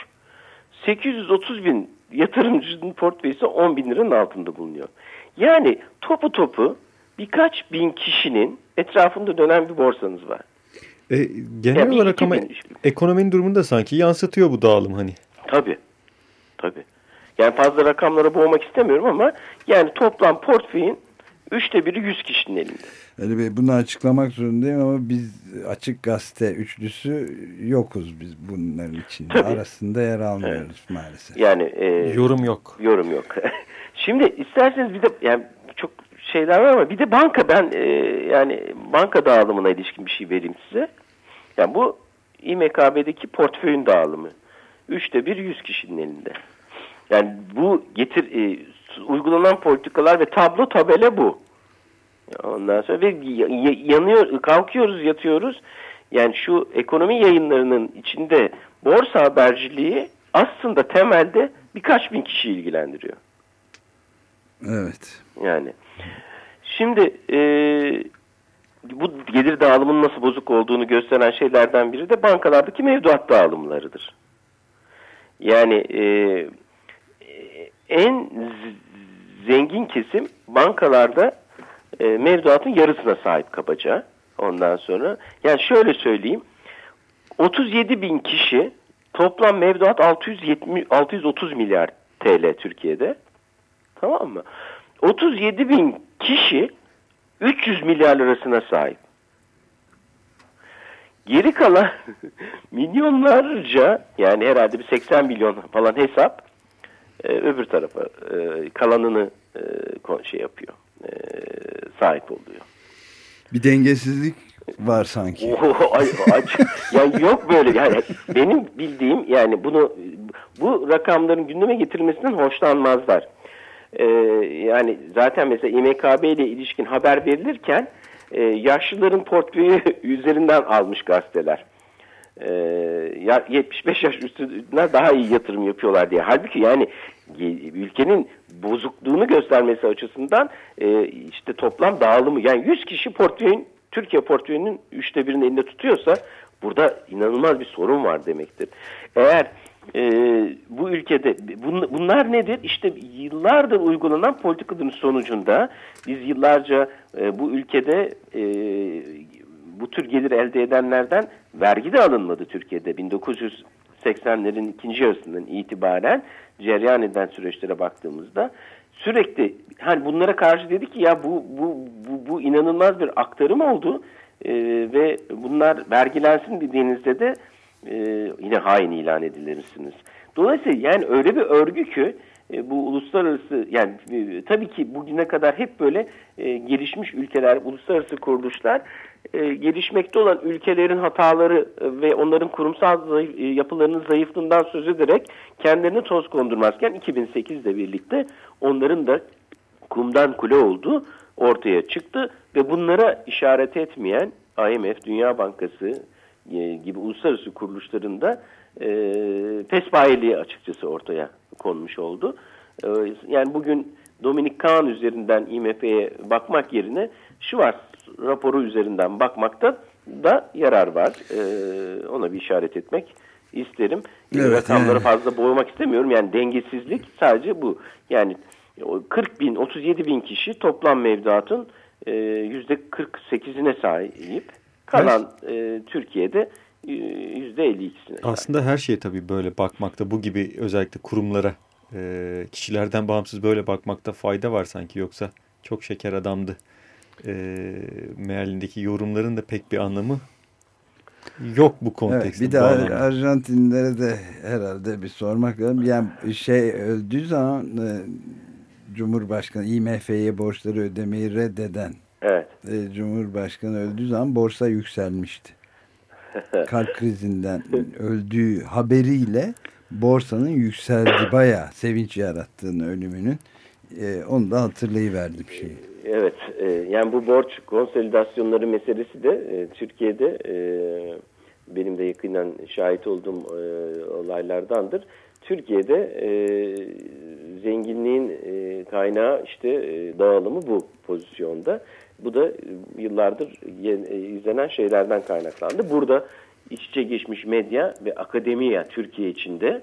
S6: 830 bin yatırımcının portföyü ise 10 bin liranın altında bulunuyor. Yani topu topu birkaç bin kişinin etrafında dönen bir borsanız var.
S3: E, genel yani olarak ama ekonominin durumunu da sanki yansıtıyor bu dağılım hani.
S6: Tabii. Tabii. Yani fazla rakamlara boğmak istemiyorum ama yani toplam portföyün Üçte biri yüz kişinin elinde.
S2: Ali Bey bunu açıklamak zorundayım ama biz açık gazete üçlüsü yokuz biz bunların içinde. Tabii. Arasında yer almıyoruz evet. maalesef.
S6: Yani e,
S3: yorum yok.
S6: Yorum yok. Şimdi isterseniz bir de yani şeyler var ama bir de banka ben e, yani banka dağılımına ilişkin bir şey vereyim size. Yani bu İMKB'deki portföyün dağılımı. Üçte bir yüz kişinin elinde. Yani bu getir e, uygulanan politikalar ve tablo tabela bu. Ondan sonra ve yanıyor, kalkıyoruz, yatıyoruz. Yani şu ekonomi yayınlarının içinde borsa haberciliği aslında temelde birkaç bin kişi ilgilendiriyor.
S2: Evet.
S6: Yani şimdi e, bu gelir dağılımının nasıl bozuk olduğunu gösteren şeylerden biri de bankalardaki mevduat dağılımlarıdır. Yani e, en zengin kesim bankalarda e, mevduatın yarısına sahip kabaca. Ondan sonra yani şöyle söyleyeyim 37 bin kişi toplam mevduat 670, 630 milyar TL Türkiye'de. Tamam mı? 37 bin kişi 300 milyar lirasına sahip. Geri kalan milyonlarca yani herhalde bir 80 milyon falan hesap e, öbür tarafa e, kalanını e, şey yapıyor, e, sahip oluyor.
S2: Bir dengesizlik var sanki.
S6: ay, yani yok böyle yani benim bildiğim yani bunu bu rakamların gündeme getirilmesinden hoşlanmazlar. Ee, yani zaten mesela İMKB ile ilişkin haber verilirken e, yaşlıların portföyü üzerinden almış gazeteler. e, ya 75 yaş üstüne daha iyi yatırım yapıyorlar diye. Halbuki yani ülkenin bozukluğunu göstermesi açısından e, işte toplam dağılımı yani 100 kişi portföyün Türkiye portföyünün üçte birini elinde tutuyorsa burada inanılmaz bir sorun var demektir. Eğer e, bu ülkede bun, bunlar nedir? İşte yıllardır uygulanan politikaların sonucunda biz yıllarca e, bu ülkede e, bu tür gelir elde edenlerden vergi de alınmadı Türkiye'de. 1980'lerin ikinci yarısından itibaren cereyan eden süreçlere baktığımızda sürekli hani bunlara karşı dedik ki ya bu bu bu, bu inanılmaz bir aktarım oldu e, ve bunlar vergilensin dediğinizde de e, yine hain ilan edilirsiniz. Dolayısıyla yani öyle bir örgü ki e, bu uluslararası yani e, tabii ki bugüne kadar hep böyle e, gelişmiş ülkeler, uluslararası kuruluşlar gelişmekte olan ülkelerin hataları ve onların kurumsal zayıf, yapılarının zayıflığından söz ederek kendilerini toz kondurmazken 2008'de birlikte onların da kumdan kule olduğu ortaya çıktı ve bunlara işaret etmeyen IMF, Dünya Bankası gibi uluslararası kuruluşlarında e, pesbayeliği açıkçası ortaya konmuş oldu. E, yani bugün Dominik Kahn üzerinden IMF'ye bakmak yerine şu var raporu üzerinden bakmakta da yarar var. E, ona bir işaret etmek isterim. Evet, Rakamları yani. fazla boğmak istemiyorum. Yani dengesizlik sadece bu. Yani 40 bin, 37 bin kişi toplam mevduatın e, yüzde 48'ine sahip. Kalan e, Türkiye'de yüzde 52'sine.
S3: Aslında her şey tabii böyle bakmakta bu gibi özellikle kurumlara e, kişilerden bağımsız böyle bakmakta fayda var sanki yoksa çok şeker adamdı e, mealindeki yorumların da pek bir anlamı yok bu kontekste.
S2: Evet, bir de bağlamda. Arjantinlere de herhalde bir sormak lazım. Yani şey öldüğü zaman e, Cumhurbaşkanı IMF'ye borçları ödemeyi reddeden evet. Cumhurbaşkanı öldüğü zaman borsa yükselmişti. Kalp krizinden öldüğü haberiyle borsanın yükseldi bayağı sevinç yarattığını ölümünün. E, onu da hatırlayıverdim şeyi.
S6: Evet, e, yani bu borç konsolidasyonları meselesi de e, Türkiye'de e, benim de yakından şahit olduğum e, olaylardandır. Türkiye'de e, zenginliğin e, kaynağı işte e, dağılımı bu pozisyonda. Bu da yıllardır e, izlenen şeylerden kaynaklandı. Burada iç içe geçmiş medya ve akademiya Türkiye içinde,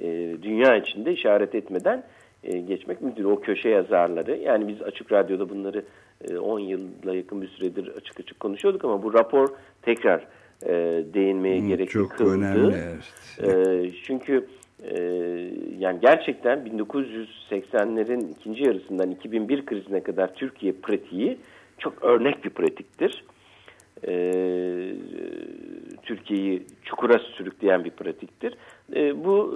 S6: e, dünya içinde işaret etmeden e, geçmek mümkün. O köşe yazarları yani biz Açık Radyo'da bunları e, 10 yılla yakın bir süredir açık açık konuşuyorduk ama bu rapor tekrar e, değinmeye hmm, gerekli
S2: çok kıldı. Önemli,
S6: evet. e, çünkü e, yani gerçekten 1980'lerin ikinci yarısından 2001 krizine kadar Türkiye pratiği çok örnek bir pratiktir. E, Türkiye'yi çukura sürükleyen bir pratiktir. E, bu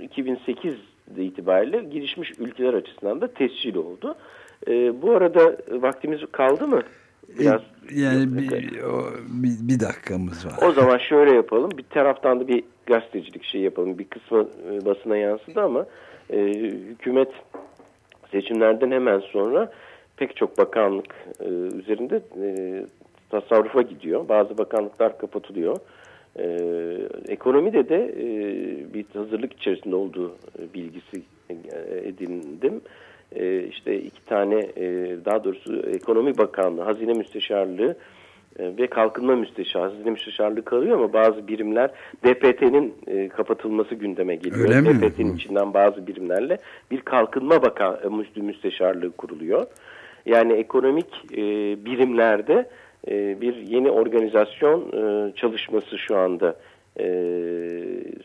S6: e, 2008 itibariyle gelişmiş ülkeler açısından da tescil oldu. E, bu arada vaktimiz kaldı mı?
S2: Biraz yani bir, o, bir, bir dakikamız var.
S6: O zaman şöyle yapalım. Bir taraftan da bir gazetecilik şey yapalım. Bir kısmı e, basına yansıdı ama e, hükümet seçimlerden hemen sonra pek çok bakanlık e, üzerinde e, tasarrufa gidiyor. Bazı bakanlıklar kapatılıyor. Ee, ekonomide de e, bir hazırlık içerisinde olduğu e, bilgisi e, edindim. E, işte iki tane e, daha doğrusu Ekonomi Bakanlığı, Hazine Müsteşarlığı e, ve Kalkınma Müsteşarlığı, Hazine Müsteşarlığı kalıyor ama bazı birimler DPT'nin e, kapatılması gündeme geliyor. DPT'nin içinden bazı birimlerle bir Kalkınma Bakan e, Müsteşarlığı kuruluyor. Yani ekonomik e, birimlerde e, bir yeni organizasyon e, çalışması şu anda e,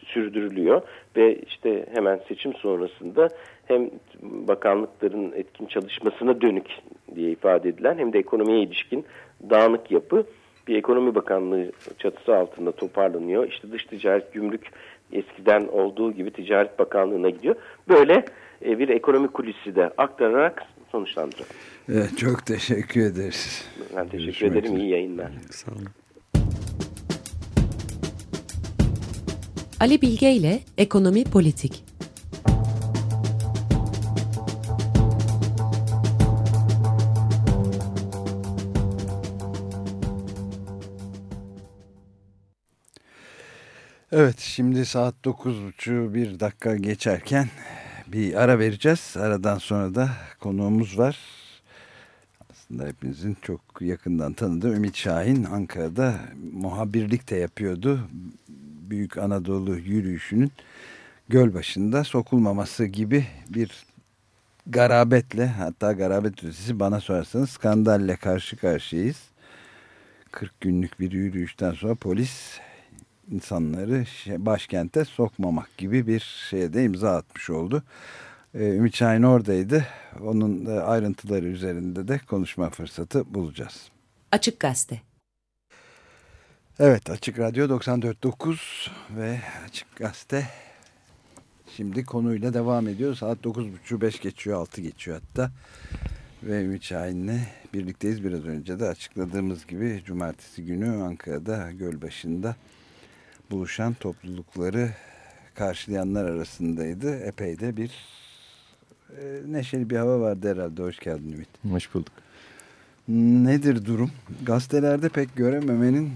S6: sürdürülüyor ve işte hemen seçim sonrasında hem bakanlıkların etkin çalışmasına dönük diye ifade edilen hem de ekonomiye ilişkin dağınık yapı bir ekonomi bakanlığı çatısı altında toparlanıyor. İşte dış ticaret, gümrük eskiden olduğu gibi ticaret bakanlığına gidiyor. Böyle bir ekonomi kulisi de aktararak sonuçlandıralım.
S2: Evet, çok teşekkür ederiz.
S6: Ben teşekkür Görüşmek ederim. Üzere. İyi yayınlar. Sağ olun.
S4: Ali Bilge ile Ekonomi Politik
S2: Evet şimdi saat 9.30 bir dakika geçerken bir ara vereceğiz. Aradan sonra da konuğumuz var. Aslında hepinizin çok yakından tanıdığı Ümit Şahin Ankara'da muhabirlik de yapıyordu. Büyük Anadolu yürüyüşünün göl başında sokulmaması gibi bir garabetle hatta garabet ötesi bana sorarsanız skandalle karşı karşıyayız. 40 günlük bir yürüyüşten sonra polis insanları başkente sokmamak gibi bir şeye de imza atmış oldu. Ee, Ümit Şahin oradaydı. Onun ayrıntıları üzerinde de konuşma fırsatı bulacağız.
S4: Açık Gazete
S2: Evet Açık Radyo 94.9 ve Açık Gazete şimdi konuyla devam ediyor. Saat 9.30 5 geçiyor 6 geçiyor hatta. Ve Ümit Şahin'le birlikteyiz. Biraz önce de açıkladığımız gibi cumartesi günü Ankara'da Gölbaşı'nda buluşan toplulukları karşılayanlar arasındaydı. Epey de bir e, neşeli bir hava vardı herhalde. Hoş geldin Ümit.
S3: Hoş bulduk.
S2: Nedir durum? Gazetelerde pek görememenin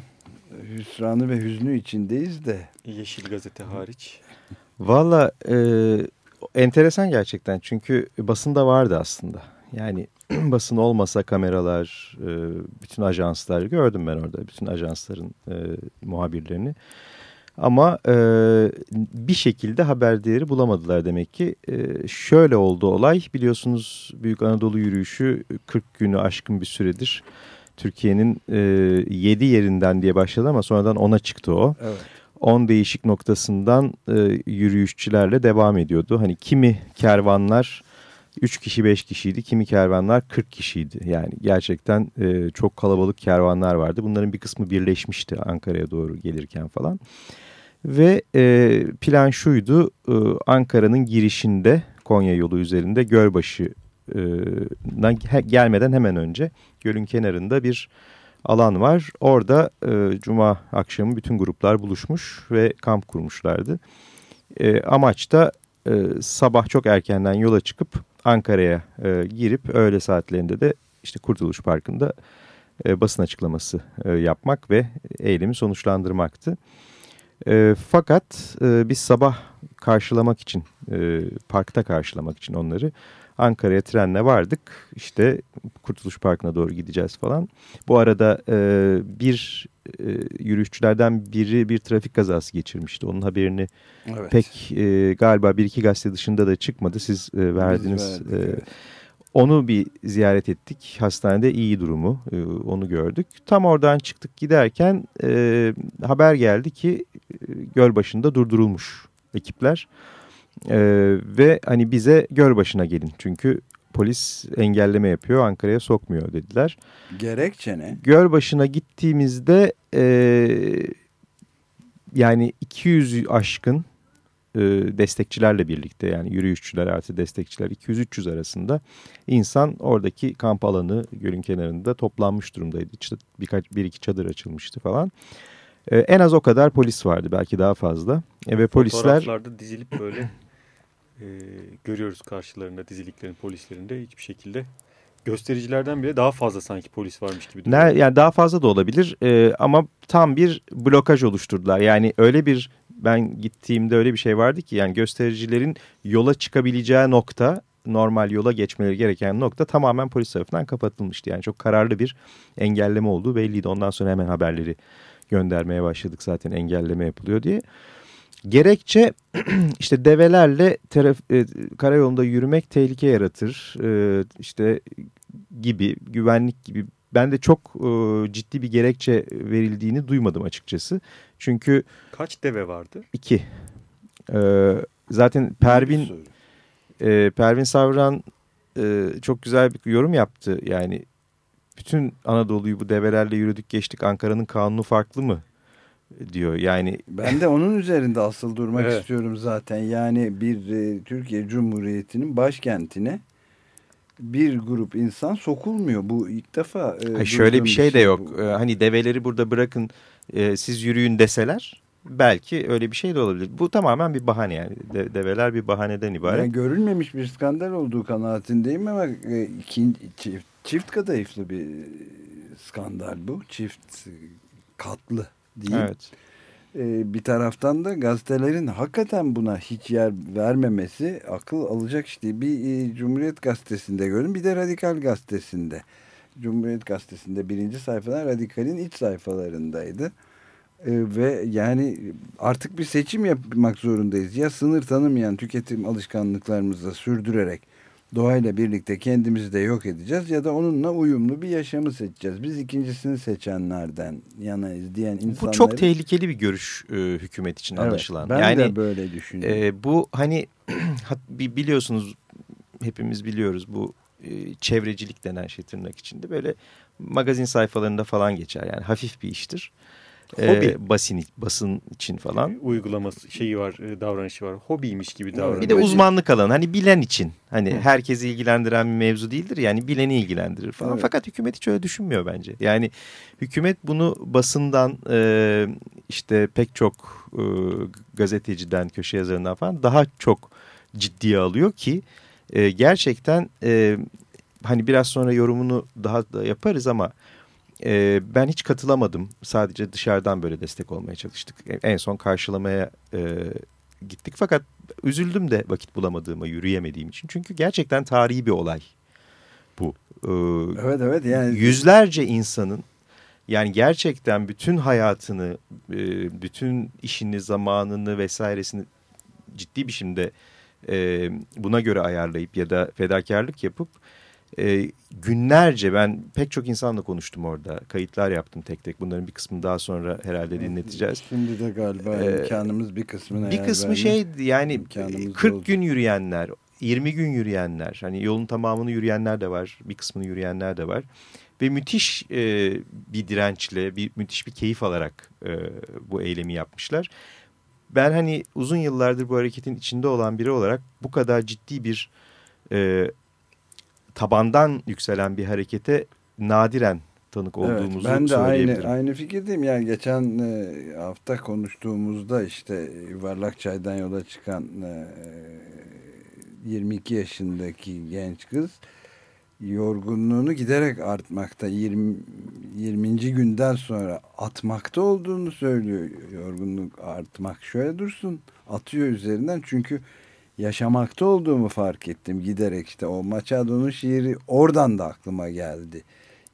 S2: hüsranı ve hüznü içindeyiz de.
S3: Yeşil Gazete hariç.
S7: Valla e, enteresan gerçekten çünkü basında vardı aslında. Yani basın olmasa kameralar, e, bütün ajanslar gördüm ben orada. Bütün ajansların e, muhabirlerini. Ama e, bir şekilde haber değeri bulamadılar demek ki. E, şöyle oldu olay biliyorsunuz Büyük Anadolu yürüyüşü 40 günü aşkın bir süredir. Türkiye'nin e, 7 yerinden diye başladı ama sonradan 10'a çıktı o.
S2: Evet.
S7: 10 değişik noktasından e, yürüyüşçülerle devam ediyordu. Hani kimi kervanlar 3 kişi 5 kişiydi, kimi kervanlar 40 kişiydi. Yani gerçekten e, çok kalabalık kervanlar vardı. Bunların bir kısmı birleşmişti Ankara'ya doğru gelirken falan. Ve e, plan şuydu e, Ankara'nın girişinde Konya yolu üzerinde Gölbaşı'na gelmeden hemen önce gölün kenarında bir alan var. Orada e, cuma akşamı bütün gruplar buluşmuş ve kamp kurmuşlardı. E, amaç da e, sabah çok erkenden yola çıkıp Ankara'ya e, girip öğle saatlerinde de işte Kurtuluş Parkı'nda e, basın açıklaması e, yapmak ve eylemi sonuçlandırmaktı. E, fakat e, biz sabah karşılamak için, e, parkta karşılamak için onları Ankara'ya trenle vardık. İşte Kurtuluş Parkı'na doğru gideceğiz falan. Bu arada e, bir e, yürüyüşçülerden biri bir trafik kazası geçirmişti. Onun haberini evet. pek e, galiba bir iki gazete dışında da çıkmadı. Siz e, verdiniz. Verdik, e, evet. Onu bir ziyaret ettik. Hastanede iyi durumu. E, onu gördük. Tam oradan çıktık giderken e, haber geldi ki e, göl başında durdurulmuş ekipler. E, ve hani bize göl başına gelin. Çünkü polis engelleme yapıyor Ankara'ya sokmuyor dediler.
S2: Gerekçe ne?
S7: Göl başına gittiğimizde e, yani 200 aşkın e, destekçilerle birlikte yani yürüyüşçüler artı destekçiler 200-300 arasında insan oradaki kamp alanı gölün kenarında toplanmış durumdaydı. Birkaç bir iki çadır açılmıştı falan. E, en az o kadar polis vardı belki daha fazla. E, ve polisler
S3: fotoğraflarda dizilip böyle e, görüyoruz karşılarında diziliklerin polislerinde hiçbir şekilde göstericilerden bile daha fazla sanki polis varmış gibi
S7: duruyor. Yani daha fazla da olabilir e, ama tam bir blokaj oluşturdular. Yani öyle bir ben gittiğimde öyle bir şey vardı ki yani göstericilerin yola çıkabileceği nokta normal yola geçmeleri gereken nokta tamamen polis tarafından kapatılmıştı. Yani çok kararlı bir engelleme olduğu belliydi. Ondan sonra hemen haberleri göndermeye başladık zaten engelleme yapılıyor diye. Gerekçe işte develerle taraf, e, karayolunda yürümek tehlike yaratır. E, işte gibi güvenlik gibi ben de çok e, ciddi bir gerekçe verildiğini duymadım açıkçası. Çünkü
S3: kaç deve vardı?
S7: İki. E, zaten Pervin e, Pervin Savran e, çok güzel bir yorum yaptı. Yani bütün Anadolu'yu bu develerle yürüdük geçtik Ankara'nın kanunu farklı mı diyor. Yani
S2: ben de onun üzerinde asıl durmak evet. istiyorum zaten. Yani bir e, Türkiye Cumhuriyeti'nin başkentine bir grup insan sokulmuyor. Bu ilk defa
S7: e, şöyle bir şey, şey de yok. Bu. E, hani develeri burada bırakın e, siz yürüyün deseler belki öyle bir şey de olabilir. Bu tamamen bir bahane yani. De, develer bir bahaneden ibaret. Yani
S2: görülmemiş bir skandal olduğu kanaatindeyim ama e, ikinci, çift, çift kadayıflı bir skandal bu. Çift katlı değil.
S7: Evet.
S2: E, bir taraftan da gazetelerin hakikaten buna hiç yer vermemesi akıl alacak işte bir e, Cumhuriyet Gazetesi'nde gördüm bir de Radikal Gazetesi'nde. Cumhuriyet Gazetesi'nde birinci sayfalar Radikal'in iç sayfalarındaydı. E, ve yani artık bir seçim yapmak zorundayız. Ya sınır tanımayan tüketim alışkanlıklarımızı sürdürerek doğayla birlikte kendimizi de yok edeceğiz ya da onunla uyumlu bir yaşamı seçeceğiz. Biz ikincisini seçenlerden yanayız diyen insanları...
S7: Bu çok tehlikeli bir görüş e, hükümet için
S2: Evet,
S7: anlaşılan.
S2: ben
S7: yani
S2: de böyle düşünüyorum.
S7: e, bu hani biliyorsunuz hepimiz biliyoruz bu e, çevrecilik denen şey tırnak içinde böyle magazin sayfalarında falan geçer. Yani hafif bir iştir. E,
S3: Hobi.
S7: basın, basın için falan.
S3: uygulaması şeyi var, e, davranışı var. Hobiymiş gibi davranıyor.
S7: Bir de uzmanlık alanı hani bilen için hani herkesi ilgilendiren bir mevzu değildir yani bileni ilgilendirir falan.
S2: Evet.
S7: Fakat hükümet hiç öyle düşünmüyor bence. Yani hükümet bunu basından e, işte pek çok e, gazeteciden köşe yazarından falan daha çok ciddiye alıyor ki e, gerçekten e, hani biraz sonra yorumunu daha da yaparız ama e, ben hiç katılamadım. Sadece dışarıdan böyle destek olmaya çalıştık. En son karşılamaya e, gittik fakat üzüldüm de vakit bulamadığıma yürüyemediğim için. Çünkü gerçekten tarihi bir olay bu. Ee,
S2: Evet evet yani
S7: Yüzlerce insanın yani gerçekten bütün hayatını, e, bütün işini, zamanını vesairesini ciddi biçimde e, buna göre ayarlayıp ya da fedakarlık yapıp e, günlerce ben pek çok insanla konuştum orada. Kayıtlar yaptım tek tek. Bunların bir kısmını daha sonra herhalde dinleteceğiz.
S2: Şimdi de galiba
S7: Ee,
S2: imkanımız bir kısmına
S7: Bir kısmı şey yani
S2: imkanımız da
S7: 40
S2: olacak.
S7: gün yürüyenler, 20 gün yürüyenler, hani yolun tamamını yürüyenler de var, bir kısmını yürüyenler de var. Ve müthiş e, bir dirençle, bir müthiş bir keyif alarak e, bu eylemi yapmışlar. Ben hani uzun yıllardır bu hareketin içinde olan biri olarak bu kadar ciddi bir e, tabandan yükselen bir harekete nadiren tanık
S2: Evet,
S7: olduğumuzu
S2: ben de aynı aynı fikirdeyim. Yani geçen e, hafta konuştuğumuzda işte yuvarlak çaydan yola çıkan e, 22 yaşındaki genç kız yorgunluğunu giderek artmakta. 20 20. günden sonra atmakta olduğunu söylüyor. Yorgunluk artmak şöyle dursun. Atıyor üzerinden çünkü yaşamakta olduğumu fark ettim giderek işte o Machado'nun şiiri oradan da aklıma geldi.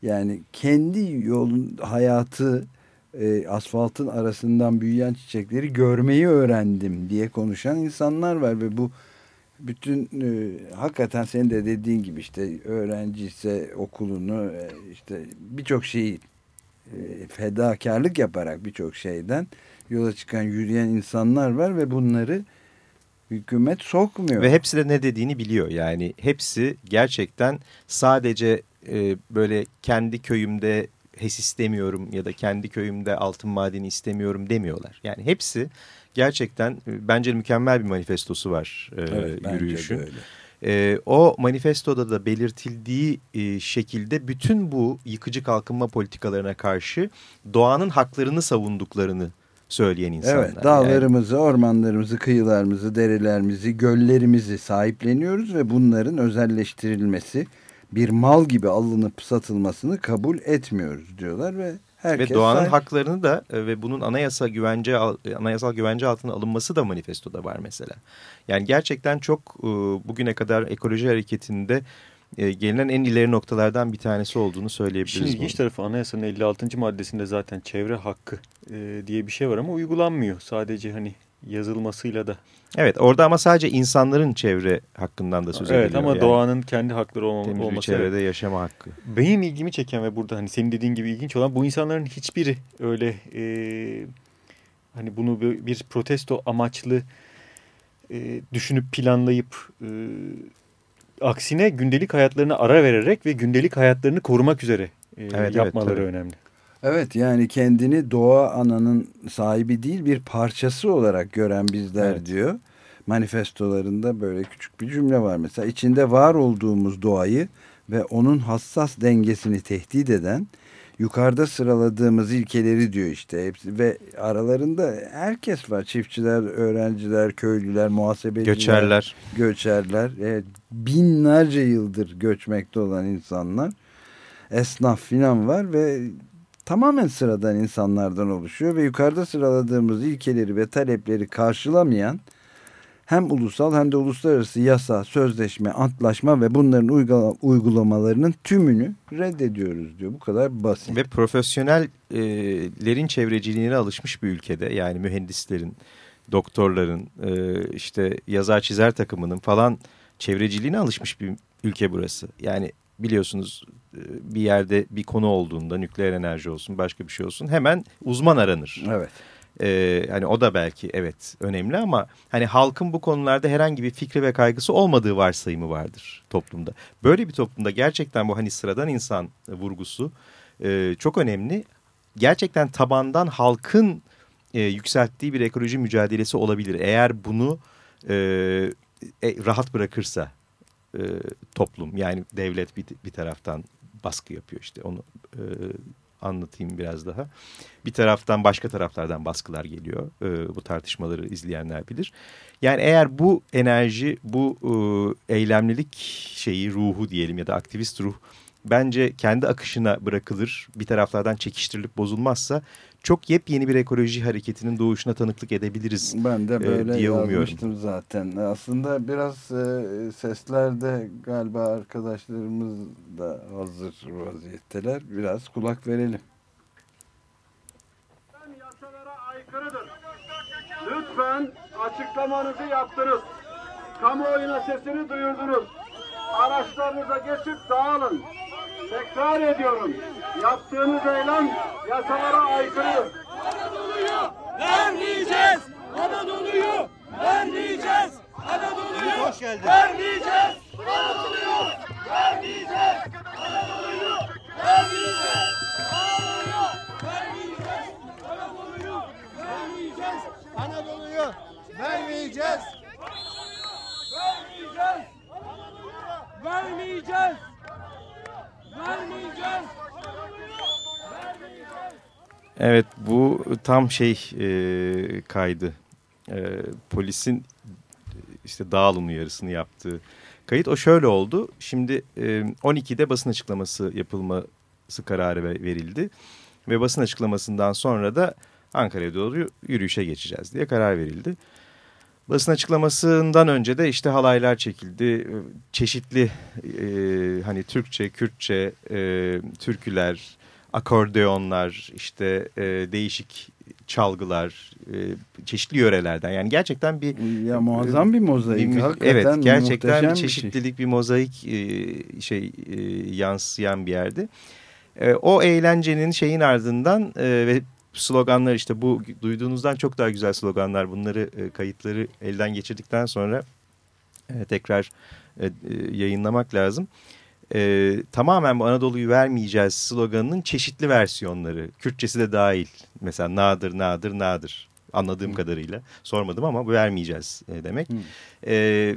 S2: Yani kendi yolun hayatı e, asfaltın arasından büyüyen çiçekleri görmeyi öğrendim diye konuşan insanlar var ve bu bütün e, hakikaten senin de dediğin gibi işte öğrenci ise okulunu e, işte birçok şeyi e, fedakarlık yaparak birçok şeyden yola çıkan yürüyen insanlar var ve bunları hükümet sokmuyor.
S7: Ve hepsi de ne dediğini biliyor. Yani hepsi gerçekten sadece e, böyle kendi köyümde HES istemiyorum ya da kendi köyümde altın madeni istemiyorum demiyorlar. Yani hepsi gerçekten e, bence mükemmel bir manifestosu var e,
S2: Evet, bence
S7: yürüyüşün.
S2: öyle.
S7: E, o manifestoda da belirtildiği e, şekilde bütün bu yıkıcı kalkınma politikalarına karşı doğanın haklarını savunduklarını söyleyen insanlar.
S2: Evet, dağlarımızı, ormanlarımızı, kıyılarımızı, derelerimizi, göllerimizi sahipleniyoruz ve bunların özelleştirilmesi, bir mal gibi alınıp satılmasını kabul etmiyoruz diyorlar ve herkes
S7: ve doğanın
S2: sahip-
S7: haklarını da e, ve bunun anayasa güvence al- anayasal güvence altına alınması da manifestoda var mesela. Yani gerçekten çok e, bugüne kadar ekoloji hareketinde e, gelinen en ileri noktalardan bir tanesi olduğunu söyleyebiliriz.
S3: İşin ilginç tarafı anayasanın 56. maddesinde zaten çevre hakkı e, diye bir şey var ama uygulanmıyor. Sadece hani yazılmasıyla da.
S7: Evet orada ama sadece insanların çevre hakkından da söz
S3: evet
S7: ediliyor.
S3: ama
S7: Yani
S3: doğanın kendi hakları olma,
S7: temiz
S3: olması.
S7: çevrede
S3: evet.
S7: yaşama hakkı.
S3: Benim ilgimi çeken ve burada hani senin dediğin gibi ilginç olan bu insanların hiçbiri öyle e, hani bunu bir, bir protesto amaçlı e, düşünüp planlayıp e, aksine gündelik hayatlarına ara vererek ve gündelik hayatlarını korumak üzere e,
S7: evet,
S3: yapmaları
S7: tabii.
S3: önemli.
S2: Evet yani kendini doğa ananın sahibi değil bir parçası olarak gören bizler
S3: Evet.
S2: diyor. Manifestolarında böyle küçük bir cümle var mesela. içinde var olduğumuz doğayı ve onun hassas dengesini tehdit eden yukarıda sıraladığımız ilkeleri diyor işte hepsi ve aralarında herkes var. Çiftçiler, öğrenciler, köylüler, muhasebeciler,
S7: Göçerler.
S2: göçerler. Evet, binlerce yıldır göçmekte olan insanlar. Esnaf filan var ve tamamen sıradan insanlardan oluşuyor ve yukarıda sıraladığımız ilkeleri ve talepleri karşılamayan hem ulusal hem de uluslararası yasa, sözleşme, antlaşma ve bunların uygulamalarının tümünü reddediyoruz diyor. Bu kadar basit.
S7: Ve profesyonellerin çevreciliğine alışmış bir ülkede yani mühendislerin, doktorların, e, işte yazar çizer takımının falan çevreciliğine alışmış bir ülke burası. Yani biliyorsunuz e, bir yerde bir konu olduğunda nükleer enerji olsun başka bir şey olsun hemen uzman aranır.
S2: Evet.
S7: Ee, hani o da belki evet önemli ama hani halkın bu konularda herhangi bir fikri ve kaygısı olmadığı varsayımı vardır toplumda. Böyle bir toplumda gerçekten bu hani sıradan insan vurgusu e, çok önemli. Gerçekten tabandan halkın e, yükselttiği bir ekoloji mücadelesi olabilir. Eğer bunu e, e, rahat bırakırsa e, toplum yani devlet bir, bir taraftan baskı yapıyor işte onu e, anlatayım biraz daha. Bir taraftan başka taraflardan baskılar geliyor. E, bu tartışmaları izleyenler bilir. Yani eğer bu enerji, bu e, eylemlilik şeyi, ruhu diyelim ya da aktivist ruh bence kendi akışına bırakılır. Bir taraflardan çekiştirilip bozulmazsa çok yepyeni bir ekoloji hareketinin doğuşuna tanıklık edebiliriz.
S2: Ben de böyle
S7: e, diye
S2: yazmıştım
S7: umuyorum.
S2: zaten. Aslında biraz e, seslerde galiba arkadaşlarımız da hazır vaziyetteler. Biraz kulak verelim.
S8: Yasalara aykırıdır. Lütfen açıklamanızı yaptınız. Kamuoyuna sesini duyurdunuz. Araçlarınıza geçip dağılın. Tekrar ediyorum. Yaptığınız eylem yasalara aykırı.
S9: Anadolu'yu vermeyeceğiz. Anadolu'yu vermeyeceğiz. Anadolu'yu vermeyeceğiz. Anadolu'yu vermeyeceğiz. Anadolu'yu vermeyeceğiz.
S7: Tam şey e, kaydı. E, polisin işte dağılım uyarısını yaptığı kayıt. O şöyle oldu. Şimdi e, 12'de basın açıklaması yapılması kararı verildi. Ve basın açıklamasından sonra da Ankara'ya doğru yürüyüşe geçeceğiz diye karar verildi. Basın açıklamasından önce de işte halaylar çekildi. Çeşitli e, hani Türkçe, Kürtçe, e, türküler, akordeonlar, işte e, değişik çalgılar, e, çeşitli yörelerden. Yani gerçekten bir...
S2: Ya muazzam bir mozaik.
S7: Bir,
S2: Hakikaten
S7: evet gerçekten bir
S2: bir
S7: çeşitlilik,
S2: şey.
S7: bir mozaik e, şey e, yansıyan bir yerdi. E, o eğlencenin şeyin ardından e, ve sloganlar işte bu duyduğunuzdan çok daha güzel sloganlar bunları e, kayıtları elden geçirdikten sonra e, tekrar e, e, yayınlamak lazım. E, tamamen bu Anadolu'yu vermeyeceğiz sloganının çeşitli versiyonları Kürtçesi de dahil mesela nadir nadir nadir anladığım Hı. kadarıyla sormadım ama bu vermeyeceğiz e, demek. E,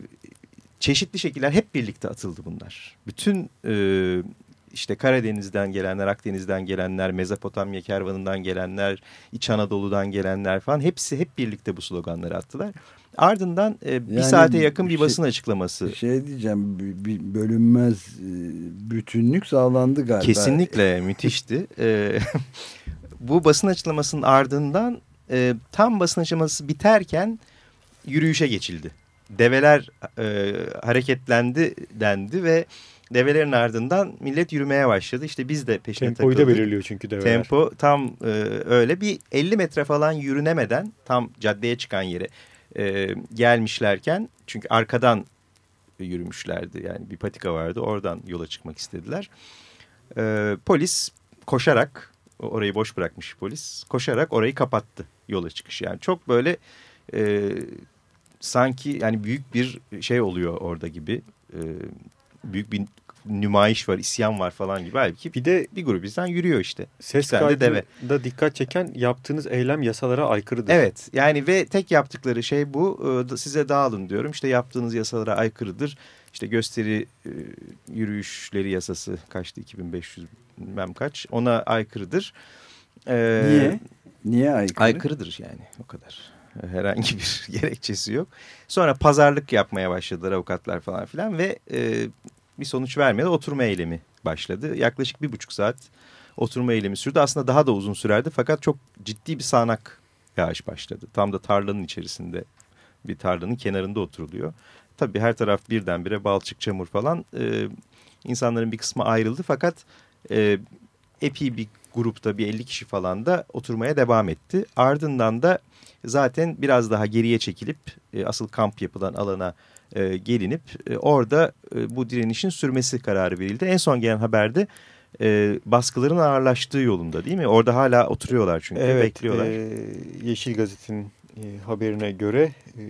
S7: çeşitli şekiller hep birlikte atıldı bunlar. Bütün e, işte Karadeniz'den gelenler, Akdeniz'den gelenler, Mezopotamya kervanından gelenler, İç Anadolu'dan gelenler falan hepsi hep birlikte bu sloganları attılar. Ardından e, bir
S2: Yani
S7: saate yakın bir
S2: şey-
S7: basın açıklaması.
S2: Şey diyeceğim bir, bir bölünmez e, bütünlük sağlandı galiba.
S7: Kesinlikle müthişti. E, bu basın açıklamasının ardından e, tam basın açıklaması biterken yürüyüşe geçildi. Develer e, hareketlendi dendi ve develerin ardından millet yürümeye başladı. İşte biz de peşine
S3: Tempoyu da
S7: takıldık.
S3: belirliyor çünkü develer.
S7: Tempo tam e, öyle bir 50 metre falan yürünemeden tam caddeye çıkan yere e, gelmişlerken çünkü arkadan yürümüşlerdi yani bir patika vardı oradan yola çıkmak istediler. E, polis koşarak orayı boş bırakmış polis koşarak orayı kapattı yola çıkışı yani çok böyle e, sanki yani büyük bir şey oluyor orada gibi e, büyük bir nümayiş var isyan var falan gibi halbuki
S3: Bir de
S7: bir grup insan yürüyor işte.
S3: ses
S7: de deve.
S3: kaydında dikkat çeken yaptığınız eylem yasalara aykırıdır.
S7: Evet yani ve tek yaptıkları şey bu Ee, size dağılın diyorum işte yaptığınız yasalara aykırıdır. İşte gösteri e, yürüyüşleri yasası kaçtı 2500 bilmem kaç ona aykırıdır. Ee,
S2: Niye? Niye aykırı?
S7: Aykırıdır yani o kadar. Herhangi bir gerekçesi yok. Sonra pazarlık yapmaya başladılar avukatlar falan filan ve e, bir sonuç vermedi. Oturma eylemi başladı. Yaklaşık bir buçuk saat oturma eylemi sürdü. Aslında daha da uzun sürerdi fakat çok ciddi bir sağanak yağış başladı. Tam da tarlanın içerisinde bir tarlanın kenarında oturuluyor. Tabii her taraf birdenbire balçık, çamur falan. E, insanların bir kısmı ayrıldı fakat e, epey bir grupta bir 50 kişi falan da oturmaya devam etti. Ardından da zaten biraz daha geriye çekilip e, asıl kamp yapılan alana e, gelinip e, orada e, bu direnişin sürmesi kararı verildi. En son gelen haberde e, baskıların ağırlaştığı yolunda değil mi? Orada hala oturuyorlar çünkü
S3: evet,
S7: bekliyorlar.
S3: E, Yeşil Gazet'in e, haberine göre e,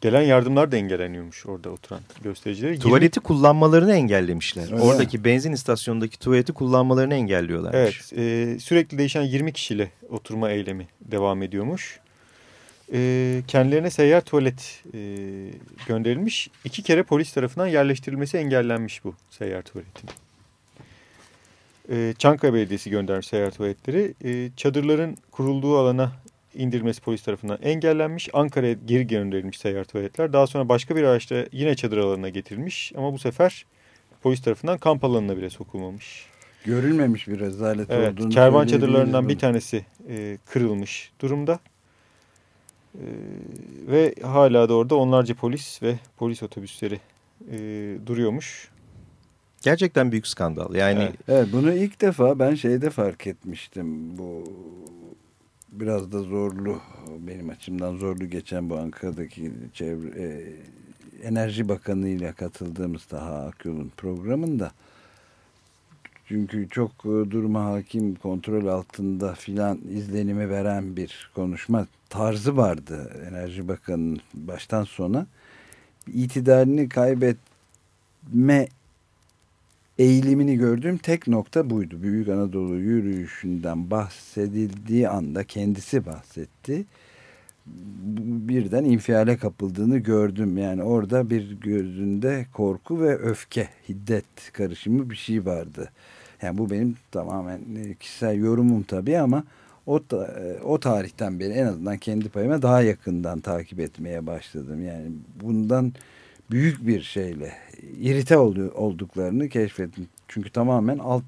S3: gelen yardımlar da engelleniyormuş orada oturan göstericileri.
S7: Tuvaleti 20... kullanmalarını engellemişler.
S2: Öyle
S7: Oradaki benzin istasyonundaki tuvaleti kullanmalarını engelliyorlarmış.
S3: Evet e, sürekli değişen 20 kişiyle oturma eylemi devam ediyormuş. E, kendilerine seyyar tuvalet e, gönderilmiş. İki kere polis tarafından yerleştirilmesi engellenmiş bu seyyar tuvaletin. E, Çankaya Belediyesi göndermiş seyyar tuvaletleri. E, çadırların kurulduğu alana indirilmesi polis tarafından engellenmiş. Ankara'ya geri gönderilmiş seyyar tuvaletler. Daha sonra başka bir araçta yine çadır alanına getirilmiş. Ama bu sefer polis tarafından kamp alanına bile sokulmamış.
S2: Görülmemiş bir rezalet
S3: evet,
S2: olduğunu
S3: Kervan çadırlarından bir tanesi e, kırılmış durumda. E, ve hala da orada onlarca polis ve polis otobüsleri e, duruyormuş.
S7: Gerçekten büyük skandal. Yani
S2: evet. evet bunu ilk defa ben şeyde fark etmiştim. Bu biraz da zorlu benim açımdan zorlu geçen bu Ankara'daki çevre e, Enerji Bakanı ile katıldığımız daha Akyol'un programında çünkü çok e, duruma hakim kontrol altında filan izlenimi veren bir konuşma tarzı vardı Enerji Bakanı'nın baştan sona itidalini kaybetme eğilimini gördüğüm tek nokta buydu. Büyük Anadolu yürüyüşünden bahsedildiği anda kendisi bahsetti. Birden infiale kapıldığını gördüm. Yani orada bir gözünde korku ve öfke, hiddet karışımı bir şey vardı. Yani bu benim tamamen kişisel yorumum tabii ama o, o tarihten beri en azından kendi payıma daha yakından takip etmeye başladım. Yani bundan büyük bir şeyle irite olduklarını keşfettim. Çünkü tamamen alt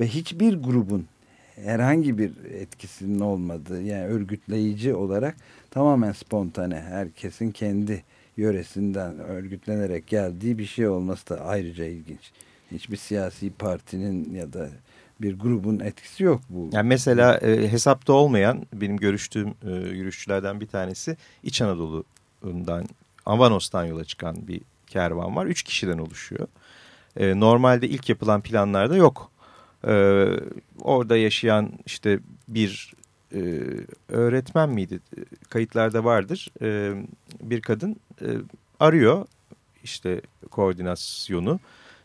S2: ve hiçbir grubun herhangi bir etkisinin olmadığı yani örgütleyici olarak tamamen spontane herkesin kendi yöresinden örgütlenerek geldiği bir şey olması da ayrıca ilginç. Hiçbir siyasi partinin ya da bir grubun etkisi yok bu.
S7: Yani mesela e, hesapta olmayan benim görüştüğüm e, yürüyüşçülerden bir tanesi İç Anadolu'ndan Avanos'tan yola çıkan bir kervan var. Üç kişiden oluşuyor. E, normalde ilk yapılan planlarda yok. E, orada yaşayan işte bir e, öğretmen miydi? Kayıtlarda vardır. E, bir kadın e, arıyor işte koordinasyonu.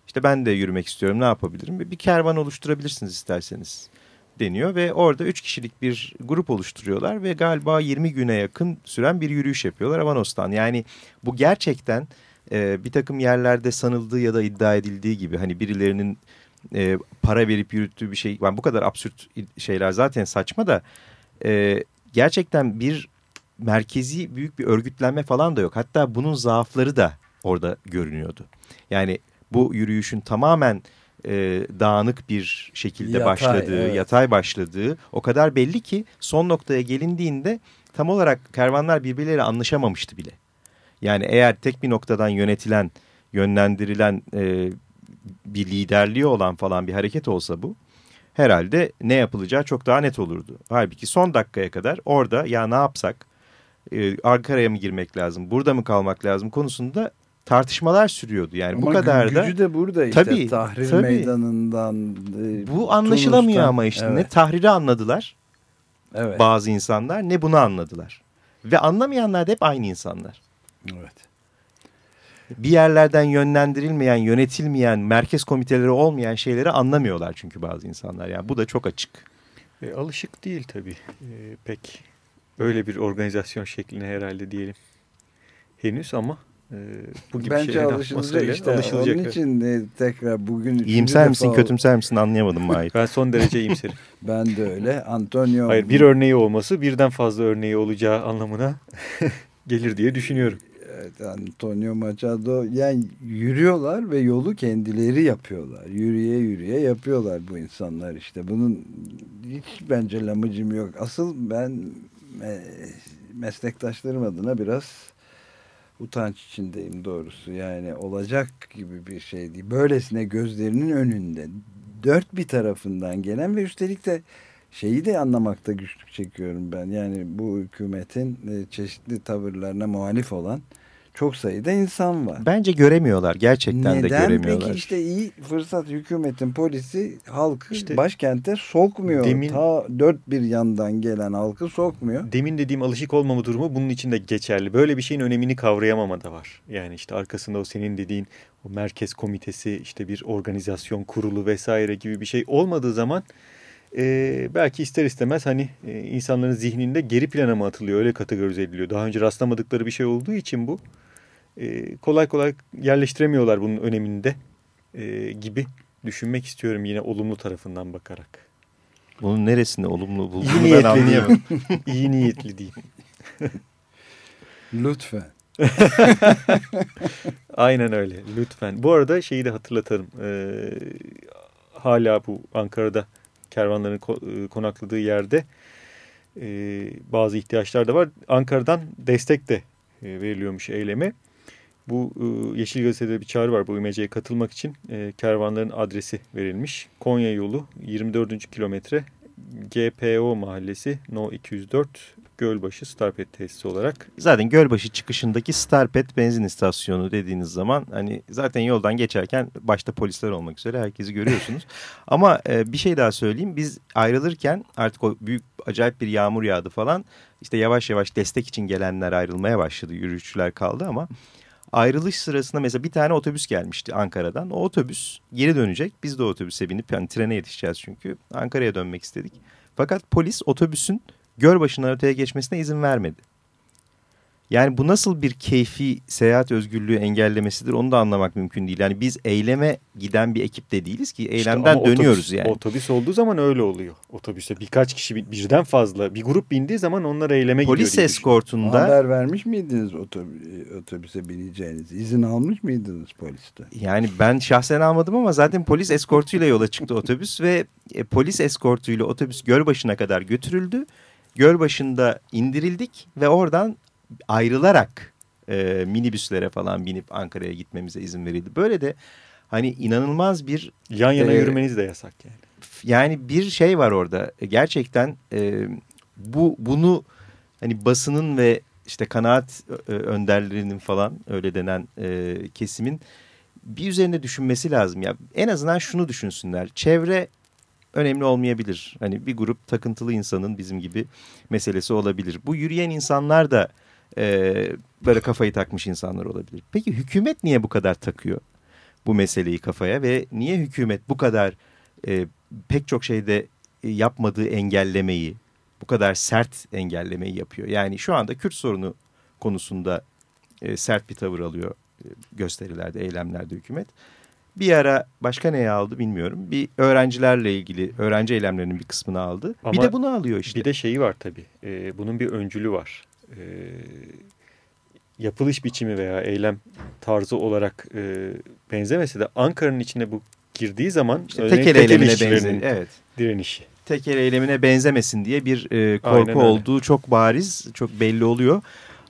S7: İşte ben de yürümek istiyorum ne yapabilirim? Bir kervan oluşturabilirsiniz isterseniz deniyor ve orada 3 kişilik bir grup oluşturuyorlar ve galiba 20 güne yakın süren bir yürüyüş yapıyorlar Avanos'tan. Yani bu gerçekten e, bir takım yerlerde sanıldığı ya da iddia edildiği gibi hani birilerinin e, para verip yürüttüğü bir şey. Yani bu kadar absürt şeyler zaten saçma da e, gerçekten bir merkezi büyük bir örgütlenme falan da yok. Hatta bunun zaafları da orada görünüyordu. Yani bu yürüyüşün tamamen e, dağınık bir şekilde yatay, başladığı, evet. yatay başladığı o kadar belli ki son noktaya gelindiğinde tam olarak kervanlar birbirleriyle anlaşamamıştı bile. Yani eğer tek bir noktadan yönetilen, yönlendirilen e, bir liderliği olan falan bir hareket olsa bu herhalde ne yapılacağı çok daha net olurdu. Halbuki son dakikaya kadar orada ya ne yapsak, e, Ankara'ya mı girmek lazım, burada mı kalmak lazım konusunda tartışmalar sürüyordu. Yani
S2: ama
S7: bu kadar
S2: gücü
S7: da.
S2: Gücü de burada işte
S7: tabii,
S2: tahrir
S7: tabii.
S2: meydanından. E,
S7: bu anlaşılamıyor
S2: Tunus'tan.
S7: ama işte
S2: evet.
S7: ne tahriri anladılar
S2: evet.
S7: bazı insanlar ne bunu anladılar. Ve anlamayanlar da hep aynı insanlar.
S2: Evet.
S7: Bir yerlerden yönlendirilmeyen, yönetilmeyen, merkez komiteleri olmayan şeyleri anlamıyorlar çünkü bazı insanlar. Yani bu da çok açık.
S3: E, alışık değil tabii e, pek öyle bir organizasyon şekline herhalde diyelim. Henüz ama bu gibi
S2: Bence alışılacak işte.
S3: Alışılacak.
S2: Onun için de tekrar bugün...
S7: İyimser misin, oldu. kötümser misin anlayamadım Mahir.
S3: ben son derece iyimserim.
S2: ben de öyle. Antonio...
S3: Hayır bir örneği olması birden fazla örneği olacağı anlamına gelir diye düşünüyorum.
S2: Evet, Antonio Machado yani yürüyorlar ve yolu kendileri yapıyorlar. Yürüye yürüye yapıyorlar bu insanlar işte. Bunun hiç bence lamıcım yok. Asıl ben meslektaşlarım adına biraz utanç içindeyim doğrusu. Yani olacak gibi bir şey değil. Böylesine gözlerinin önünde dört bir tarafından gelen ve üstelik de şeyi de anlamakta güçlük çekiyorum ben. Yani bu hükümetin e, çeşitli tavırlarına muhalif olan çok sayıda insan var.
S7: Bence göremiyorlar. Gerçekten
S2: Neden?
S7: de göremiyorlar.
S2: Neden? Peki işte iyi fırsat hükümetin polisi halkı işte, başkente sokmuyor. Demin, Ta dört bir yandan gelen halkı sokmuyor.
S3: Demin dediğim alışık olmama durumu bunun için de geçerli. Böyle bir şeyin önemini kavrayamama da var. Yani işte arkasında o senin dediğin o merkez komitesi işte bir organizasyon kurulu vesaire gibi bir şey olmadığı zaman e, belki ister istemez hani e, insanların zihninde geri plana mı atılıyor öyle kategorize ediliyor. Daha önce rastlamadıkları bir şey olduğu için bu e, kolay kolay yerleştiremiyorlar bunun öneminde e, gibi düşünmek istiyorum yine olumlu tarafından bakarak.
S7: Bunun neresinde olumlu bulduğunu
S3: ben anlayamam. İyi niyetli diyeyim.
S2: Lütfen.
S3: Aynen öyle lütfen. Bu arada şeyi de hatırlatalım. Ee, hala bu Ankara'da kervanların e, konakladığı yerde e, bazı ihtiyaçlar da var. Ankara'dan destek de e, veriliyormuş eyleme. Bu e, Yeşil Gazete'de bir çağrı var bu imeceye katılmak için. E, kervanların adresi verilmiş. Konya yolu 24. kilometre GPO mahallesi No 204 Gölbaşı Starpet tesisi olarak.
S7: Zaten Gölbaşı çıkışındaki Starpet benzin istasyonu dediğiniz zaman hani zaten yoldan geçerken başta polisler olmak üzere herkesi görüyorsunuz. Ama e, bir şey daha söyleyeyim. Biz ayrılırken artık o büyük acayip bir yağmur yağdı falan. İşte yavaş yavaş destek için gelenler ayrılmaya başladı. Yürüyüşçüler kaldı ama ayrılış sırasında mesela bir tane otobüs gelmişti Ankara'dan. O otobüs geri dönecek. Biz de otobüse binip yani trene yetişeceğiz çünkü. Ankara'ya dönmek istedik. Fakat polis otobüsün Gölbaşı'ndan öteye geçmesine izin vermedi. Yani bu nasıl bir keyfi seyahat özgürlüğü engellemesidir onu da anlamak mümkün değil. Yani biz eyleme giden bir ekip de değiliz ki eylemden işte dönüyoruz
S3: otobüs,
S7: yani.
S3: Otobüs olduğu zaman öyle oluyor. Otobüse birkaç kişi birden fazla bir grup bindiği zaman onlar eyleme
S7: Polis
S3: gidiyor.
S7: Polis eskortunda.
S2: Haber vermiş miydiniz otobüse bineceğiniz? İzin almış mıydınız poliste?
S7: Yani ben şahsen almadım ama zaten polis eskortuyla yola çıktı otobüs ve e, polis eskortuyla otobüs Gölbaşı'na kadar götürüldü. Gölbaşı'nda indirildik ve oradan ayrılarak e, minibüslere falan binip Ankara'ya gitmemize izin verildi. Böyle de hani inanılmaz bir...
S3: Yan yana e, yürümeniz de yasak yani.
S7: Yani bir şey var orada. Gerçekten e, bu bunu hani basının ve işte kanaat e, önderlerinin falan öyle denen e, kesimin bir üzerine düşünmesi lazım. ya En azından şunu düşünsünler. Çevre önemli olmayabilir. Hani bir grup takıntılı insanın bizim gibi meselesi olabilir. Bu yürüyen insanlar da e, böyle kafayı takmış insanlar olabilir. Peki hükümet niye bu kadar takıyor bu meseleyi kafaya ve niye hükümet bu kadar e, pek çok şeyde yapmadığı engellemeyi, bu kadar sert engellemeyi yapıyor? Yani şu anda Kürt sorunu konusunda e, sert bir tavır alıyor e, gösterilerde, eylemlerde hükümet. Bir ara başka neye aldı bilmiyorum. Bir öğrencilerle ilgili öğrenci eylemlerinin bir kısmını aldı. Ama bir de bunu alıyor işte.
S3: Bir de şeyi var tabii. E, bunun bir öncülü var. E, yapılış biçimi veya eylem tarzı olarak e, benzemese de Ankara'nın içine bu girdiği zaman
S7: işte tekel eylemine benziyor. Evet.
S3: Direnişi.
S7: Tekel eylemine benzemesin diye bir e, korku olduğu çok bariz, çok belli oluyor.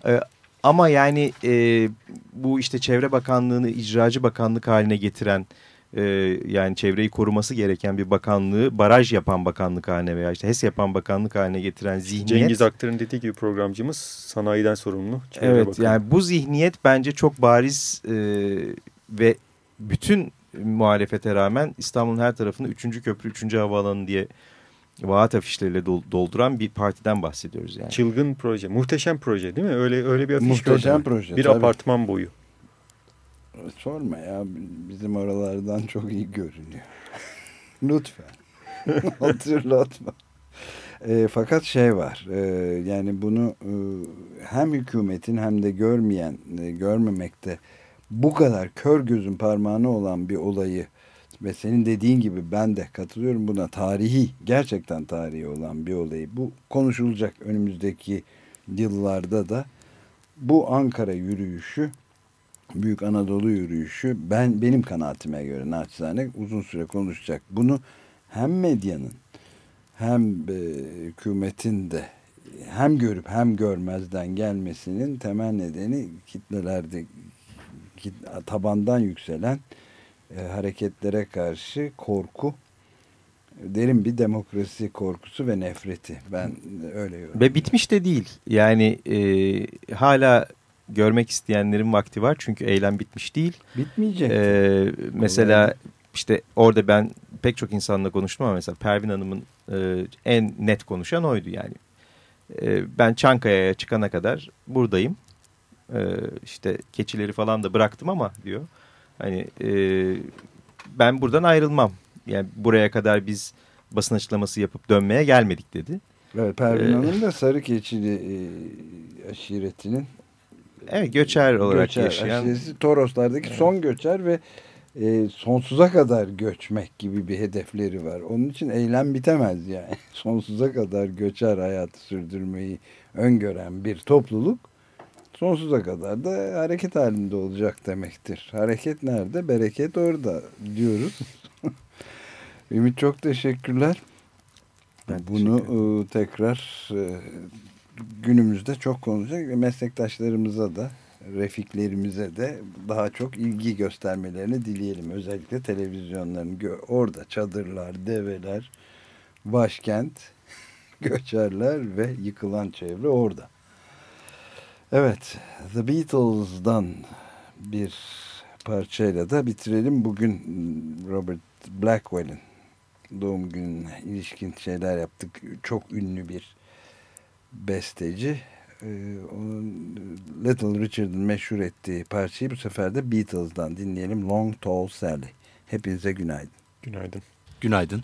S7: E, ama yani e, bu işte Çevre Bakanlığı'nı icracı bakanlık haline getiren e, yani çevreyi koruması gereken bir bakanlığı baraj yapan bakanlık haline veya işte HES yapan bakanlık haline getiren zihniyet.
S3: Cengiz Aktar'ın dediği gibi programcımız sanayiden sorumlu.
S7: Çevre evet Bakanı. yani bu zihniyet bence çok bariz e, ve bütün muhalefete rağmen İstanbul'un her tarafını 3. köprü 3. havaalanı diye vaat afişleriyle dolduran bir partiden bahsediyoruz yani.
S3: Çılgın proje, muhteşem proje değil mi? Öyle öyle bir afiş
S2: muhteşem
S3: gördüm.
S2: proje.
S3: Bir
S2: tabii.
S3: apartman boyu.
S2: Sorma ya bizim oralardan çok iyi görünüyor. Lütfen. Hatırlatma. E, fakat şey var e, yani bunu e, hem hükümetin hem de görmeyen e, görmemekte bu kadar kör gözün parmağını olan bir olayı ve senin dediğin gibi ben de katılıyorum buna tarihi gerçekten tarihi olan bir olayı bu konuşulacak önümüzdeki yıllarda da bu Ankara yürüyüşü Büyük Anadolu yürüyüşü ben benim kanaatime göre naçizane uzun süre konuşacak. Bunu hem medyanın hem e, hükümetin de hem görüp hem görmezden gelmesinin temel nedeni kitlelerde kit, tabandan yükselen e, hareketlere karşı korku derin bir demokrasi korkusu ve nefreti. Ben öyle yorumluyorum.
S7: Ve bitmiş de değil. Yani e, hala görmek isteyenlerin vakti var. Çünkü eylem bitmiş değil.
S2: Bitmeyecek.
S7: E, mesela işte orada ben pek çok insanla konuştum ama mesela Pervin Hanım'ın e, en net konuşan oydu yani. E, ben Çankaya'ya çıkana kadar buradayım. E, işte keçileri falan da bıraktım ama diyor. Hani e, ben buradan ayrılmam. Yani buraya kadar biz basın açıklaması yapıp dönmeye gelmedik dedi.
S2: Evet Pervin ee, Hanım da Sarı Keçili e, aşiretinin
S7: Evet göçer olarak göçer, yaşayan.
S2: Aşireti, Toroslardaki evet. son göçer ve e, sonsuza kadar göçmek gibi bir hedefleri var. Onun için eylem bitemez yani. Sonsuza kadar göçer hayatı sürdürmeyi öngören bir topluluk sonsuza kadar da hareket halinde olacak demektir. Hareket nerede? Bereket orada diyoruz. Ümit çok teşekkürler. Ben Bunu teşekkür e, tekrar e, günümüzde çok konuşacak ve meslektaşlarımıza da refiklerimize de daha çok ilgi göstermelerini dileyelim. Özellikle televizyonların orada çadırlar, develer, başkent, göçerler ve yıkılan çevre orada. Evet, The Beatles'dan bir parçayla da bitirelim. Bugün Robert Blackwell'in doğum gününe ilişkin şeyler yaptık. Çok ünlü bir besteci. Ee, onun Little Richard'ın meşhur ettiği parçayı bu sefer de Beatles'dan dinleyelim. Long Tall Sally. Hepinize günaydın.
S3: Günaydın.
S5: Günaydın.